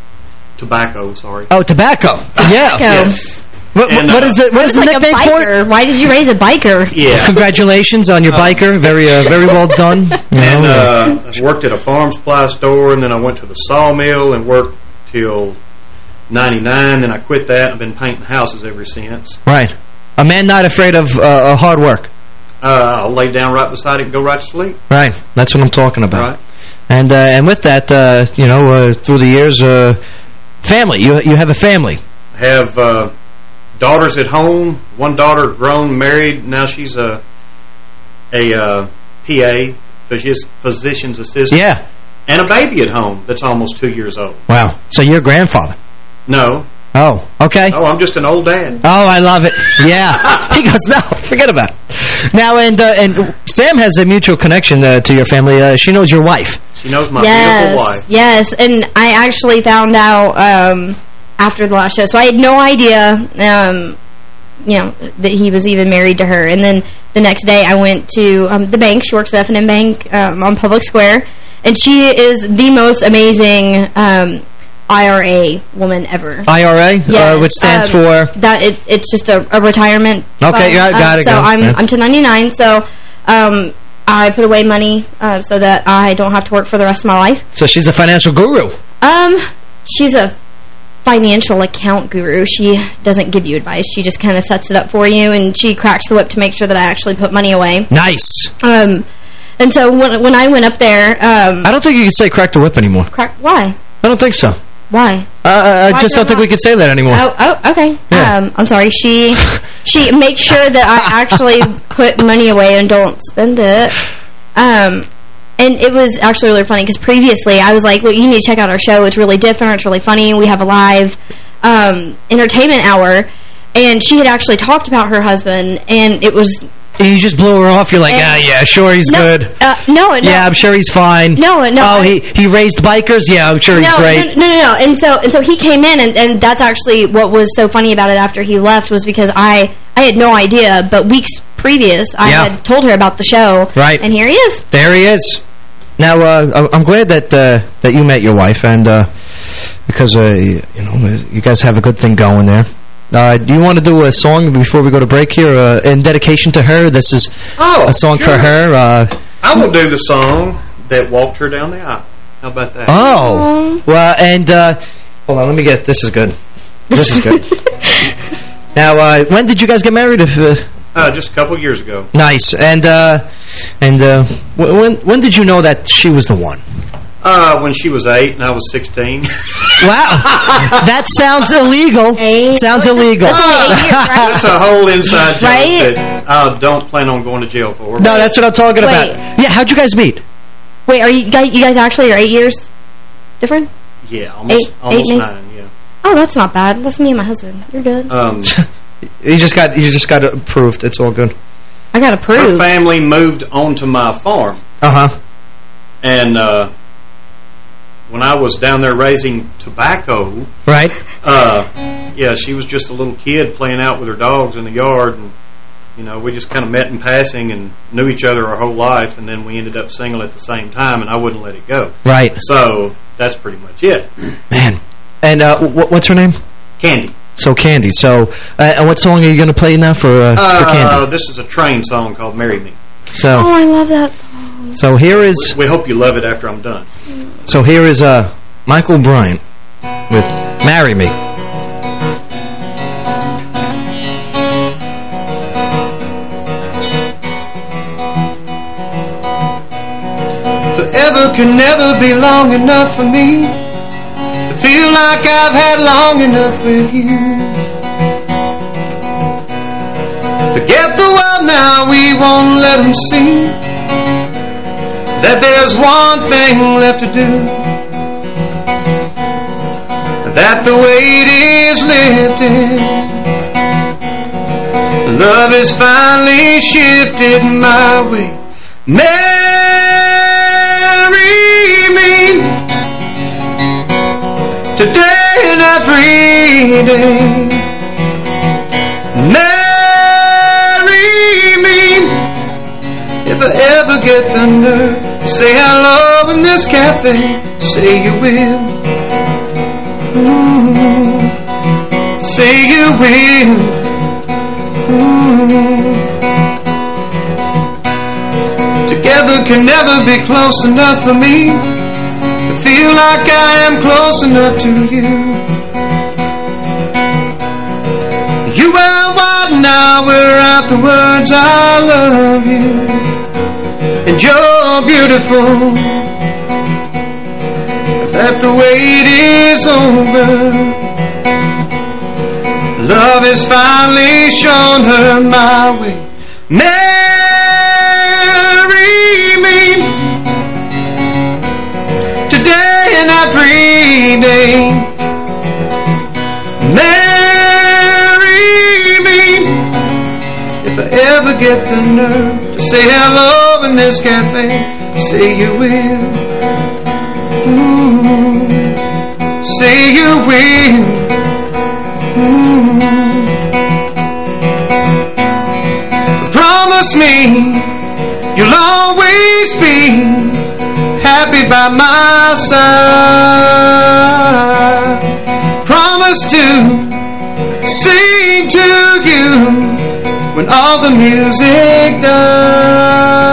tobacco. Sorry. Oh, tobacco. Yeah. Yes. What, And, what uh, is it? What is the like nickname for it? Why did you raise a biker? Yeah. Congratulations on your biker. Very, uh, very well done. And uh, I worked at a farm supply store, and then I went to the sawmill and worked till 99. Then I quit that. I've been painting houses ever since. right. A man not afraid of uh, hard work. Uh, I'll lay down right beside it and go right to sleep. Right. That's what I'm talking about. Right. And uh, and with that, uh, you know, uh, through the years, uh, family. You you have a family. have uh, daughters at home. One daughter grown, married. Now she's a a uh, PA, physician's assistant. Yeah. And a baby at home that's almost two years old. Wow. So you're a grandfather. No. Oh. Okay. Oh, I'm just an old dad. Oh, I love it. Yeah. he goes, no, forget about it. Now, and uh, and Sam has a mutual connection uh, to your family. Uh, she knows your wife. She knows my yes, beautiful wife. yes. And I actually found out um, after the last show, so I had no idea, um, you know, that he was even married to her. And then the next day, I went to um, the bank. She works at F&M Bank um, on Public Square, and she is the most amazing um, IRA woman ever. IRA, uh, which stands um, for that. It, it's just a, a retirement. Okay, yeah, got Um, it, So it, I'm yeah. I'm to 99. So um, I put away money uh, so that I don't have to work for the rest of my life. So she's a financial guru. Um, she's a financial account guru. She doesn't give you advice. She just kind of sets it up for you, and she cracks the whip to make sure that I actually put money away. Nice. Um, And so when when I went up there, um, I don't think you can say crack the whip anymore. crack, why? I don't think so. Why? Uh, I Why just don't think we can say that anymore. Oh, oh, okay. Yeah. Um, I'm sorry. She she makes sure that I actually put money away and don't spend it. Um, and it was actually really funny because previously I was like, well, you need to check out our show. It's really different. It's really funny. We have a live um, entertainment hour." And she had actually talked about her husband, and it was And you just blew her off. You're like, And- ah, yeah, sure, he's No, good. uh, no, no. Yeah, I'm sure he's fine. No, no, Oh, he he raised bikers. Yeah, I'm sure he's no, great. No, no, no, no. And so, and so he came in, and, and that's actually what was so funny about it after he left was because I, I had no idea, but weeks previous, I Yeah. had told her about the show. Right. And here he is. There he is. Now, uh, I- I'm glad that uh, that you met your wife, and uh, because uh, you know you guys have a good thing going there. Uh, do you want to do a song before we go to break here uh, in dedication to her? This is Oh, a song for sure. her. Uh, I will do the song that walked her down the aisle. How about that? oh, well, and uh, hold on, let me get this is good. This is good. now, uh, when did you guys get married? If uh, just a couple years ago. nice, and uh, and uh, when when did you know that she was the one? Uh, when she was eight and I was 16. Wow, that sounds illegal. Sounds illegal. That's a whole inside joke Right? that I don't plan on going to jail for. No, that's what I'm talking Wait. about. Yeah, how'd you guys meet? Wait, are you guys, you guys actually are eight years different? Yeah, almost, Eight- almost eight, eight? nine, yeah. Oh, that's not bad. That's me and my husband. You're good. Um, You just got you just got approved. It's all good. I got her approved. family moved onto my farm. Uh huh. And uh, when I was down there raising tobacco, Right. uh, yeah, she was just a little kid playing out with her dogs in the yard, and you know, we just kind of met in passing and knew each other our whole life, and then we ended up single at the same time, and I wouldn't let it go. Right. So that's pretty much it. Man. And uh, wh what's her name? Candy. So Candy. So uh, and what song are you going to play now for uh, for Uh, Candy? this is a train song called "Marry Me." So Oh, I love that song. so here is We hope you love it after I'm done. so here is uh Michael Bryant with "Marry Me." Forever can never be long enough for me to feel like I've had long enough with you. Forget the world now, we won't let them see that there's one thing left to do. That the weight is lifted. Love has finally shifted my way. Marry today and every day. Marry me if I ever get the nerve say hello in this cafe. Say you will. Mm. Say you will. Mm. Together can never be close enough for me feel like I am close enough to you. You are wild now, we're out the words I love you. And you're beautiful. That the wait is over. Love has finally shown her my way. Marry get the nerve to say hello in this cafe. Say you will. Mm. Say you will. Mm. Promise me you'll always be happy by my side. Promise to sing to you when all the music dies.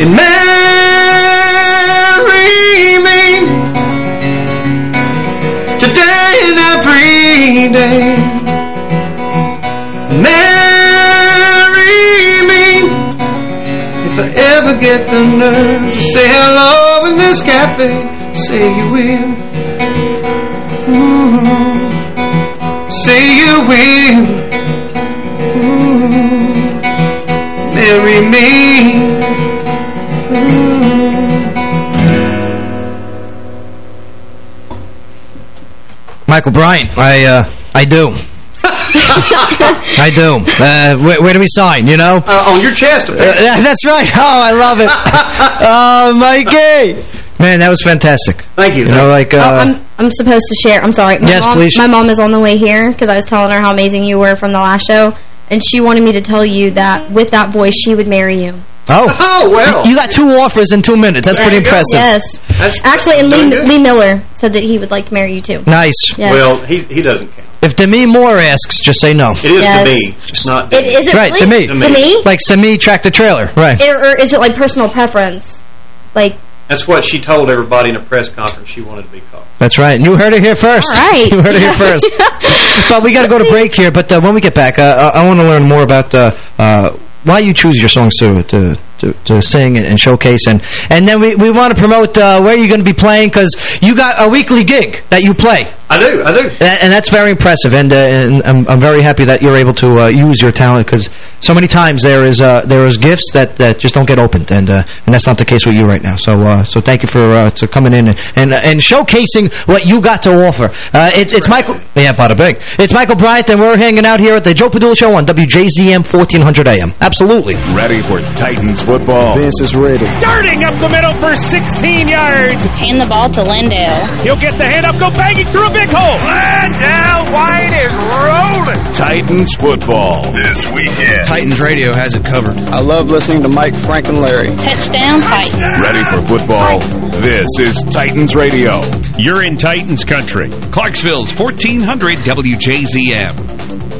And marry me today and every day. Marry me if I ever get the nerve to say hello in this cafe. Say you will. You will. Mm. Marry me. Michael Bryant, I uh, I do. I do. Uh, where, where do we sign, you know? Uh, on your chest. Uh, that's right. Oh, I love it. oh, Mikey. Man, that was fantastic. Thank you. You know, like... Oh, Uh, I'm I'm supposed to share. I'm sorry. My Yes, mom, please. My mom is on the way here because I was telling her how amazing you were from the last show, and she wanted me to tell you that with that voice, she would marry you. oh. Oh, well. You got two offers in two minutes. That's pretty impressive. Yes. Actually, and Lee, Lee Miller said that he would like to marry you too. Nice. Yes. Well, he he doesn't count. If Demi Moore asks, just say no. It is Yes. to me, just not It, is it right, really? Demi. Demi? Like Semi tractor trailer. Right. Or, or is it like personal preference? Like, That's what she told everybody in a press conference she wanted to be called. That's right. And You heard it here first. All right. You heard it here first. but we got to go to break here. But uh, when we get back, uh, I, I want to learn more about uh, uh, why you choose your songs to to, to, to sing and showcase. And, and then we, we want to promote uh, where you're going to be playing because you got a weekly gig that you play. I do, I do. And, and that's very impressive. And, uh, and I'm, I'm very happy that you're able to uh, use your talent because so many times there is uh, there is gifts that, that just don't get opened. And uh, and that's not the case with you right now. So uh, so thank you for uh, to coming in and, and, and showcasing what you got to offer. Uh, it, it's Michael. Yeah, bada bing. It's Michael Bryant, and we're hanging out here at the Joe Padula Show on WJZM 1400 AM. Absolutely. Ready for Titans football. Vince is ready. Darting up the middle for 16 yards. Hand the ball to LenDale. He'll get the hand up, go banging through a big hole. LenDale White is rolling. Titans football this weekend. Titans Radio has it covered. I love listening to Mike, Frank, and Larry. Touchdown, Titans. Ready for football? This is Titans Radio. You're in Titans country. Clarksville's 1400 WJZM.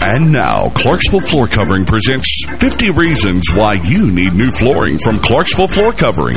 And now, Clarksville Floor Covering presents 50 Reasons Why You Need New Flooring from Clarksville Floor Covering.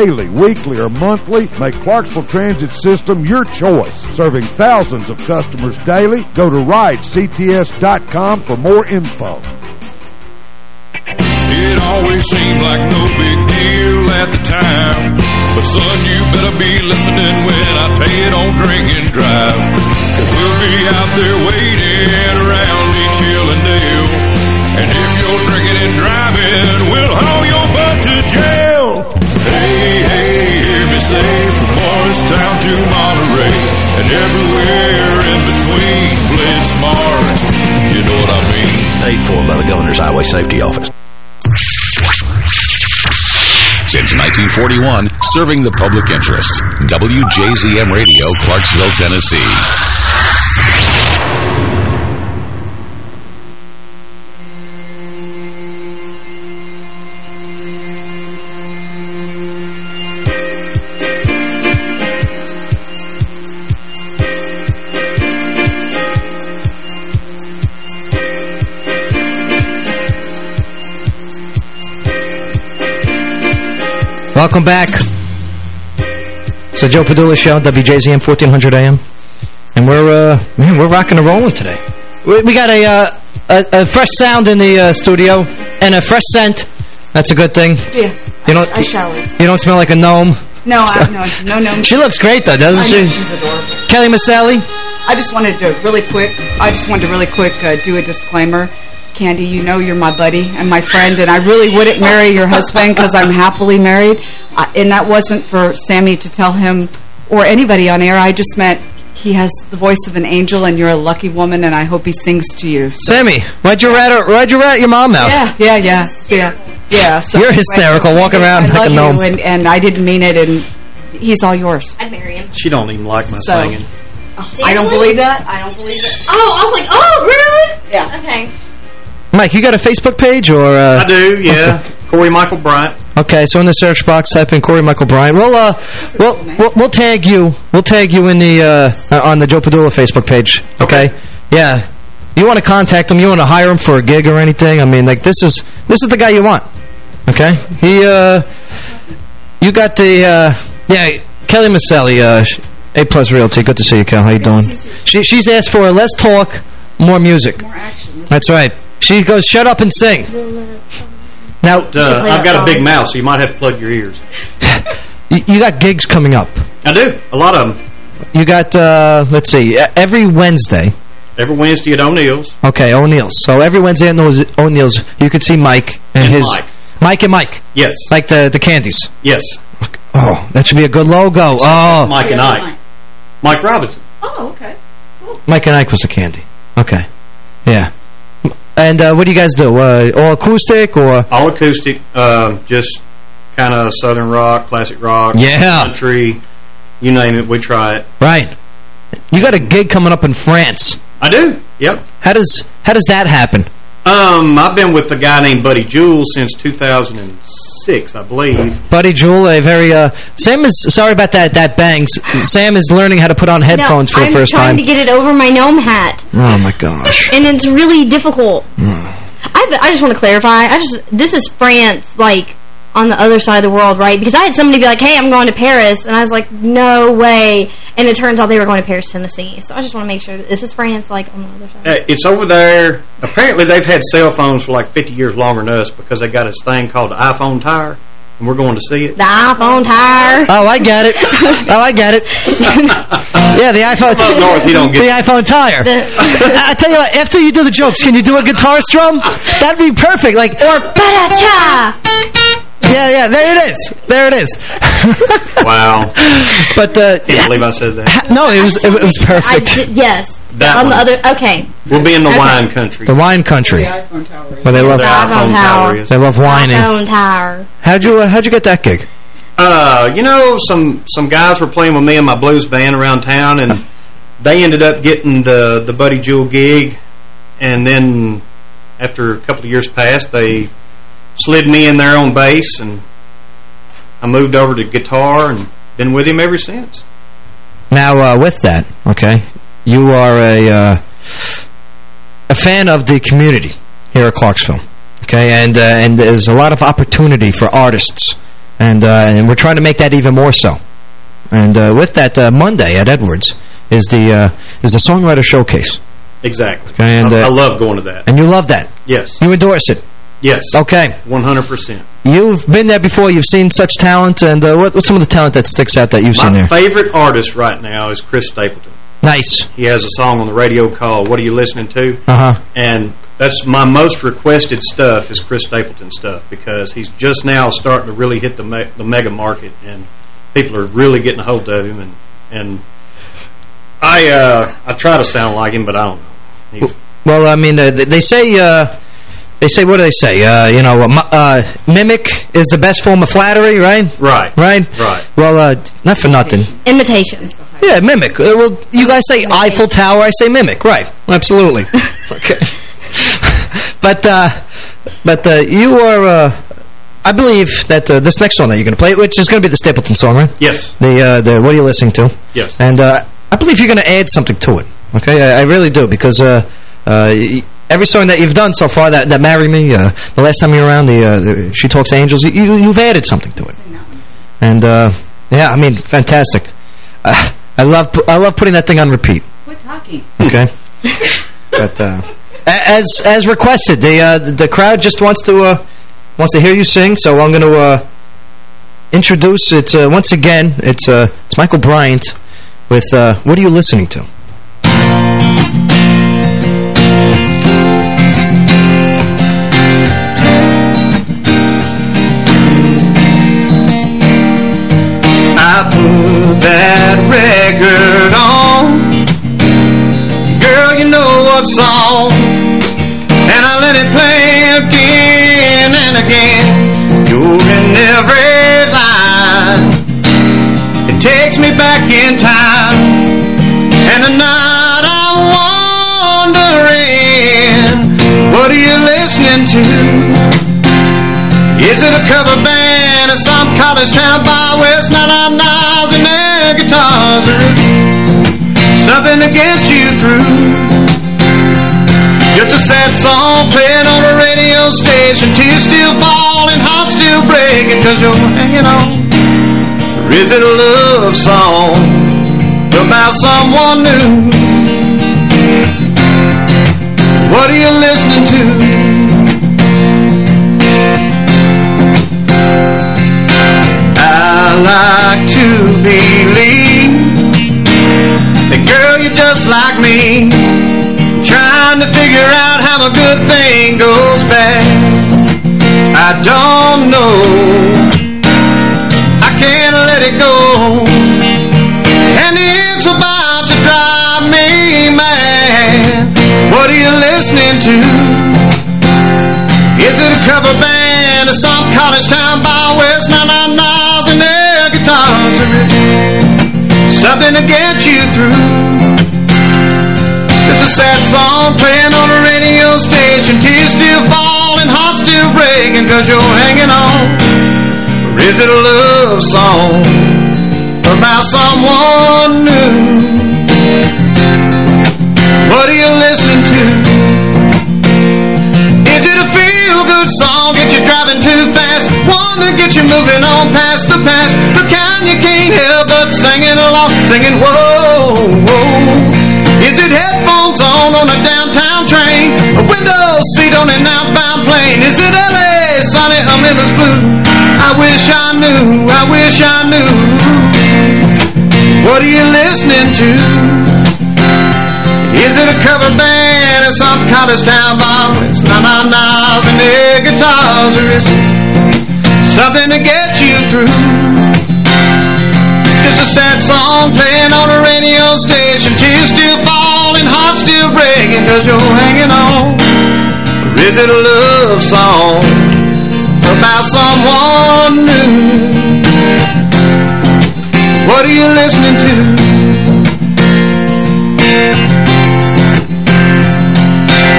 Daily, weekly, or monthly, make Clarksville Transit System your choice. Serving thousands of customers daily, go to ridects.com for more info. It always seemed like no big deal at the time. But son, you better be listening when I tell you don't drink and drive. Cause we'll be out there waiting around each hill and dale. And if you're drinking and driving, we'll haul your butt to jail. Hey, hey, hear me say from Morristown to Monterey. And everywhere in between, playing smart. You know what I mean? Paid for by the Governor's Highway Safety Office. Since 1941, serving the public interest. WJZM Radio, Clarksville, Tennessee. Welcome back. It's the Joe Padula Show, WJZM 1400 AM. And we're, uh, man, we're rocking and rolling today. We, we got a, uh, a, a fresh sound in the uh, studio and a fresh scent. That's a good thing. Yes. You don't, I, I showered. You don't smell like a gnome. No, So- I, no, no, no. She looks great, though, doesn't she? she's adorable. Kelly Maselli. I just wanted to really quick. I just wanted to really quick uh, do a disclaimer. Candy, you know you're my buddy and my friend, and I really wouldn't marry your husband because I'm happily married. Uh, and that wasn't for Sammy to tell him or anybody on air. I just meant he has the voice of an angel, and you're a lucky woman, and I hope he sings to you. So- Sammy, why'd you rat, why'd you rat your mom out? Yeah, yeah, yeah, yeah, yeah. So You're anyway, hysterical, walking around I like a love gnome. you, and, and I didn't mean it, and he's all yours. I'd marry him. She don't even like my So- singing. I don't believe that. I don't believe it. Oh, I was like, oh, really? Yeah. Okay. Mike, you got a Facebook page or? Uh, I do, yeah. Corey Michael Bryant. Okay, so in the search box, type in Corey Michael Bryant. We'll uh, we'll, we'll we'll tag you. We'll tag you in the uh, uh, on the Joe Padula Facebook page. Okay. Yeah. You want to contact him? You want to hire him for a gig or anything? I mean, like this is this is the guy you want. Okay. He uh, you got the uh, yeah, Kelly Maselli, uh, A Plus Realty. Good to see you, Kel. How you doing? She she's asked for less talk, more music. More action. That's right. She goes, shut up and sing. Now, Uh, I've got a big mouth, so you might have to plug your ears. You, you got gigs coming up. I do. A lot of them. You got, uh, let's see, every Wednesday. Every Wednesday at O'Neill's. Okay, O'Neill's. So every Wednesday at O'Neill's- O'Neill's, you could see Mike and, And his... Mike. Mike and Mike. Yes. Like the, the candies. Yes. Oh, that should be a good logo. Oh. Mike and Ike. Mike Robinson. Oh, okay. Mike and Ike was a candy. Okay. Yeah. And uh, what do you guys do? Uh, all acoustic or... All acoustic, um, just kind of southern rock, classic rock, Yeah. country, you name it, we try it. Right. You got a gig coming up in France. I do. Yep. How does how does that happen? Um, I've been with a guy named Buddy Jewell since 2006, I believe. Buddy Jewell, a very uh, Sam is sorry about that that bangs. Sam is learning how to put on headphones no, for the I'm first trying to get it over my gnome hat, oh my gosh. and it's really difficult. Hmm. I, I just want to clarify. I just this is France, like on the other side of the world, right? Because I had somebody be like, "Hey, I'm going to Paris," and I was like, "No way!" And it turns out they were going to Paris, Tennessee. So I just want to make sure this is France, like on the other side. Uh, It's over there. Apparently, they've had cell phones for like 50 years longer than us because they got this thing called the iPhone tire. and we're going to see it. The iPhone tire. Oh, I get it. Oh, I get it. yeah, the iPhone. Up north, you don't get the iPhone tire. I tell you what, after you do the jokes, can you do a guitar strum? That'd be perfect. Like or cha. Yeah, yeah, there it is. There it is. wow. But uh, Can't believe I said that. no, it was it was I perfect. did, yes. That On the other. Okay. We'll be in the Okay. wine country. The wine country. iPhone tower. Where they love The iPhone tower is. They love wine. iPhone tire. How'd you uh, how'd you get that gig? Uh, you know, some some guys were playing with me in my blues band around town, and they ended up getting the the Buddy Jewell gig, and then after a couple of years passed, they slid me in there on bass, and I moved over to guitar, and been with him ever since. Now, uh, with that, okay, you are a uh, a fan of the community here at Clarksville, okay, and uh, and there's a lot of opportunity for artists, and uh, and we're trying to make that even more so. And uh, with that, uh, Monday at Edwards is the uh, is the songwriter showcase, Exactly. Okay, and, I, I love going to that. and you love that. Yes. You endorse it. Yes. Okay. 100%. You've been there before. You've seen such talent, and uh, what, what's some of the talent that sticks out that you've seen there? My favorite artist right now is Chris Stapleton. Nice. He has a song on the radio called What Are You Listening To? Uh-huh. And that's my most requested stuff is Chris Stapleton stuff because he's just now starting to really hit the me the mega market and people are really getting a hold of him and and I uh I try to sound like him but I don't know. He's, Well, I mean, uh, they they say, uh, they say, what do they say? Uh, you know, uh, uh, mimic is the best form of flattery, right? Right. Right? Right. Well, uh, not for nothing. Imitation. Yeah, mimic. Uh, well, you guys say Eiffel Tower, I say mimic. Right. Absolutely. okay. but, uh, but, uh, you are, uh, I believe that uh, this next song that you're going to play, which is going to be the Stapleton song, right? Yes. The, uh, the, what are you listening to? Yes. And, uh, I believe you're going to add something to it. Okay? I, I really do, because, uh, uh, y- every song that you've done so far, that, that Marry Me, uh, the last time you were around, the, uh, the She Talks to Angels, you, you've added something to it. And, uh, yeah, I mean, fantastic. Uh, I love I love putting that thing on repeat. Quit talking. Okay, but uh, as as requested, the uh, the crowd just wants to uh, wants to hear you sing. So I'm going to uh, introduce it uh, once again. It's uh, it's Michael Bryant with uh, "What Are You Listening To." I put that record on. Girl, you know what song. And I let it play again and again. You're in every something to get you through? Just a sad song playing on a radio station, tears still falling, hearts still breaking cause you're hanging on. Or is it a love song about someone new? What are you listening to? I like to believe like me, trying to figure out how a good thing goes bad. I don't know, I can't let it go, and it's about to drive me mad. What are you listening to? Is it a cover band or some college town by West Nine Niles and their guitars? Or is it something to get you through? Sad song playing on a radio station, tears still falling, hearts still breaking cause you're hanging on. Or is it a love song about someone new? What are you listening to? Is it a feel-good song, get you driving too fast? One that gets you moving on past the past? The kind you can't help but singing along, singing whoa, whoa. Is it headphones on on a downtown train? A window seat on an outbound plane? Is it LA, sunny, or Memphis blue? I wish I knew, I wish I knew. What are you listening to? Is it a cover band or some college town bar? It's na-na-nas and air guitars, or is it something to get you through? Just a sad song playing on a radio station, tears still falling, heart still breaking, cause you're hanging on. Or is it a love song about someone new? What are you listening to?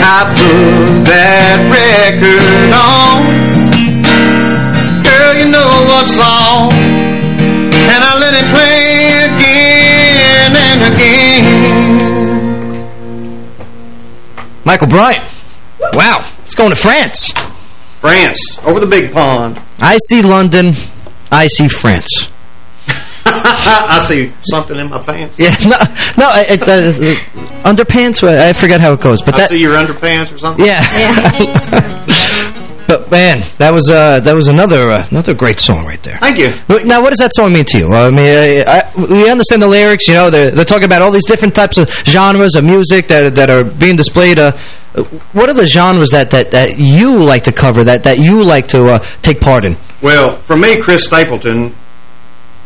I put that record on. Girl, you know what song. And I let it play Michael Bryant. Wow, it's going to France. France, over the big pond. I see London. I see France. I see something in my pants. Yeah, no, no, it, uh, underpants. I forget how it goes, but I that. see your underpants or something. Yeah. but man, that was uh, that was another uh, another great song right there. Thank you. Now, what does that song mean to you? I mean, I, I, we understand the lyrics. You know, they're, they're talking about all these different types of genres of music that that are being displayed. Uh, what are the genres that, that, that you like to cover, that, that you like to uh, take part in? Well, for me, Chris Stapleton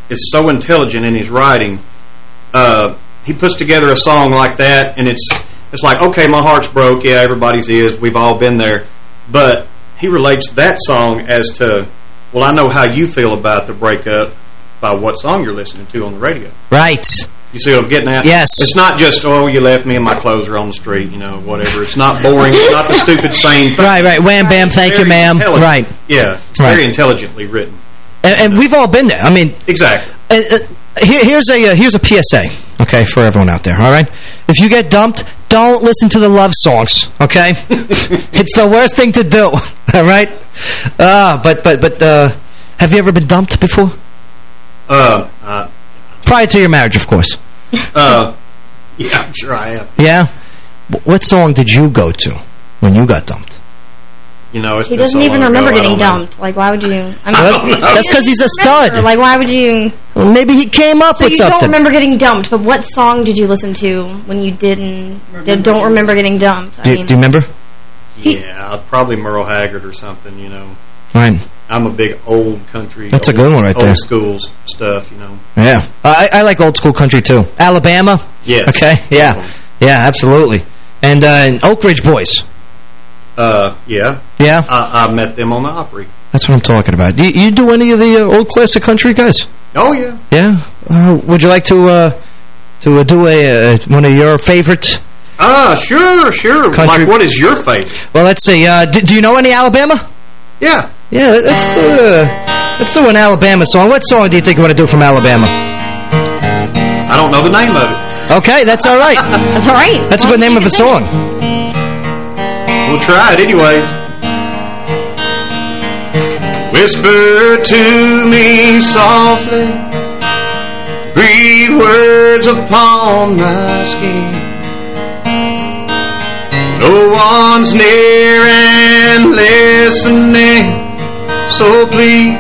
is so intelligent in his writing. Uh, he puts together a song like that, and it's it's like, okay, my heart's broke. Yeah, everybody's is. We've all been there. But he relates that song as to, well, I know how you feel about the breakup by what song you're listening to on the radio. Right. You see what I'm getting at? Yes. It's not just, oh, you left me and my clothes are on the street, you know, whatever. It's not boring. It's not the stupid same thing. Right, right. Wham, bam, thank you, ma'am. Right. Yeah. It's Right. very intelligently written. And, and we've all been there. I mean, Exactly. uh, uh, here, here's a uh, here's a PSA, okay, for everyone out there. All right, if you get dumped, don't listen to the love songs. Okay, it's the worst thing to do. All right, uh, but but but uh, have you ever been dumped before? Uh, uh, Prior to your marriage, of course. uh, yeah, I'm sure I have. Yeah. What song did you go to when you got dumped? You know, it's He doesn't so even remember ago, getting don't know. dumped. Like, why would you? I mean, I. That's because he's a stud. Like, why would you? Well, maybe he came up So with you don't remember getting dumped, but what song did you listen to when you didn't? Did, don't remember getting dumped? I do, mean, do you remember? Yeah, probably Merle Haggard or something, you know. Right. I'm a big old country. That's a good one right old there. school stuff, you know. Yeah. I, I like old school country, too. Alabama? Yes. Okay, yeah. Yeah, absolutely. And, uh, and Oak Ridge Boys. Uh, yeah. Yeah? I, I met them on the Opry. That's what I'm talking about. You, you do any of the uh, old classic country guys? Oh, yeah. Yeah? Uh, would you like to uh, to uh, do a uh, one of your favorites? Ah, sure, sure. Country- Like, what is your favorite? Well, let's see. Uh, do, do you know any Alabama? Yeah. Yeah, let's do, uh, let's do an Alabama song. What song do you think you want to do from Alabama? I don't know the name of it. Okay, that's all right. that's all right. That's a good name of a song. We'll try it anyways. Whisper to me softly, breathe words upon my skin. No one's near and listening, so please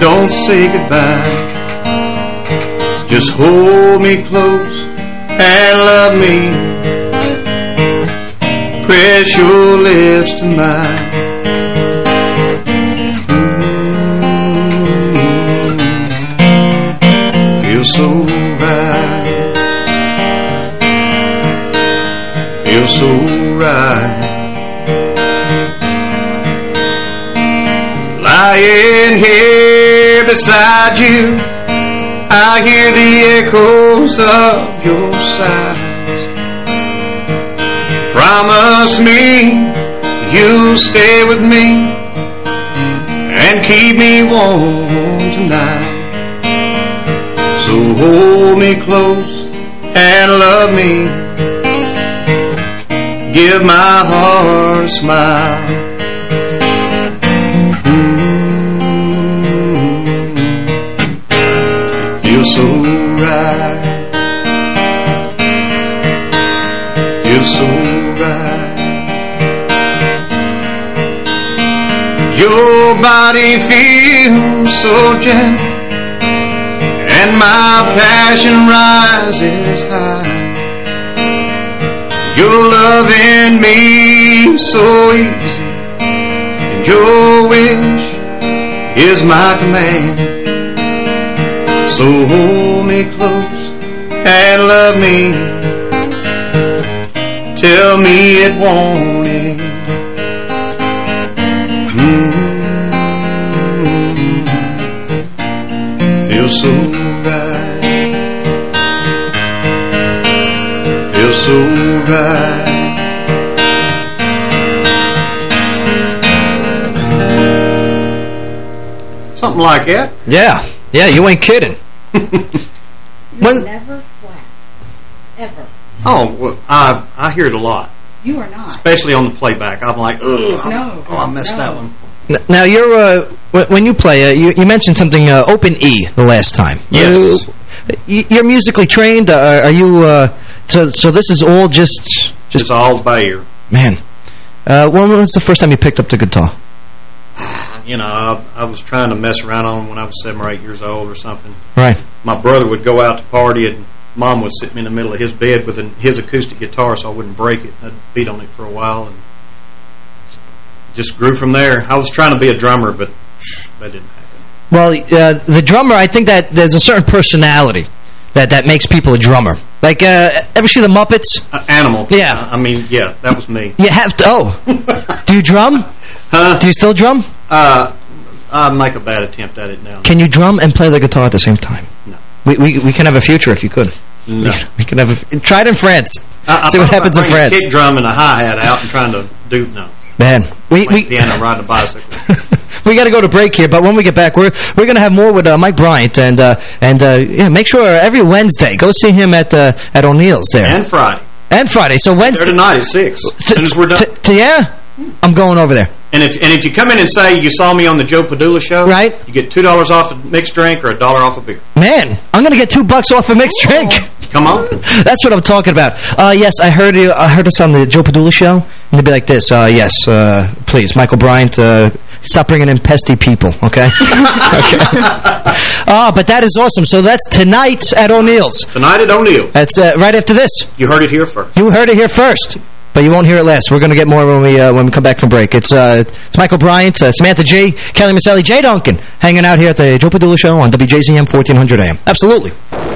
don't say goodbye. Just hold me close and love me press your lips to mine. Mm-hmm. Feel so right. Feel so right. Lying here beside you, I hear the echoes of your sighs. Promise me you'll stay with me and keep me warm tonight. So hold me close and love me. Give my heart a smile. Mm. Feel so right. Your body feels so gentle, and my passion rises high. Your love in me so easy, and your wish is my command. So hold me close and love me. Tell me it won't end. Mm. Feels so right. Feels so right. Something like that. Yeah. Yeah, you ain't kidding. You're never flat. Ever. Oh, well, I I hear it a lot, You are not. especially on the playback. I'm like, ugh, No. oh, I missed no. that one. Now, you're, uh, when you play, uh, you, you mentioned something, uh, open E the last time. Yes. You, you're musically trained? Uh, are you, uh, so, so this is all just, just... It's all Bayer. Man. Uh, when was the first time you picked up the guitar? You know, I, I was trying to mess around on when I was seven or eight years old or something. Right. My brother would go out to party and Mom would sit me in the middle of his bed with an, his acoustic guitar so I wouldn't break it. I'd beat on it for a while and just grew from there. I was trying to be a drummer, but that didn't happen. Well, uh, the drummer, I think that there's a certain personality that, that makes people a drummer. Like, uh, ever see the Muppets? Uh, animal. Yeah. I mean, yeah, that was me. You have to, oh. Do you drum? Huh? Do you still drum? Uh, I make a bad attempt at it now. Can you drum and play the guitar at the same time? No. We, we, we can have a future if you could. No. We, we can have a, try it in France. I, I See what happens in France. a kick drum and a hi-hat out and trying to do, no. Man, we, Like we, piano, ride a bicycle. we got to go to break here, but when we get back, we're we're going to have more with uh, Mike Bryant, and uh, and uh, yeah, make sure every Wednesday go see him at uh, at O'Neill's there And Friday. and Friday. So Wednesday There tonight at 6. As soon as we're done. Yeah, I'm going over there. And if and if you come in and say you saw me on the Joe Padula show, Right. you get $2 off a mixed drink or a dollar off a beer. Man, I'm going to get two bucks off a mixed drink. Come on. That's what I'm talking about. Uh, yes, I heard you. I heard us on the Joe Padula show, and it'd be like this. Uh, yes, uh, please, Michael Bryant, uh, stop bringing in pesty people, okay? okay. Ah, but that is awesome. So that's tonight at O'Neill's. Tonight at O'Neill. That's uh, right after this. You heard it here first. You heard it here first. But you won't hear it last. We're going to get more when we uh, when we come back from break. It's uh, it's Michael Bryant, uh, Samantha G, Kelly Maselli, Jay Duncan, hanging out here at the Joe Padula Show on WJZM 1400 AM. Absolutely.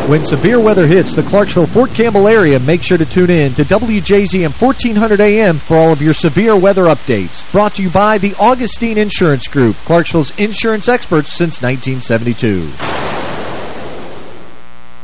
When severe weather hits the Clarksville-Fort Campbell area, make sure to tune in to WJZM 1400 AM for all of your severe weather updates. Brought to you by the Augustine Insurance Group, Clarksville's insurance experts since 1972.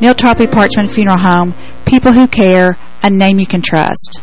Neal Tarpley Parchman Funeral Home, people who care, a name you can trust.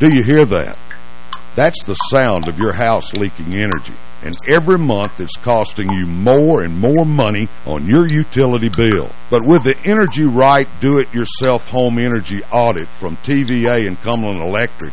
Do you hear that? That's the sound of your house leaking energy. And every month it's costing you more and more money on your utility bill. But with the Energy Right Do-It-Yourself Home Energy Audit from TVA and Cumberland Electric,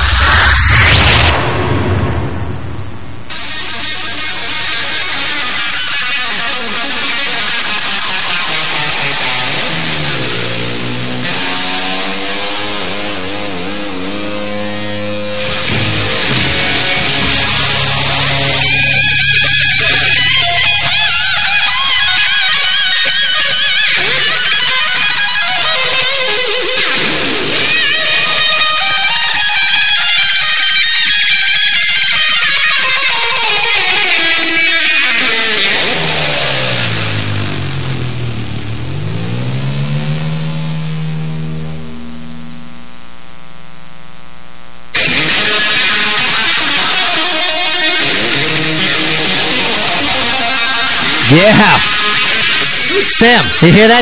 Sam, you hear that?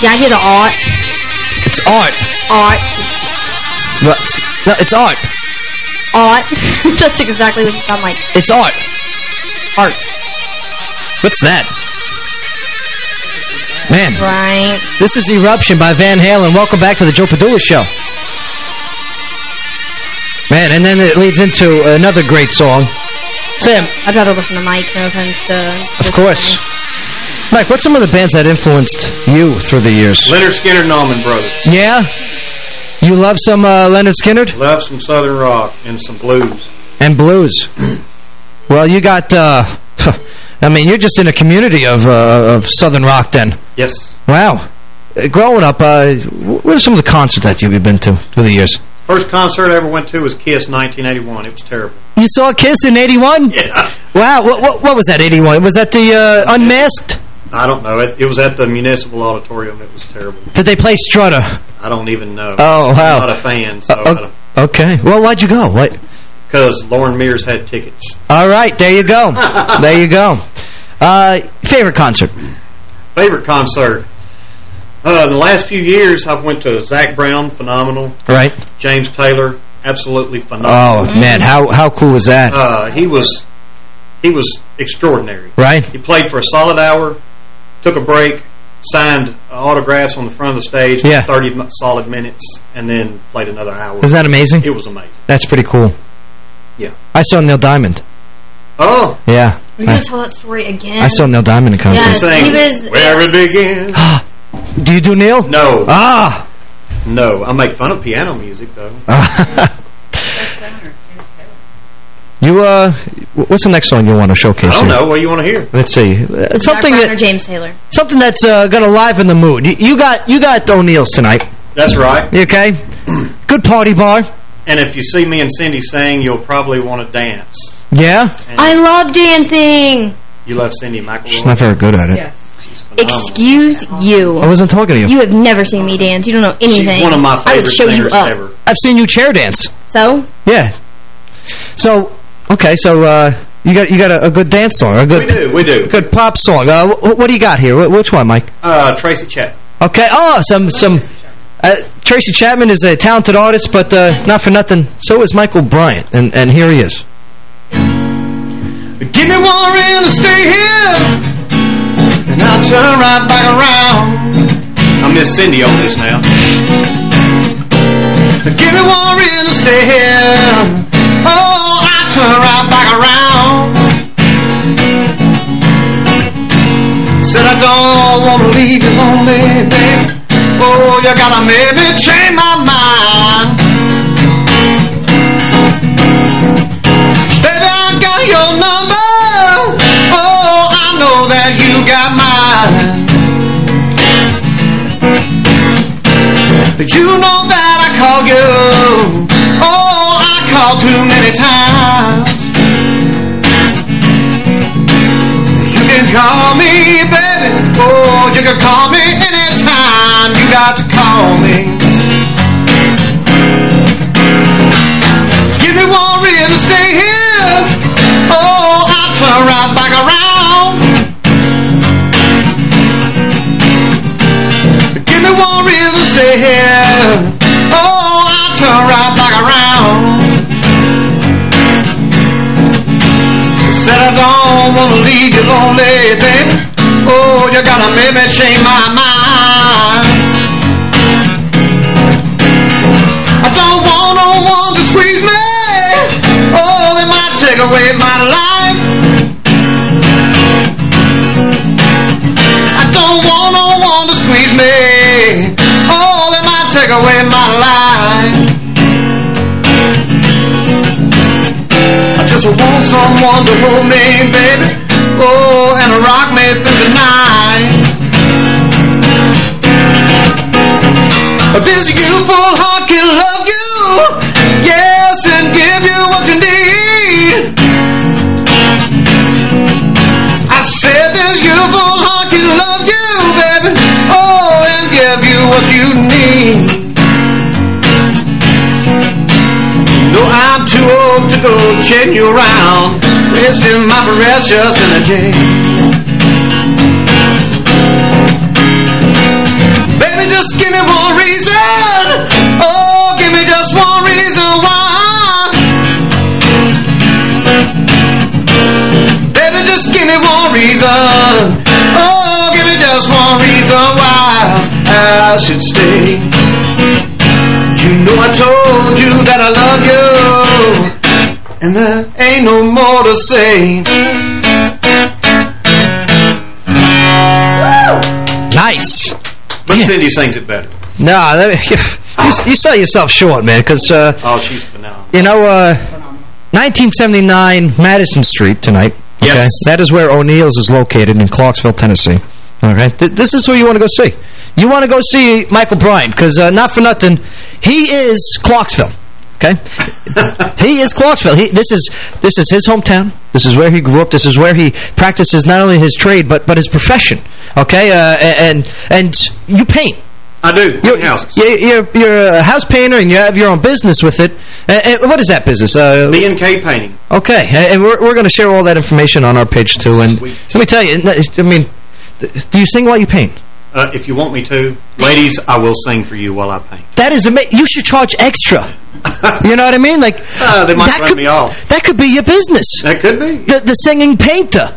Yeah, I hear the art. It's art. Art. What? No, it's art. Art. That's exactly what you sound like. It's art. Art. What's that? Man. Right. This is Eruption by Van Halen. Welcome back to the Joe Padula Show. Man, and then it leads into another great song. Sam. I'd rather listen to Mike, no offense to... Of course. Mike, what's some of the bands that influenced you through the years? Lynyrd Skynyrd and Allman Brothers. Yeah? You love some uh, Lynyrd Skynyrd? Love some Southern rock and some blues. And blues. well, you got... Uh, I mean, you're just in a community of, uh, of Southern rock then. Yes. Wow. Uh, growing up, uh, what are some of the concerts that you've been to through the years? First concert I ever went to was Kiss 1981. It was terrible. You saw Kiss in 81? Yeah. Wow. What, what, what was that, 81? Was that the uh, Unmasked? I don't know. It, it was at the Municipal Auditorium. It was terrible. Did they play Strutter? I don't even know. Oh, wow. I'm not a fan, so Uh, okay. Well, why'd you go? What? Because Lauren Mears had tickets. All right. There you go. there you go. Uh, favorite concert? Favorite concert? Uh, the last few years, I've went to Zac Brown, phenomenal. Right. James Taylor, absolutely phenomenal. Oh, man. How how cool was that? Uh, he was he was extraordinary. Right. He played for a solid hour, took a break, signed autographs on the front of the stage Yeah. for 30 solid minutes, and then played another hour. Isn't that amazing? It was amazing. That's pretty cool. Yeah. I saw Neil Diamond. Oh. Yeah. We're going to tell that story again. I saw Neil Diamond in concert. Yes, he was... Where it begins. Do you do Neil? No. Ah. No, I make fun of piano music, though. You, uh, what's the next song you want to showcase I don't here? know. What do you want to hear? Let's see. Uh, something Brown that or James Taylor. something that's uh, going to liven the mood. You, you got you got O'Neill's tonight. That's right. Okay? Good party bar. And if you see me and Cindy sing, you'll probably want to dance. Yeah? I love dancing. You love Cindy McElroy? She's not very good at it. Yes. Excuse you. I wasn't talking to you. You have never seen me dance. You don't know anything. She's one of my I would favorite show you singers up. ever. I've seen you chair dance. So? Yeah. So, okay, so uh, you got you got a, a good dance song, a good We do, we do. good pop song. Uh, wh what do you got here? Wh which one, Mike? Uh, Tracy Chapman. Okay. Oh, some some. Uh, Tracy Chapman is a talented artist, but uh, not for nothing. So is Michael Bryant, and and here he is. Give me one reason to stay here, and I'll turn right back around. I miss Cindy on this now. Give me one reason to stay here. Turn right back around. Said I don't want to leave you lonely, baby. Oh, you gotta maybe change my mind. Baby, I got your number. Oh, I know that you got mine. But you know that I call you. Oh, I call too many times. You can call me, baby. Oh, you can call me anytime. You got to call me. Give me one reason to stay here. Oh, I'll turn right back around. Give me one reason to stay here. Don't wanna leave you lonely, baby. Oh, you gotta make me change my mind. I don't want no one to squeeze me. Oh, they might take away my life. I don't want no one to squeeze me. Oh, they might take away my life. Just want someone to hold me, baby. Oh, and rock me through the night. This youthful heart can love you, yes, and give you chasing you around, wasting my precious energy. Baby, just give me one reason. Oh, give me just one reason why. Baby, just give me one reason. Oh, give me just one reason why I should stay. More to. Nice. But Cindy sings it better. No, that- you, you sell yourself short, man, because, uh, Oh, she's phenomenal. you know, uh, 1979 Madison Street tonight. Okay? Yes. That is where O'Neill's is located in Clarksville, Tennessee. Okay? Th this is who you want to go see. You want to go see Michael Bryant, because uh, not for nothing, he is Clarksville. Okay? he is Clarksville. He, this is this is his hometown. This is where he grew up. This is where he practices not only his trade, but but his profession. Okay? Uh, and and you paint. I do. You're, houses. you're, you're, you're a house painter and you have your own business with it. Uh, uh, what is that business? Uh, B&K Painting. Okay, uh, and we're, we're going to share all that information on our page too. And let me tell you, I mean, do you sing while you paint? Uh, if you want me to, ladies, I will sing for you while I paint. That is amazing. You should charge extra. you know what I mean? Like Uh, they might that run could, me off. That could be your business. That could be. The, the singing painter.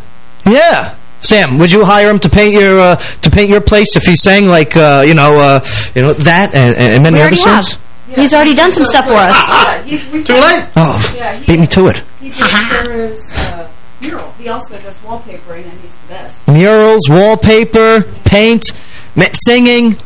Yeah. Sam, would you hire him to paint your uh, to paint your place if he sang like uh, you know uh, you know that and, and many other already have. songs? He's already done some stuff for us. Yeah, he's, Too late. Oh, Yeah, he- beat me to it. He did Sarah's mural. He also does wallpapering, and he's the best. Murals, wallpaper, paint, singing,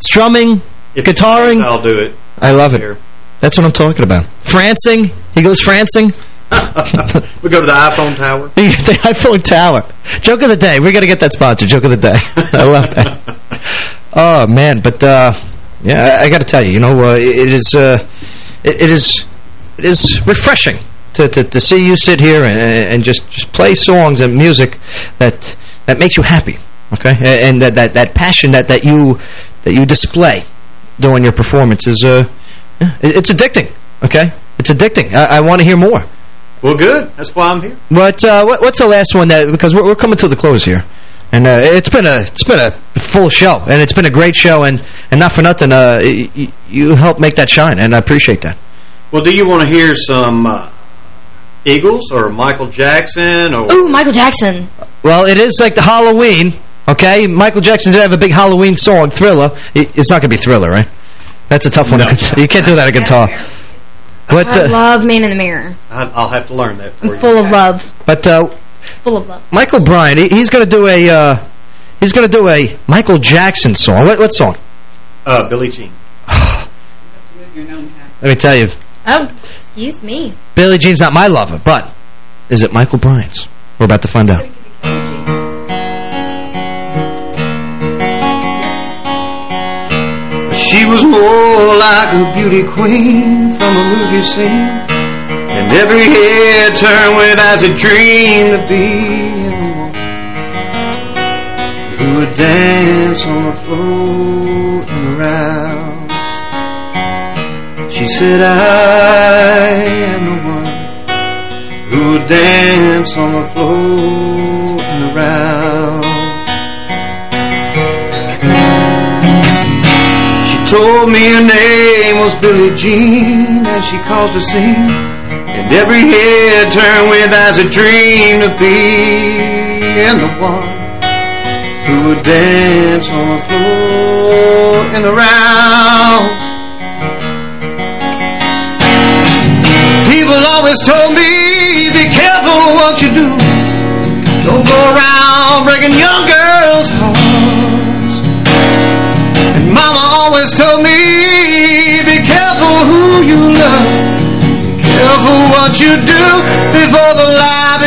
strumming. Guitaring. I'll do it. I love it. That's what I'm talking about. Francing. He goes Francing. we go to the iPhone tower. the iPhone tower. Joke of the day. we got to get that sponsor. Joke of the day. I love that. Oh, man. But, uh, yeah, I, I got to tell you, you know, uh, it is, uh, it, it is, it is refreshing to, to, to see you sit here and, and just, just play songs and music that, that makes you happy. Okay. And that, that, that passion that, that you, that you display during your performance is, uh, it's addicting. Okay. It's addicting. I, I want to hear more. Well, good. That's why I'm here. What, uh, what what's the last one that because we're, we're coming to the close here, and uh, it's been a it's been a full show and it's been a great show and and not for nothing uh you, you helped make that shine and I appreciate that. Well, do you want to hear some uh, Eagles or Michael Jackson or Ooh, Michael Jackson. Well, it is like the Halloween. Okay, Michael Jackson did have a big Halloween song, Thriller. It's not going to be Thriller, right? That's a tough one. to You can't do that on guitar. But I uh, love Man in the Mirror. I- I'll have to learn that for I'm you. full of love. but uh, Full of love. Michael Bryan, he, he's going to do a uh, he's going to do a Michael Jackson song. What, what song? Uh, Billie Jean. Let me tell you, Oh, excuse me. Billie Jean's not my lover, but is it Michael Bryan's? We're about to find out. She was more like a beauty queen from a movie scene. And every head turned with eyes that dreamed to be one who would dance on the floor and around. She said, I am the one who would dance on the floor and around. She told me her name was Billie Jean and she caused a scene. And every head turned with eyes a dream to be and the one who would dance on the floor and around. People always told me, be careful what you do. Don't go around breaking young girls' hearts. And mama always told me, be careful who you love. Be careful what you do before the lie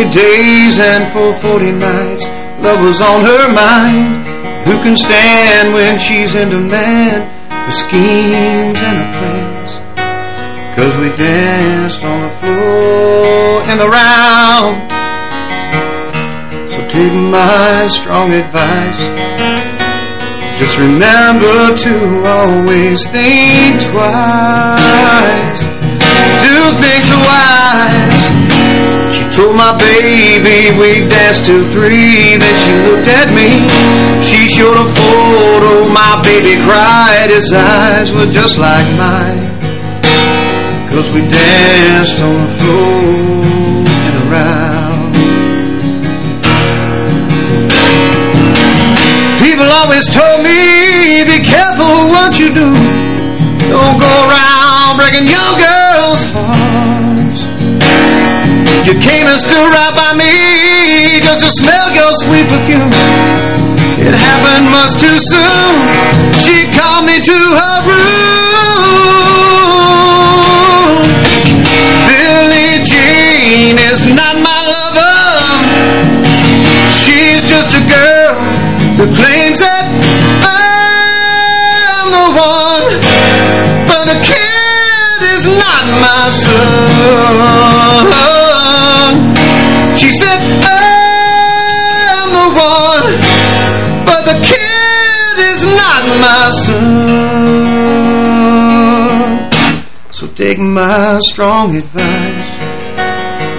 40 days and for 40 nights, love was on her mind. Who can stand when she's in demand? Her schemes and her plans. Cause we danced on the floor and around. So take my strong advice. Just remember to always think twice. Do think twice. She told my baby we danced till three. Then she looked at me. She showed a photo. My baby cried. His eyes were just like mine. Cause we danced on the floor and around. People always told me, be careful what you do. Don't go around breaking young girls' hearts. You came and stood right by me just to smell your sweet perfume. It happened much too soon. She called me to her room. Billie Jean is not my lover. She's just a girl who claims that I'm the one. But the kid is not my son. My strong advice.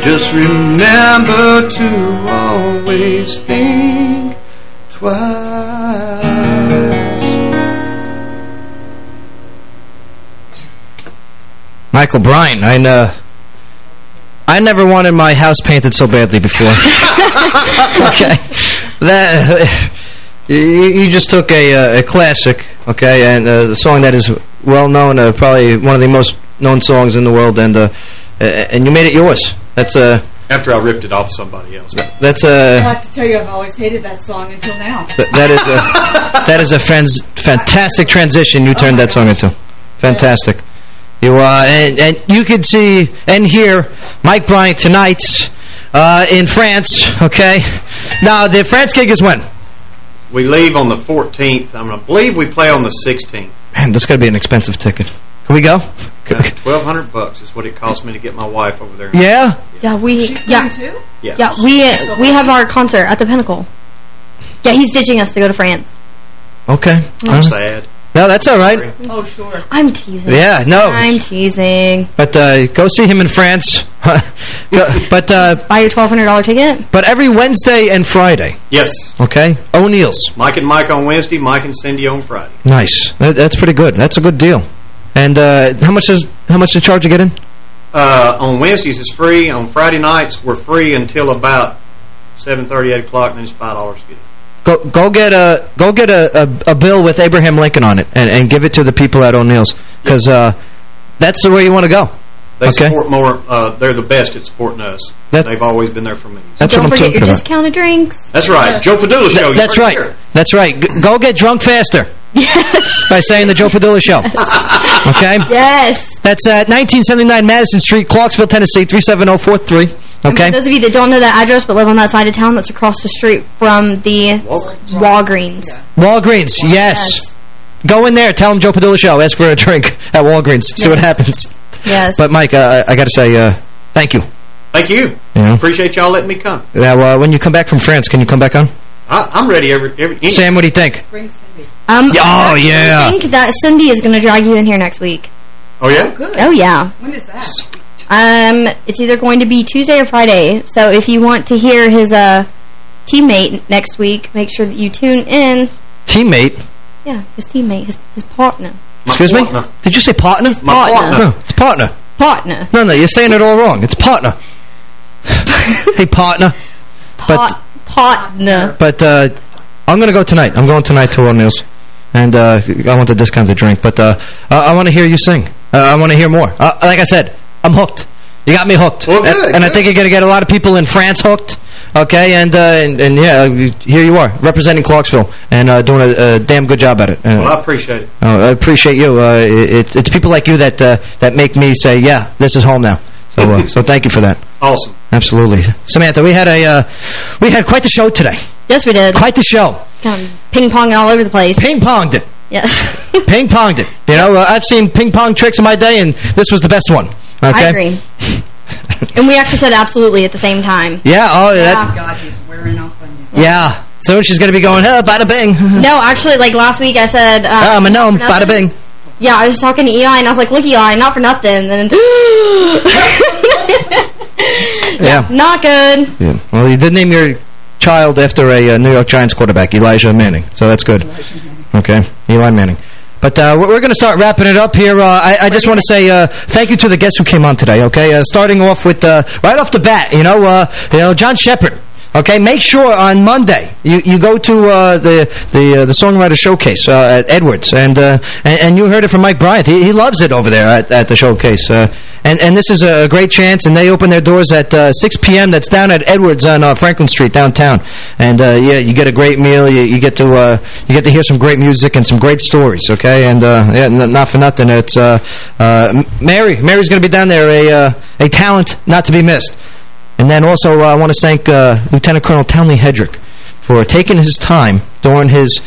Just remember to always think twice. Michael Bryan, I uh, I never wanted my house painted so badly before. okay, that you, you just took a, uh, a classic, okay, and uh, the song that is well known, uh, probably one of the most known songs in the world, and uh, and you made it yours. That's uh, After I ripped it off somebody else. that's I uh, have to tell you, I've always hated that song until now. th that is a, that is a friend's fantastic transition you turned that song into. Fantastic. You uh, and, and you can see and hear Mike Bryant tonight uh, in France. Okay. Now the France gig is when? We leave on the 14th. I'm gonna believe we play on the 16th. Man, this got to be an expensive ticket. Can we go? Uh, 1200 bucks is what it cost me to get my wife over there. Yeah. Yeah, we She's yeah too. Yeah. yeah we uh, we have our concert at the Pinnacle. Yeah, he's ditching us to go to France. Okay. I'm Uh, sad. No, that's all right. Oh, sure. I'm teasing. Yeah, no. I'm teasing. But uh, go see him in France. but uh, Buy your $1,200 ticket? but every Wednesday and Friday. Yes. Okay. O'Neill's. Mike and Mike on Wednesday, Mike and Cindy on Friday. Nice. That, that's pretty good. That's a good deal. And uh, how much is how much to charge to get in? Uh, on Wednesdays it's free. On Friday nights we're free until about 7:30, 8 o'clock, and then it's five dollars to get in. Go go get a go get a, a, a bill with Abraham Lincoln on it and, and give it to the people at O'Neill's because uh, that's the way you want to go. They okay. support more. Uh, they're the best at supporting us. That- They've always been there for me. That's Don't what I'm forget talking your about. discounted drinks. That's right. Joe Padula Th- show. you that's right. here. That's right. G go get drunk faster. Yes. By saying the Joe Padula Show. Okay? Yes. That's at 1979 Madison Street, Clarksville, Tennessee, 37043. And Okay? for those of you that don't know that address but live on that side of town, that's across the street from the Walgreens. Walgreens, yes. Go in there. Tell them Joe Padula Show. Ask for a drink at Walgreens. See what happens. Yes. But, Mike, uh, I, I got to say, uh, thank you. Thank you. Yeah. Appreciate y'all letting me come. Now, uh, when you come back from France, can you come back on? I, I'm ready every every. any- Sam, what do you think? Bring Cindy. Um, Yeah, oh, I actually yeah. think that Cindy is going to drag you in here next week. Oh yeah. Good. Oh, yeah. When is that? Um, it's either going to be Tuesday or Friday. So if you want to hear his uh teammate next week, make sure that you tune in. Teammate? Yeah, his teammate, his his partner. Excuse me? partner. Did you say partner? My partner. No, it's partner. Partner. No, no, you're saying it all wrong. It's partner. hey, partner. But partner. but uh, I'm going to go tonight. I'm going tonight to O'Neill's. And uh, I want the discounted drink. But uh, I, I want to hear you sing. Uh, I want to hear more. Uh, like I said, I'm hooked. You got me hooked. Well, and, good, and I good. think you're going to get a lot of people in France hooked. Okay, and uh, and, and yeah, here you are, representing Clarksville, and uh, doing a, a damn good job at it. Uh, Well, I appreciate it. Oh, I appreciate you. Uh, it, it's it's people like you that uh, that make me say, yeah, this is home now. So uh, so thank you for that. Awesome. Absolutely, Samantha. We had a uh, we had quite the show today. Yes, we did. Quite the show. Kind of ping-ponging all over the place. Ping-ponged it. Yes. Ping-ponged it. You know, uh, I've seen ping-pong tricks in my day, and this was the best one. Okay. I agree. and we actually said absolutely at the same time. Yeah. Oh, Oh, that. God, he's wearing off on you. Yeah. Soon she's going to be going, oh, bada bing. No, actually, like last week I said... Uh, Oh, I'm a gnome. bada bing. Yeah, I was talking to Eli, and I was like, look, Eli, not for nothing. And then... Yeah. Not good. Yeah. Well, you did name your child after a uh, New York Giants quarterback, Elijah Manning. So that's good. Okay, Eli Manning. But uh, we're, going to start wrapping it up here. Uh, I, I just want to say uh, thank you to the guests who came on today. Okay, uh, starting off with uh, right off the bat, you know, uh, you know, John Shepard. Okay, make sure on Monday you you go to uh, the the uh, the songwriter showcase uh, at Edwards, and, and and you heard it from Mike Bryant. He, he loves it over there at, at the showcase. And and this is a great chance. And they open their doors at uh, 6 p.m. That's down at Edwards on uh, Franklin Street downtown. And uh, yeah, you get a great meal. You, you get to uh, you get to hear some great music and some great stories. Okay, and uh, yeah, not for nothing. It's Mary. Mary's going to be down there, a a talent not to be missed. And then also I want to thank Lieutenant Colonel Townley Hedrick for taking his time during his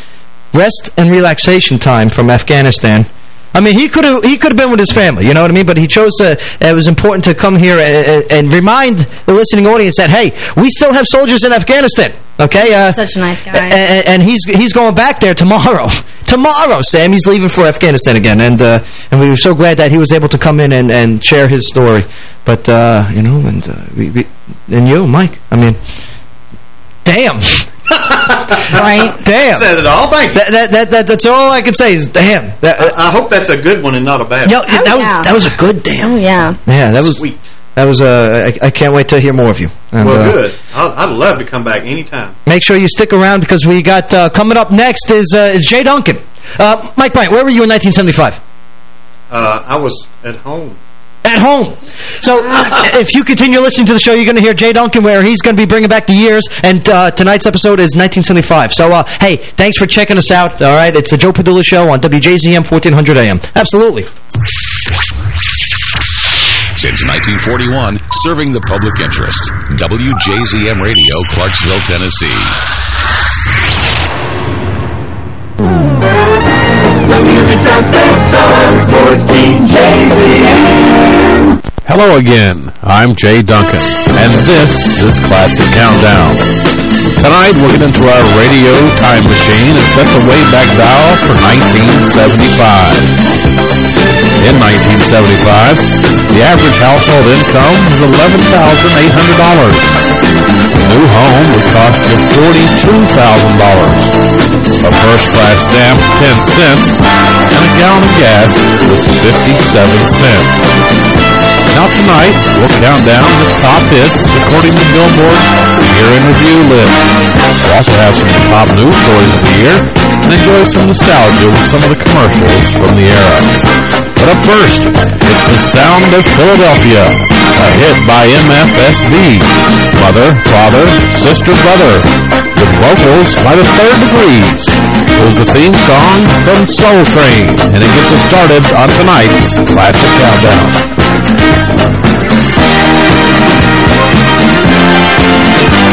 rest and relaxation time from Afghanistan I mean, he could have he could have been with his family, you know what I mean? But he chose to, it was important to come here and, and remind the listening audience that, hey, we still have soldiers in Afghanistan, okay? Uh, Such a nice guy. and, and he's he's going back there tomorrow. tomorrow, Sam. He's leaving for Afghanistan again, and uh, and we were so glad that he was able to come in and, and share his story. But, uh, you know, and, uh, we, we, and you, Mike, I mean, damn. right? Damn. Said it all. Thank you. That, that, that, that, that's all I can say is damn. That, I, I hope that's a good one and not a bad Yo, one. that, was, that was a good damn. Oh, yeah. Yeah, that was Sweet. that was uh I, I can't wait to hear more of you. And, well, uh, good. I'd, I'd love to come back anytime. Make sure you stick around because we got uh, coming up next is uh, is Jay Duncan. Uh, Mike Bryant, where were you in 1975? Uh, I was at home. At home. So if you continue listening to the show, you're going to hear Jay Duncan where he's going to be bringing back the years. And uh, tonight's episode is 1975. So, uh, hey, thanks for checking us out. All right, it's the Joe Padula Show on WJZM 1400 AM. Absolutely. Since 1941, serving the public interest. WJZM Radio, Clarksville, Tennessee. The music's at best on 14 Hello again. I'm Jay Duncan, and this is Classic Countdown. Tonight we'll get into our radio time machine and set the Wayback Dial for 1975. In 1975, the average household income was $11,800. A new home would cost you $42,000. A first-class stamp, 10 cents, and a gallon of gas was 57 cents. Now tonight, we'll count down the top hits according to Billboard's Year in Review list. We'll also have some top news stories of the year and enjoy some nostalgia with some of the commercials from the era. But up first, it's The Sound of Philadelphia, a hit by MFSB. Mother, father, sister, brother, with vocals by the Third Degrees. It was the theme song from Soul Train, and it gets us started on tonight's Classic Countdown. 10-4,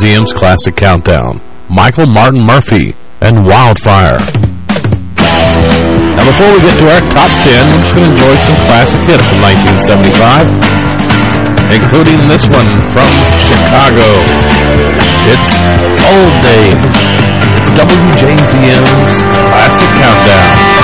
Museum's Classic Countdown, Michael Martin Murphy, and Wildfire. Now, before we get to our top 10, we're just going to enjoy some classic hits from 1975, including this one from Chicago. It's Old Days. It's WJZM's Classic Countdown.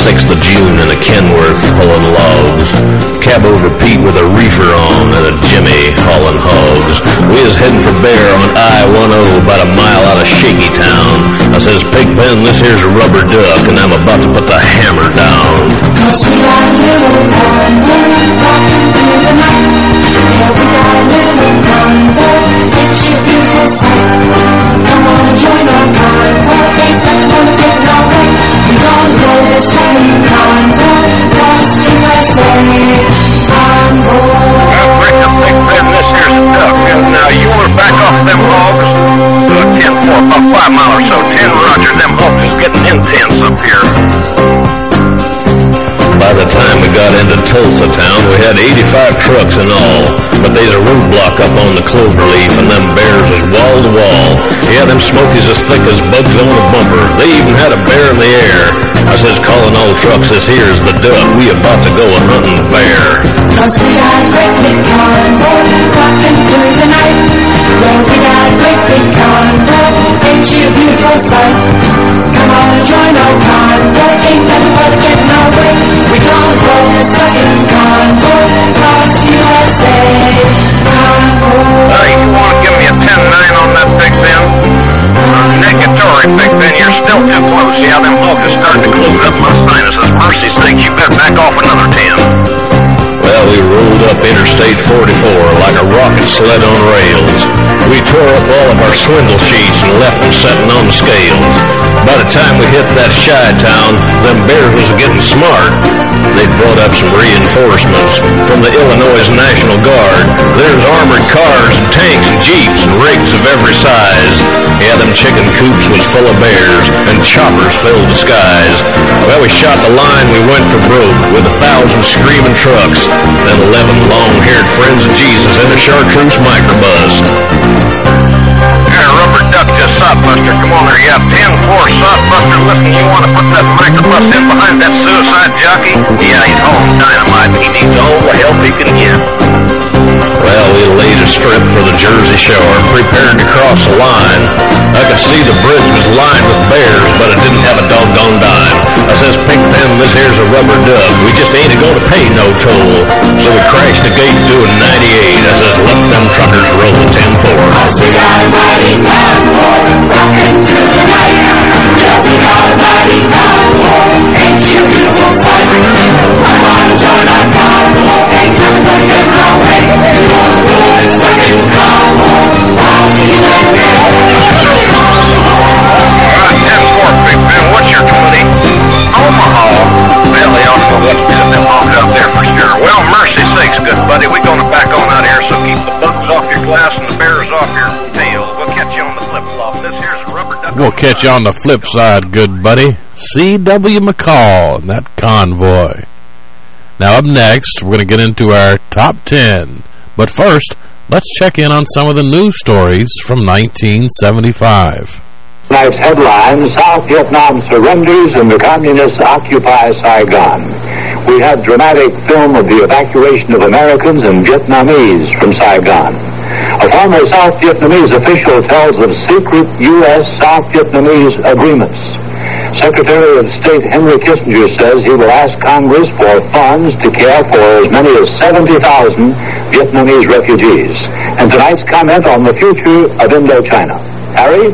6th of June in a Kenworth hauling logs. Cab over Pete with a reefer on and a Jimmy hauling hogs. We is heading for Bear on I-10 about a mile out of Shaky Town. I says, Pigpen, this here's a rubber duck and I'm about to put the hammer down. Cause we got a little convoy rocking through the night. Yeah, we got a little convoy, it's a beautiful sight. Come on, join our convoy, ain't nothing here's a duck. And now you were back off them hogs. 10-4, about five mile so. 10 Roger, them hogs is getting intense up here. By the time we got into Tulsa town, we had 85 trucks in all. But there's a roadblock up on the cloverleaf, and them bears is wall to wall. Yeah, them smokies as thick as bugs on a bumper. They even had a bear in the air. I says, calling all trucks, this here's the duck. We about to go a hunting bear. Cause we got great big convoy rocking through the night. Yeah, we got great big convoy, ain't you a beautiful sight? Come on join our convoy, ain't nothing but getting our way. We gon' roll this fucking convoy across USA. Hey, you want to give me a 10-9 on that Big Ben? Uh, negatory, Big Ben. You're still too close. Yeah, them hogs is starting to close up my sinuses. Mercy sakes, you better back off another 10. We rolled up Interstate 44 like a rocket sled on rails. We tore up all of our swindle sheets and left them setting on the scales. By the time we hit that shy town, them bears was getting smart. They brought up some reinforcements from the Illinois National Guard. There's armored cars and tanks and jeeps and rigs of every size. Yeah, them chicken coops was full of bears and choppers filled the skies. Well, we shot the line, we went for broke with a thousand screaming trucks and eleven long-haired friends of Jesus in a chartreuse microbus. Here, rubber duck just sodbuster. Come on you have 10-4 sodbuster. Listen, you want to put that microbus in behind that suicide jockey? Yeah, he's hauling dynamite. He needs all the help he can get. Well, we laid a strip for the Jersey Shore prepared to cross the line. I could see the bridge was lined with bears, but it didn't have a doggone dime. I says, Pigpen, this here's a rubber duck. We just ain't to pay no toll. So we crashed the gate doing 98. I says, let them truckers roll 10-4. Cause we got a mighty convoy rocking through the night. Yeah, we got a mighty convoy, ain't you beautiful sight? Come on join our convoy, ain't nothing but Well, they ought to know what's been them hogs out there for sure. Well, mercy sakes, good buddy. We're going to back on out here, so keep the bugs off your glass and the bears off your tails. We'll catch you on the flip-flop. This here's rubber duck. We'll catch you on the flip side, good buddy. C.W. McCall and that convoy. Now, up next, we're going to get into our top 10. But first, let's check in on some of the news stories from 1975. Tonight's headline, South Vietnam surrenders and the Communists occupy Saigon. We have dramatic film of the evacuation of Americans and Vietnamese from Saigon. A former South Vietnamese official tells of secret U.S. South Vietnamese agreements. Secretary of State Henry Kissinger says he will ask Congress for funds to care for as many as 70,000 Vietnamese refugees. And tonight's comment on the future of Indochina. Harry?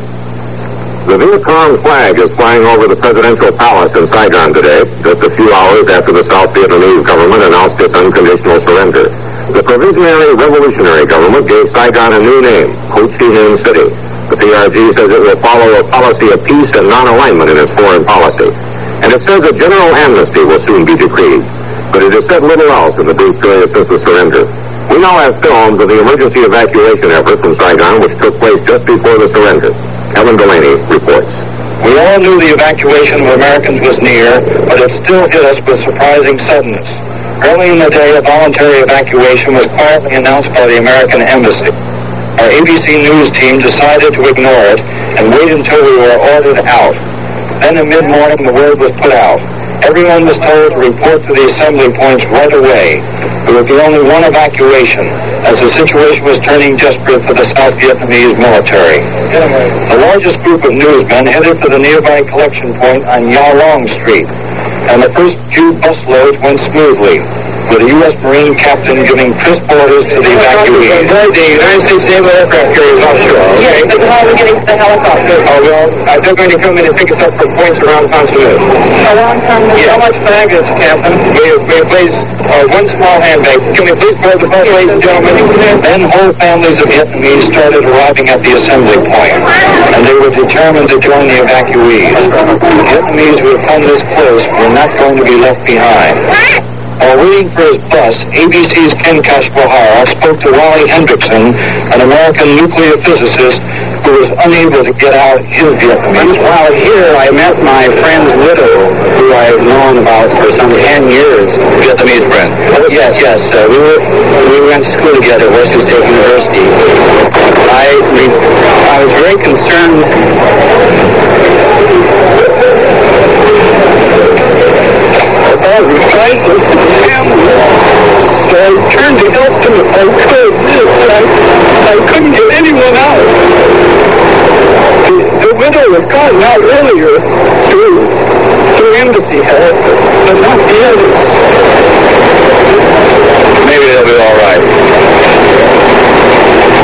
The Viet Cong flag is flying over the presidential palace in Saigon today, just a few hours after the South Vietnamese government announced its unconditional surrender. The Provisionary Revolutionary Government gave Saigon a new name, Ho Chi Minh City. The PRG says it will follow a policy of peace and non-alignment in its foreign policy. And it says a general amnesty will soon be decreed. But it has said little else in the brief period since the surrender. We now have films of the emergency evacuation effort from Saigon, which took place just before the surrender. Kevin Delaney reports. We all knew the evacuation of Americans was near, but it still hit us with surprising suddenness. Early in the day, a voluntary evacuation was quietly announced by the American Embassy. Our ABC News team decided to ignore it and wait until we were ordered out. Then at mid-morning, the word was put out. Everyone was told to report to the assembly points right away. There would be only one evacuation, as the situation was turning desperate for the South Vietnamese military. The largest group of newsmen headed for the nearby collection point on Ya Long Street, and the first few busloads went smoothly, with a U.S. Marine captain giving crisp orders to the evacuees. The United States Naval aircraft carriers offshore, okay? Yes, but how are we getting to the helicopter? Oh, well, uh, they're going to come in and pick us up from points around Pontoon. Around Pontoon? Yeah. How much baggage, Captain? We have, we have placed uh, one small handbag. Can we please board the bus, ladies and gentlemen? Then whole families of Vietnamese started arriving at the assembly point, and they were determined to join the evacuees. The Vietnamese who had come this close were not going to be left behind. While waiting for his bus, ABC's Ken Kashwahara spoke to Wally Hendrickson, an American nuclear physicist who was unable to get out his Vietnamese. While here, I met my friend's widow, who I've known about for some 10 years. Vietnamese friend? Oh, yes, yes. Uh, we, were, we went to school together at Western State University. I, I was very concerned I was priceless to family. So I turned to help them if I could, but I, I couldn't get anyone out. The, the widow was gotten out earlier through, through embassy help, but not the others. Maybe they'll be all right.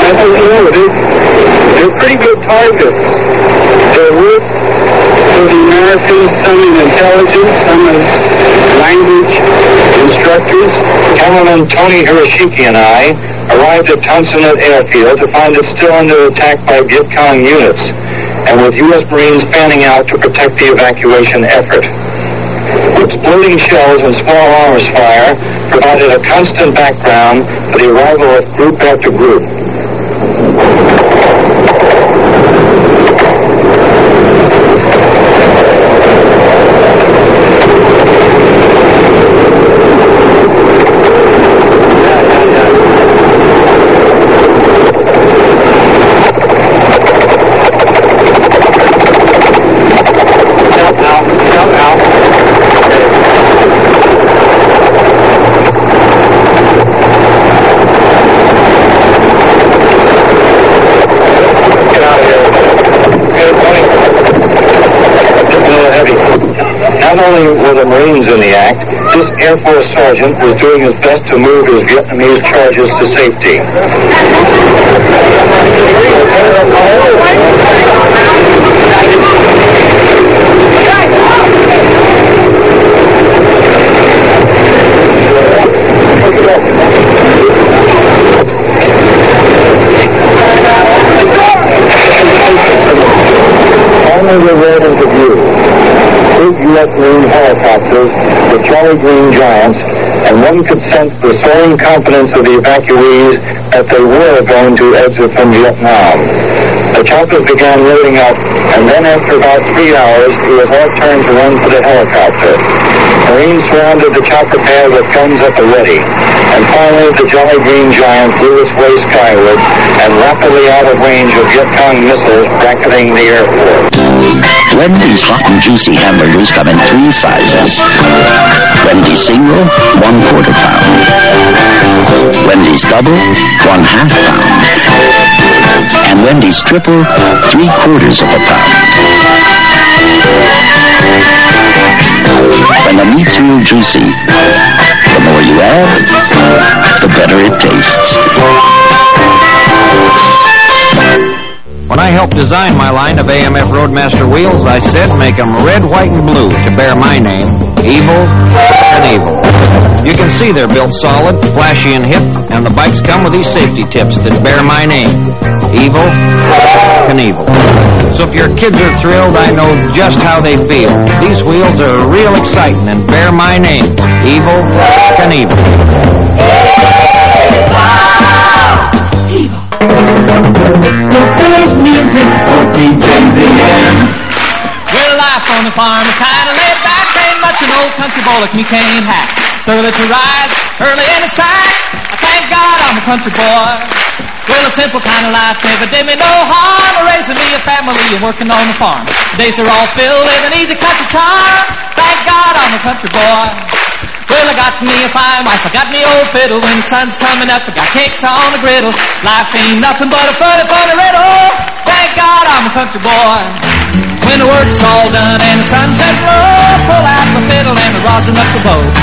I don't know. They, they're pretty good targets. They're worth for the some in intelligence, some as language instructors. Cameraman Tony Hiroshiki and I arrived at Tonsonet Airfield to find it still under attack by Viet Cong units, and with U.S. Marines fanning out to protect the evacuation effort. Exploding shells and small arms fire provided a constant background for the arrival of group after group. Only were the Marines in the act, this Air Force sergeant was doing his best to move his Vietnamese charges to safety. Only the road into view. Big U.S. Marine helicopters, the Jolly Green Giants, and one could sense the soaring confidence of the evacuees that they were going to exit from Vietnam. The choppers began loading up, and then after about three hours, it was our turn to run for the helicopter. Marines surrounded the chopper pad with guns at the ready, and finally the Jolly Green Giant blew its way skyward and rapidly out of range of Viet Cong missiles bracketing the airport. Wendy's hot and juicy hamburgers come in three sizes. Wendy's single, one quarter pound. Wendy's double, one half pound. And Wendy's triple, three quarters of a pound. When the meat's real juicy, the more you add, the better it tastes. When I helped design my line of AMF Roadmaster wheels, I said make them red, white, and blue to bear my name, Evil and Evil. You can see they're built solid, flashy, and hip, and the bikes come with these safety tips that bear my name, Evil and Evil. So if your kids are thrilled, I know just how they feel. These wheels are real exciting and bear my name, Evil DJZM. Well, life on the farm is kind of laid back. Ain't much an old country boy like me can't hack. That you rise early in the sack. God I'm a country boy. Well, a simple kind of life never did me no harm. Raising me a family and working on the farm. Days are all filled with an easy country charm. Thank God I'm a country boy. Well, I got me a fine wife, I got me old fiddle. When the sun's coming up, I got cakes on the griddle. Life ain't nothing but a funny, funny riddle. Thank God I'm a country boy. When the work's all done and the sunset low, pull out my fiddle and I rosin up the bow.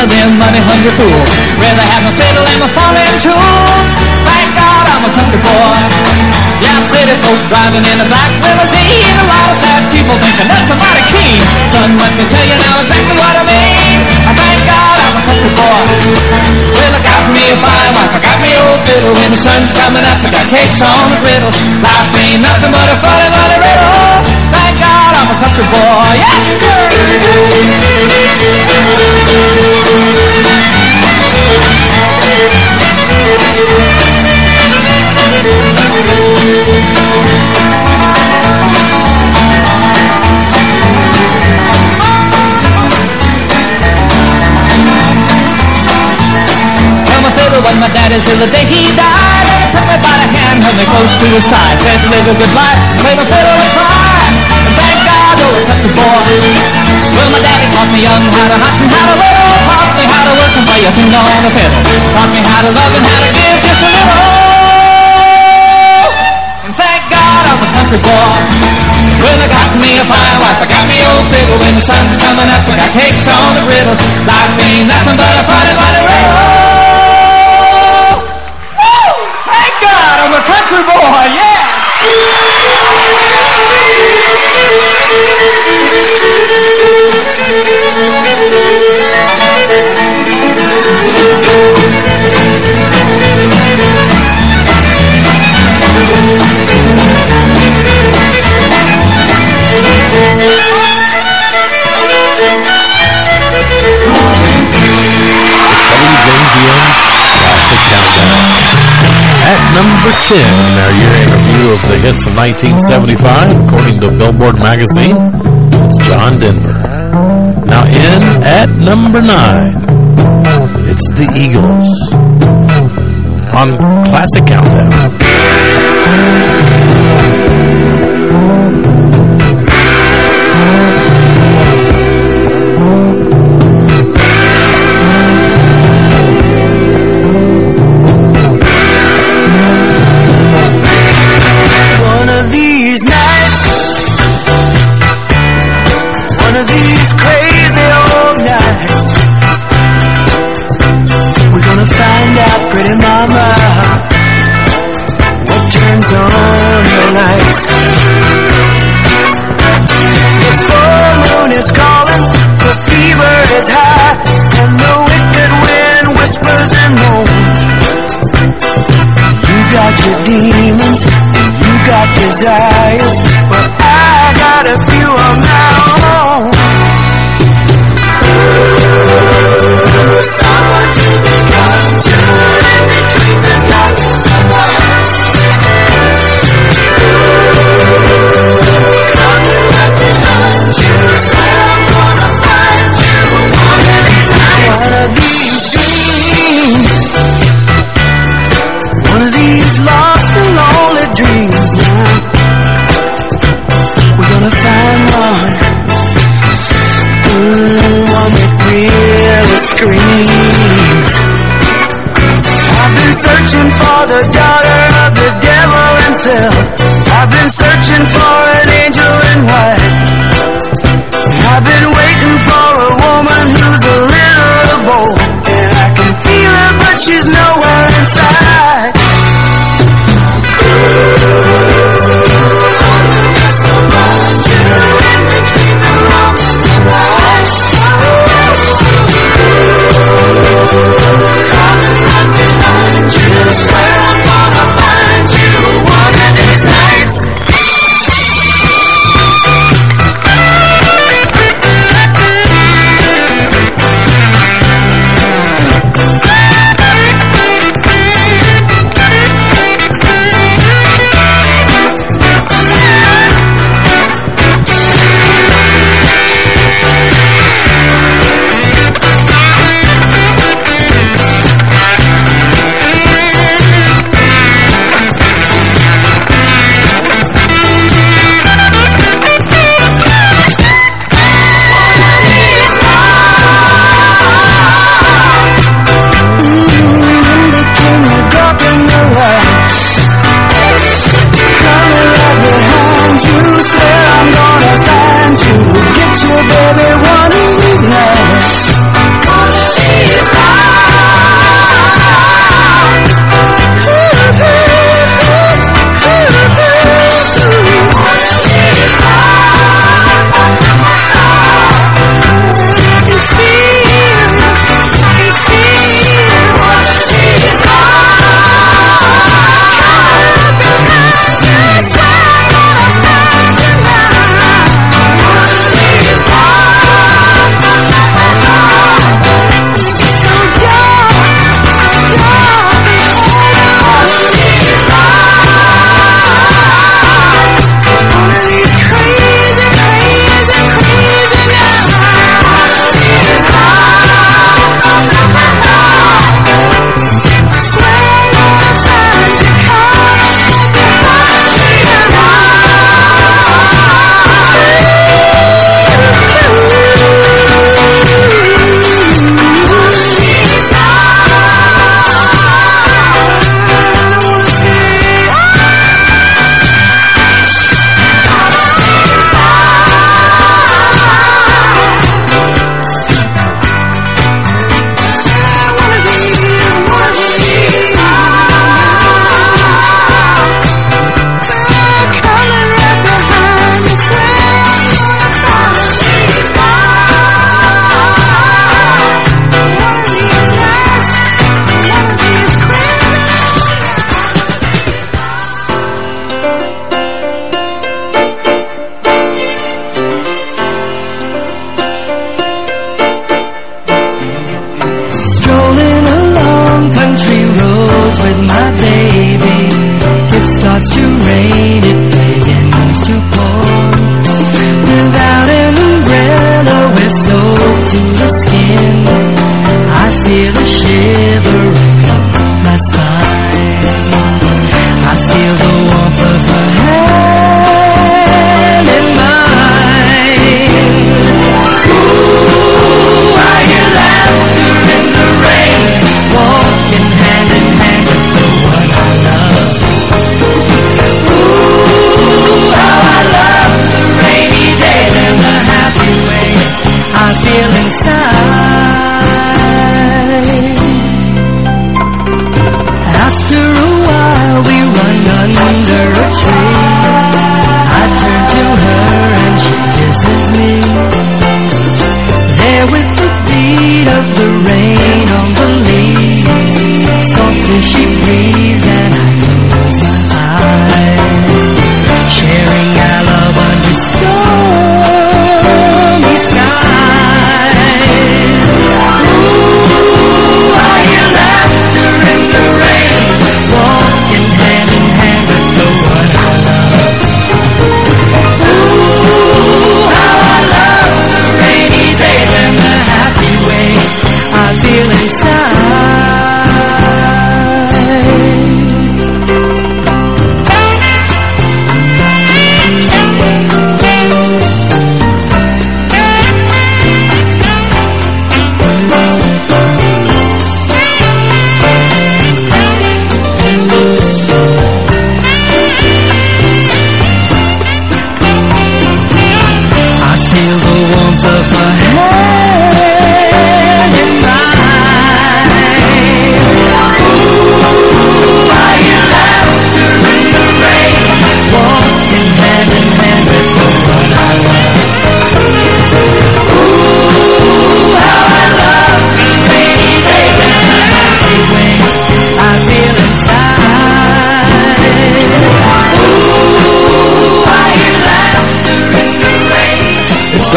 Them money-hungry fools. Rather have my fiddle and my farming tools. Thank God I'm a country boy. Yeah, folk driving in a black limousine. A lot of sad people thinking that's mighty keen. Son, let me tell you now exactly what I mean. I thank God I'm a country boy. Well, I got me a fine wife, I got me old fiddle. When the sun's coming up, I got cakes on the griddle. Life ain't nothing but a funny, funny riddle. Thank God I'm a country boy. Yes, my daddy's till the day he died. And he took me by the hand, held me close to his side. Said, live a good life, play my fiddle and cry. And thank God, oh, a country boy. Well, my daddy taught me young how to hunt and how to whittle. Taught me how to work and play a tune on the fiddle. Taught me how to love and how to give just a little. And thank God I'm a country boy. Well, I got me a fine wife, I got me old fiddle. When the sun's coming up, I got cakes on the griddle. Life ain't nothing but a funny, funny riddle. Country boy, yeah! At number 10 in our year-end review of the hits of 1975, according to Billboard magazine, it's John Denver. Now in at number 9, it's the Eagles. On Classic Countdown. The daughter of the devil himself. I've been searching for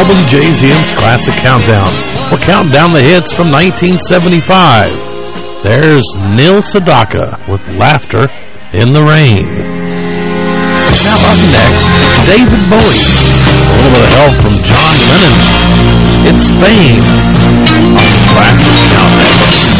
WJZM's Classic Countdown. We're counting down the hits from 1975. There's Neil Sedaka with Laughter in the Rain. Now up next, David Bowie. A little bit of help from John Lennon. It's Fame on Classic Countdown.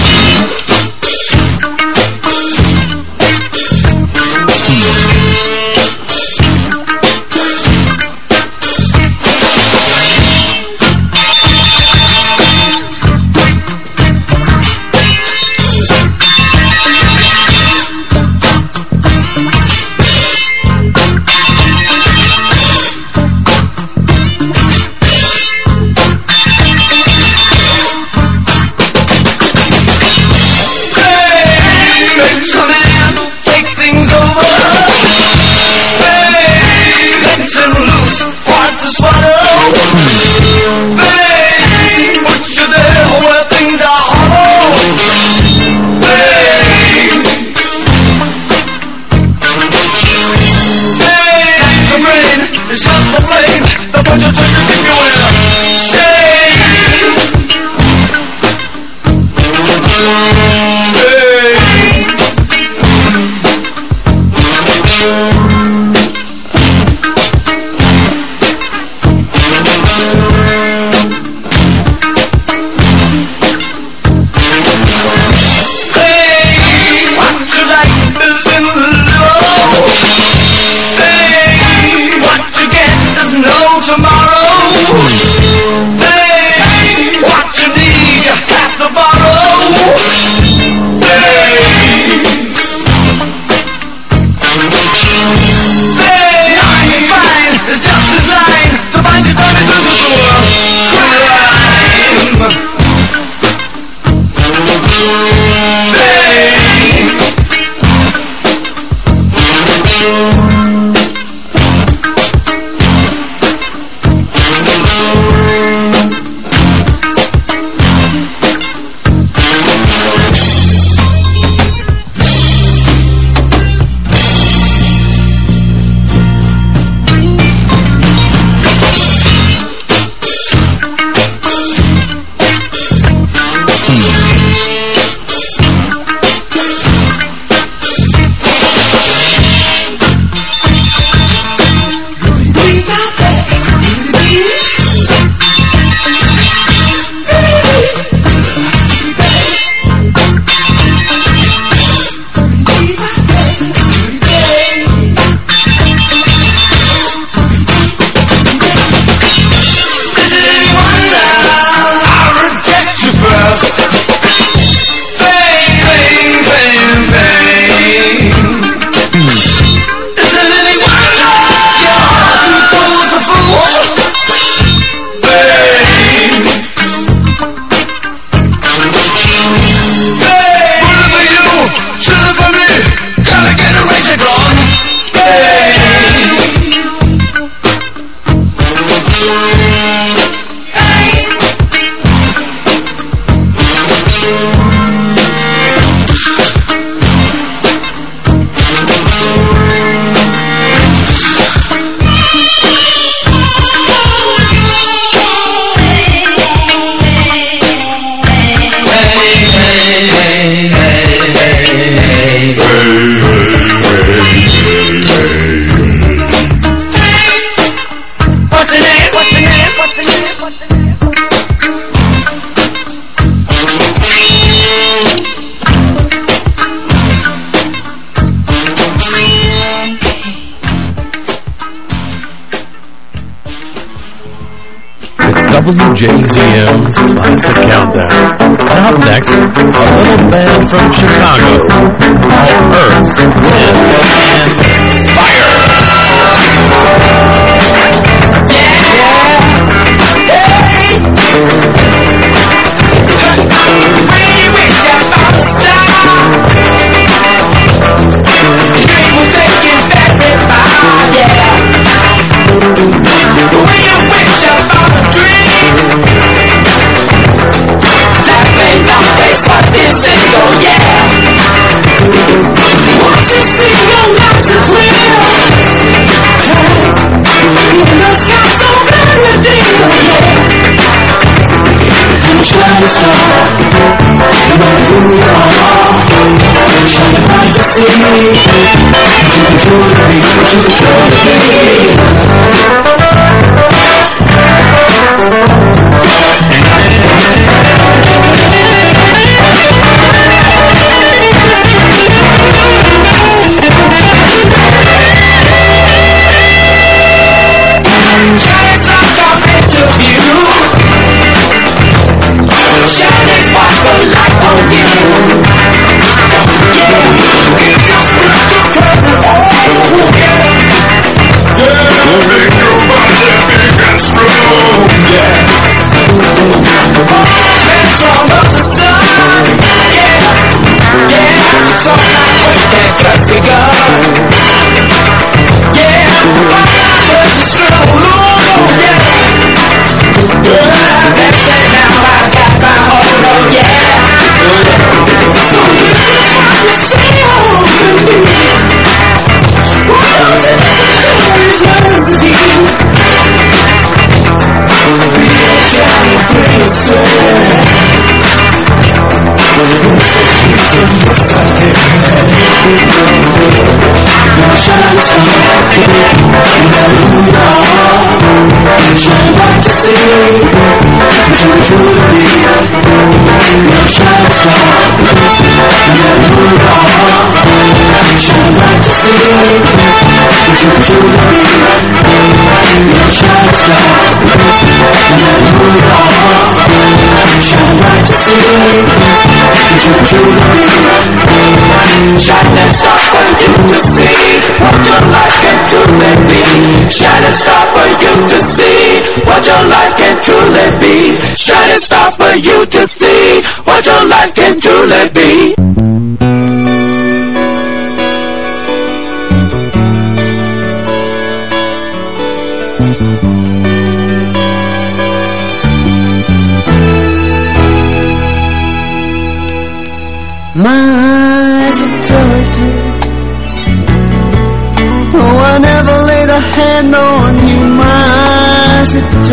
Shine a star for you to see what your life can truly be. Shine a star for you to see what your life can truly be.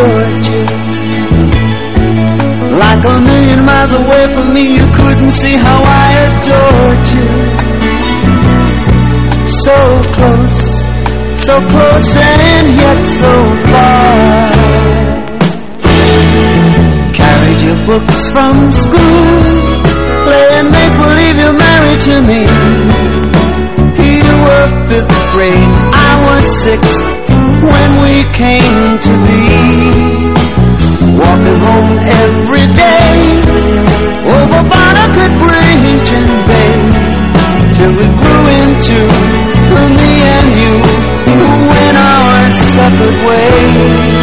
Georgia. Like a million miles away from me, you couldn't see how I adored you. So close, so close, and yet so far. Carried your books from school, playing make believe you're married to me. You were fifth grade, I was sixth when we came to be coming home every day over Barnegat Bridge and Bay till we grew into me and you who went our separate ways.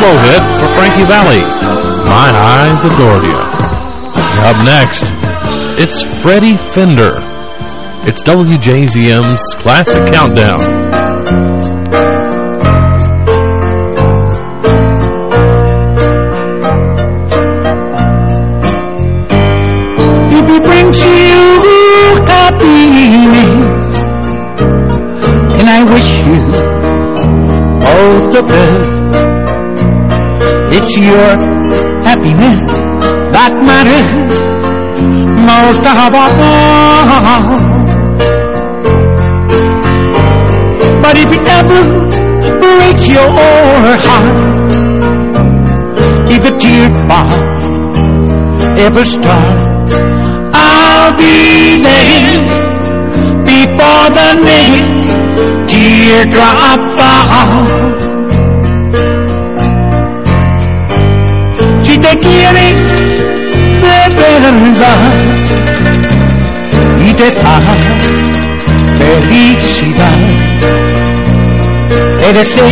For Frankie Valli, My Eyes Adored You. Up next, it's Freddie Fender. It's WJZM's Classic Countdown. Happiness that matters most of all. But if it ever breaks your heart, if a teardrop ever start, I'll be there before the next teardrop falls. Te quiere de verdad y te da felicidad, te deseo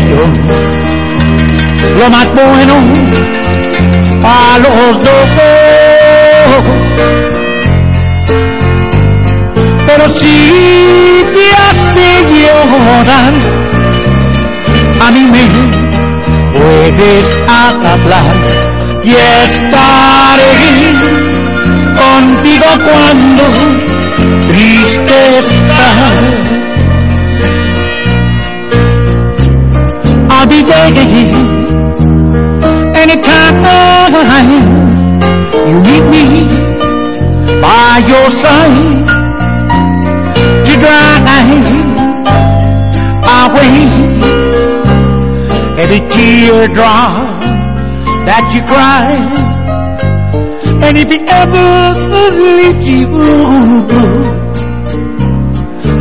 lo más bueno a los dos. Pero si te hace llorar, a mí me puedes hablar y estaré contigo cuando triste estás. I'll be there anytime you need me by your side to drive away every teardrop that you cry. And if it ever leaves you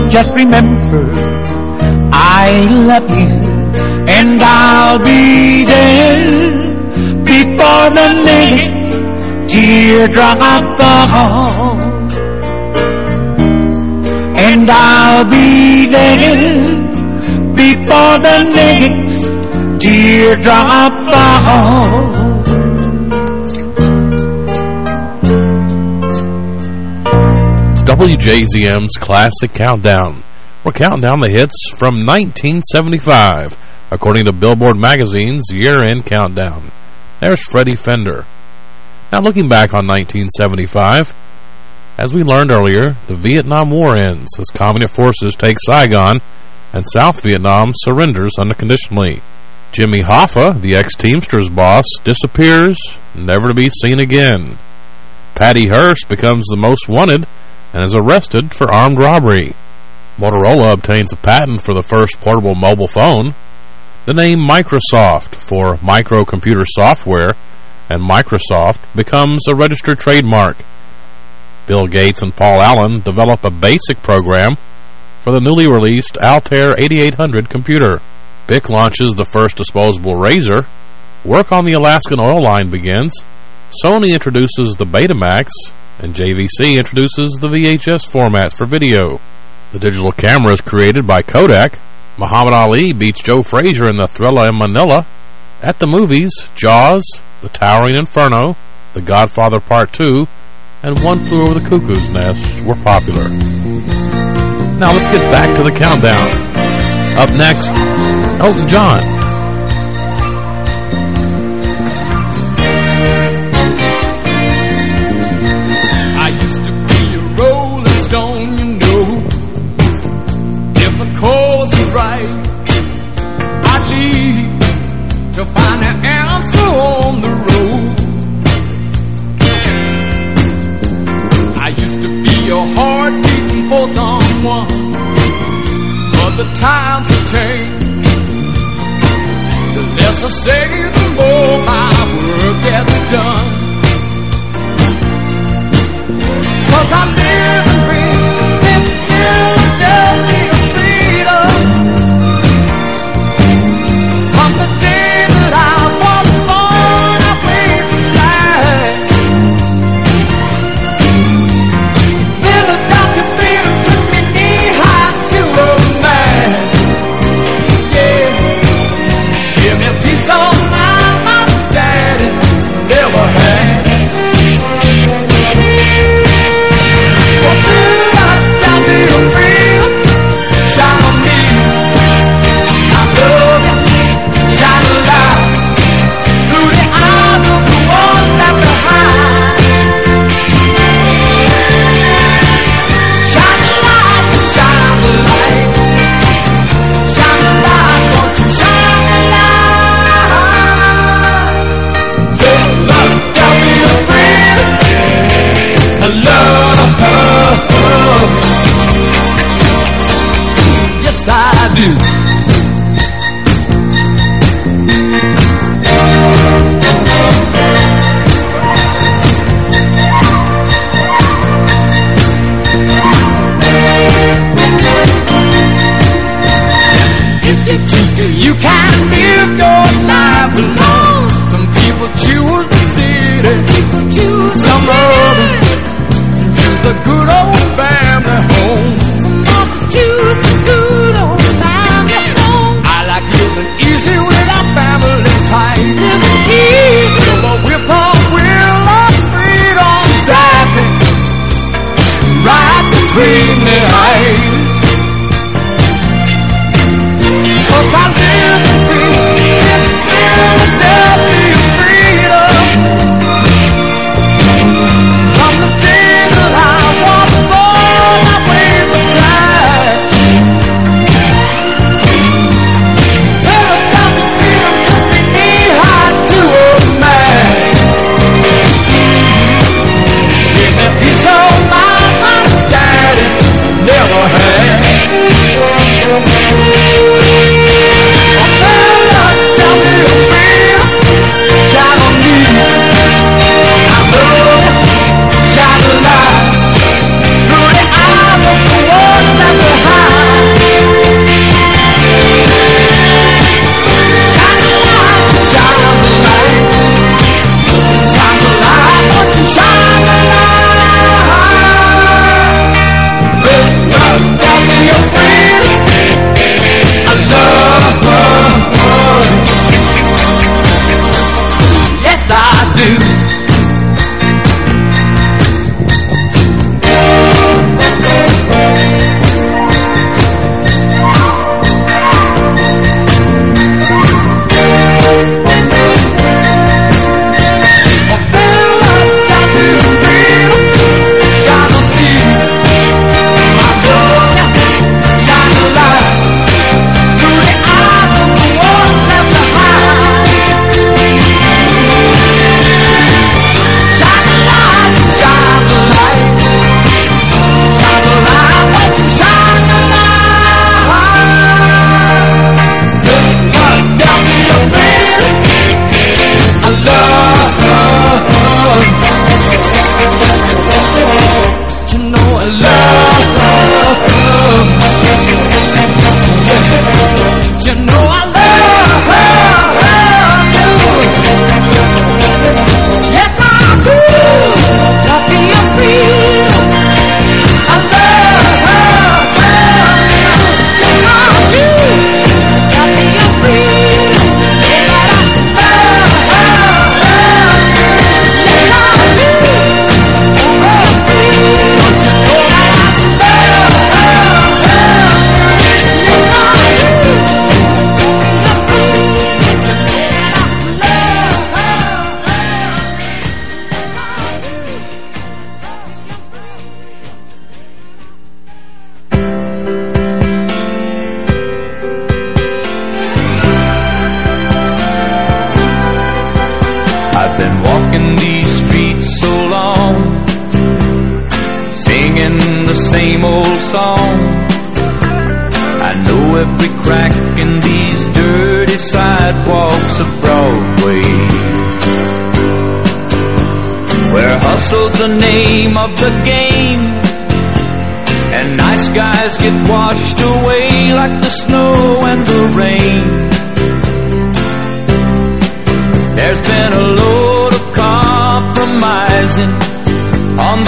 just remember I love you and I'll be there before the next teardrop falls. And I'll be there before the next teardrop falls. WJZM's Classic Countdown. We're counting down the hits from 1975, according to Billboard Magazine's year-end countdown. There's Freddie Fender. Now looking back on 1975, as we learned earlier, the Vietnam War ends as communist forces take Saigon and South Vietnam surrenders unconditionally. Jimmy Hoffa, the ex-Teamsters boss, disappears, never to be seen again. Patty Hearst becomes the most wanted and is arrested for armed robbery. Motorola obtains a patent for the first portable mobile phone. The name Microsoft for microcomputer software and Microsoft becomes a registered trademark. Bill Gates and Paul Allen develop a basic program for the newly released Altair 8800 computer. BIC launches the first disposable razor. Work on the Alaskan oil line begins. Sony introduces the Betamax, and JVC introduces the VHS format for video. The digital camera is created by Kodak. Muhammad Ali beats Joe Frazier in the Thrilla in Manila. At the movies, Jaws, The Towering Inferno, The Godfather Part 2, and One Flew Over the Cuckoo's Nest were popular. Now let's get back to the countdown. Up next, Elton John. For someone, but the times have changed. The less I say, the more my work gets done. Cause I live and breathe Yeah.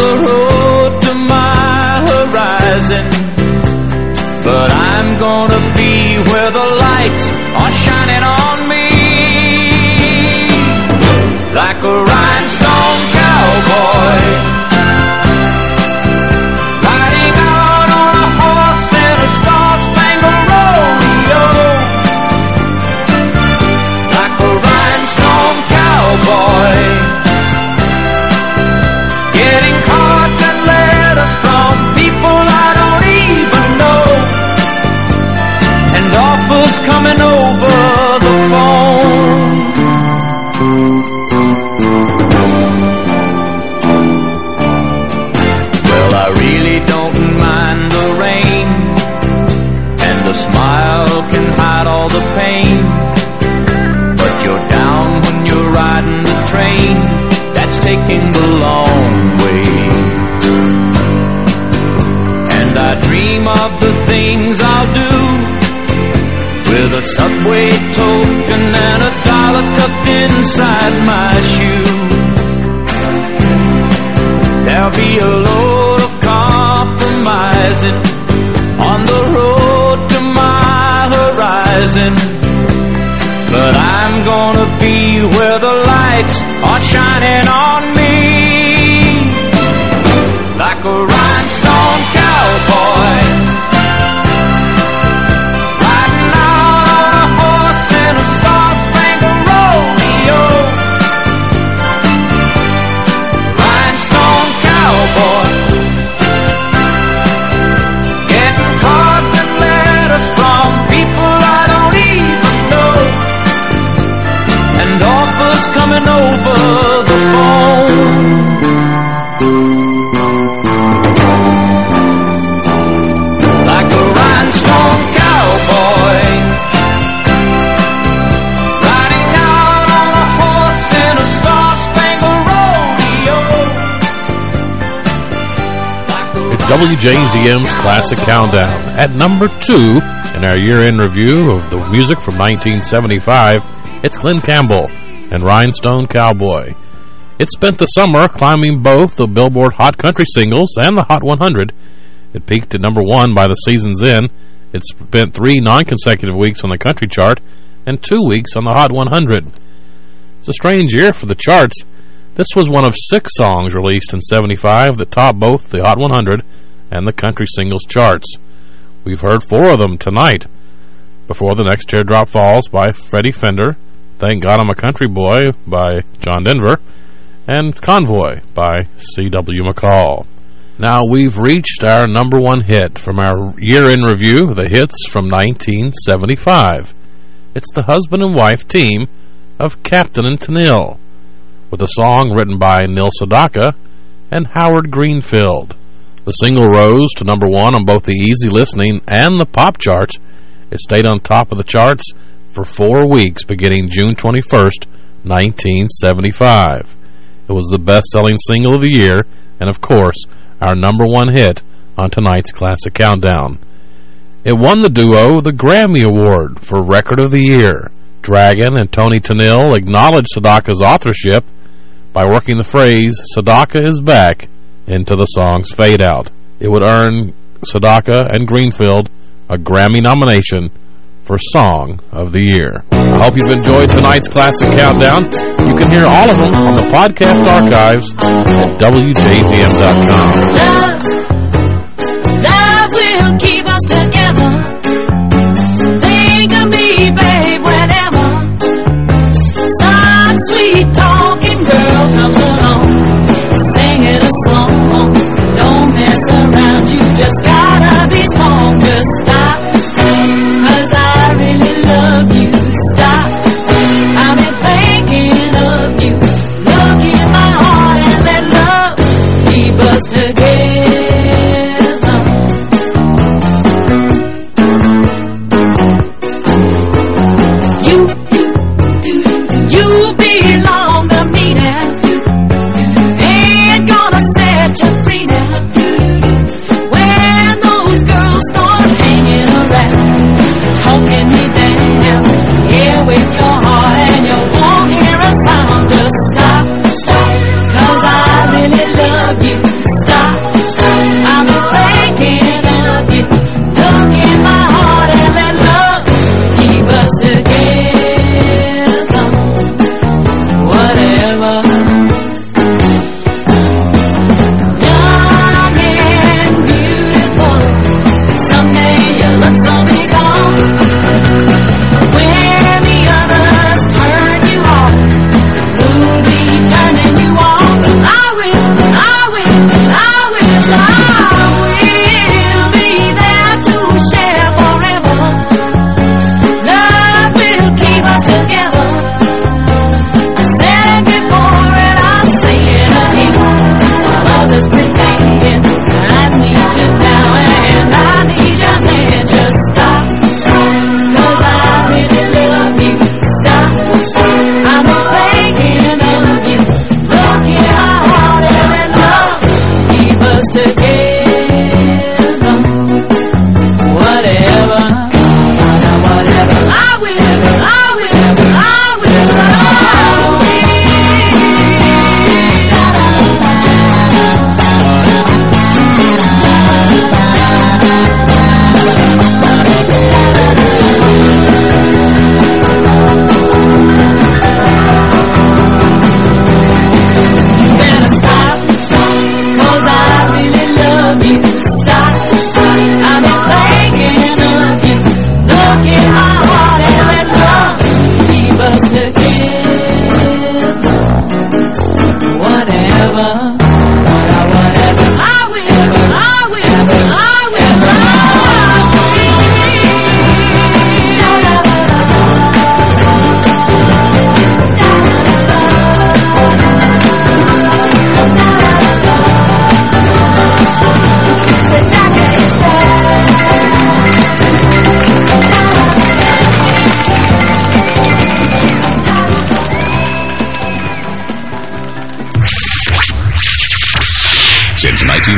The road to my horizon. But I'm gonna be where the lights are shining inside my shoe. There'll be a load of compromising on the road to my horizon. But I'm gonna be where the lights are shining WJZM's Classic Countdown. At number two in our year-end review of the music from 1975, it's Glen Campbell and Rhinestone Cowboy. It spent the summer climbing both the Billboard Hot Country Singles and the Hot 100. It peaked at number one by the season's end. It spent three non-consecutive weeks on the country chart and two weeks on the Hot 100. It's a strange year for the charts. This was one of six songs released in 75 that topped both the Hot 100 and the country singles charts. We've heard four of them tonight. Before the Next Teardrop Falls by Freddie Fender, Thank God I'm a Country Boy by John Denver, and Convoy by C.W. McCall. Now we've reached our number one hit from our year-in review, the hits from 1975. It's the husband and wife team of Captain and Tennille, with a song written by Neil Sedaka and Howard Greenfield. The single rose to number one on both the easy listening and the pop charts. It stayed on top of the charts for four weeks beginning June 21st, 1975. It was the best-selling single of the year and, of course, our number one hit on tonight's Classic Countdown. It won the duo the Grammy Award for Record of the Year. Dragon and Toni Tennille acknowledged Sedaka's authorship by working the phrase, Sedaka is back, into the song's fade out. It would earn Sedaka and Greenfield a Grammy nomination for Song of the Year. I hope you've enjoyed tonight's Classic Countdown. You can hear all of them on the podcast archives at WJZM.com.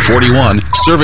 41, serving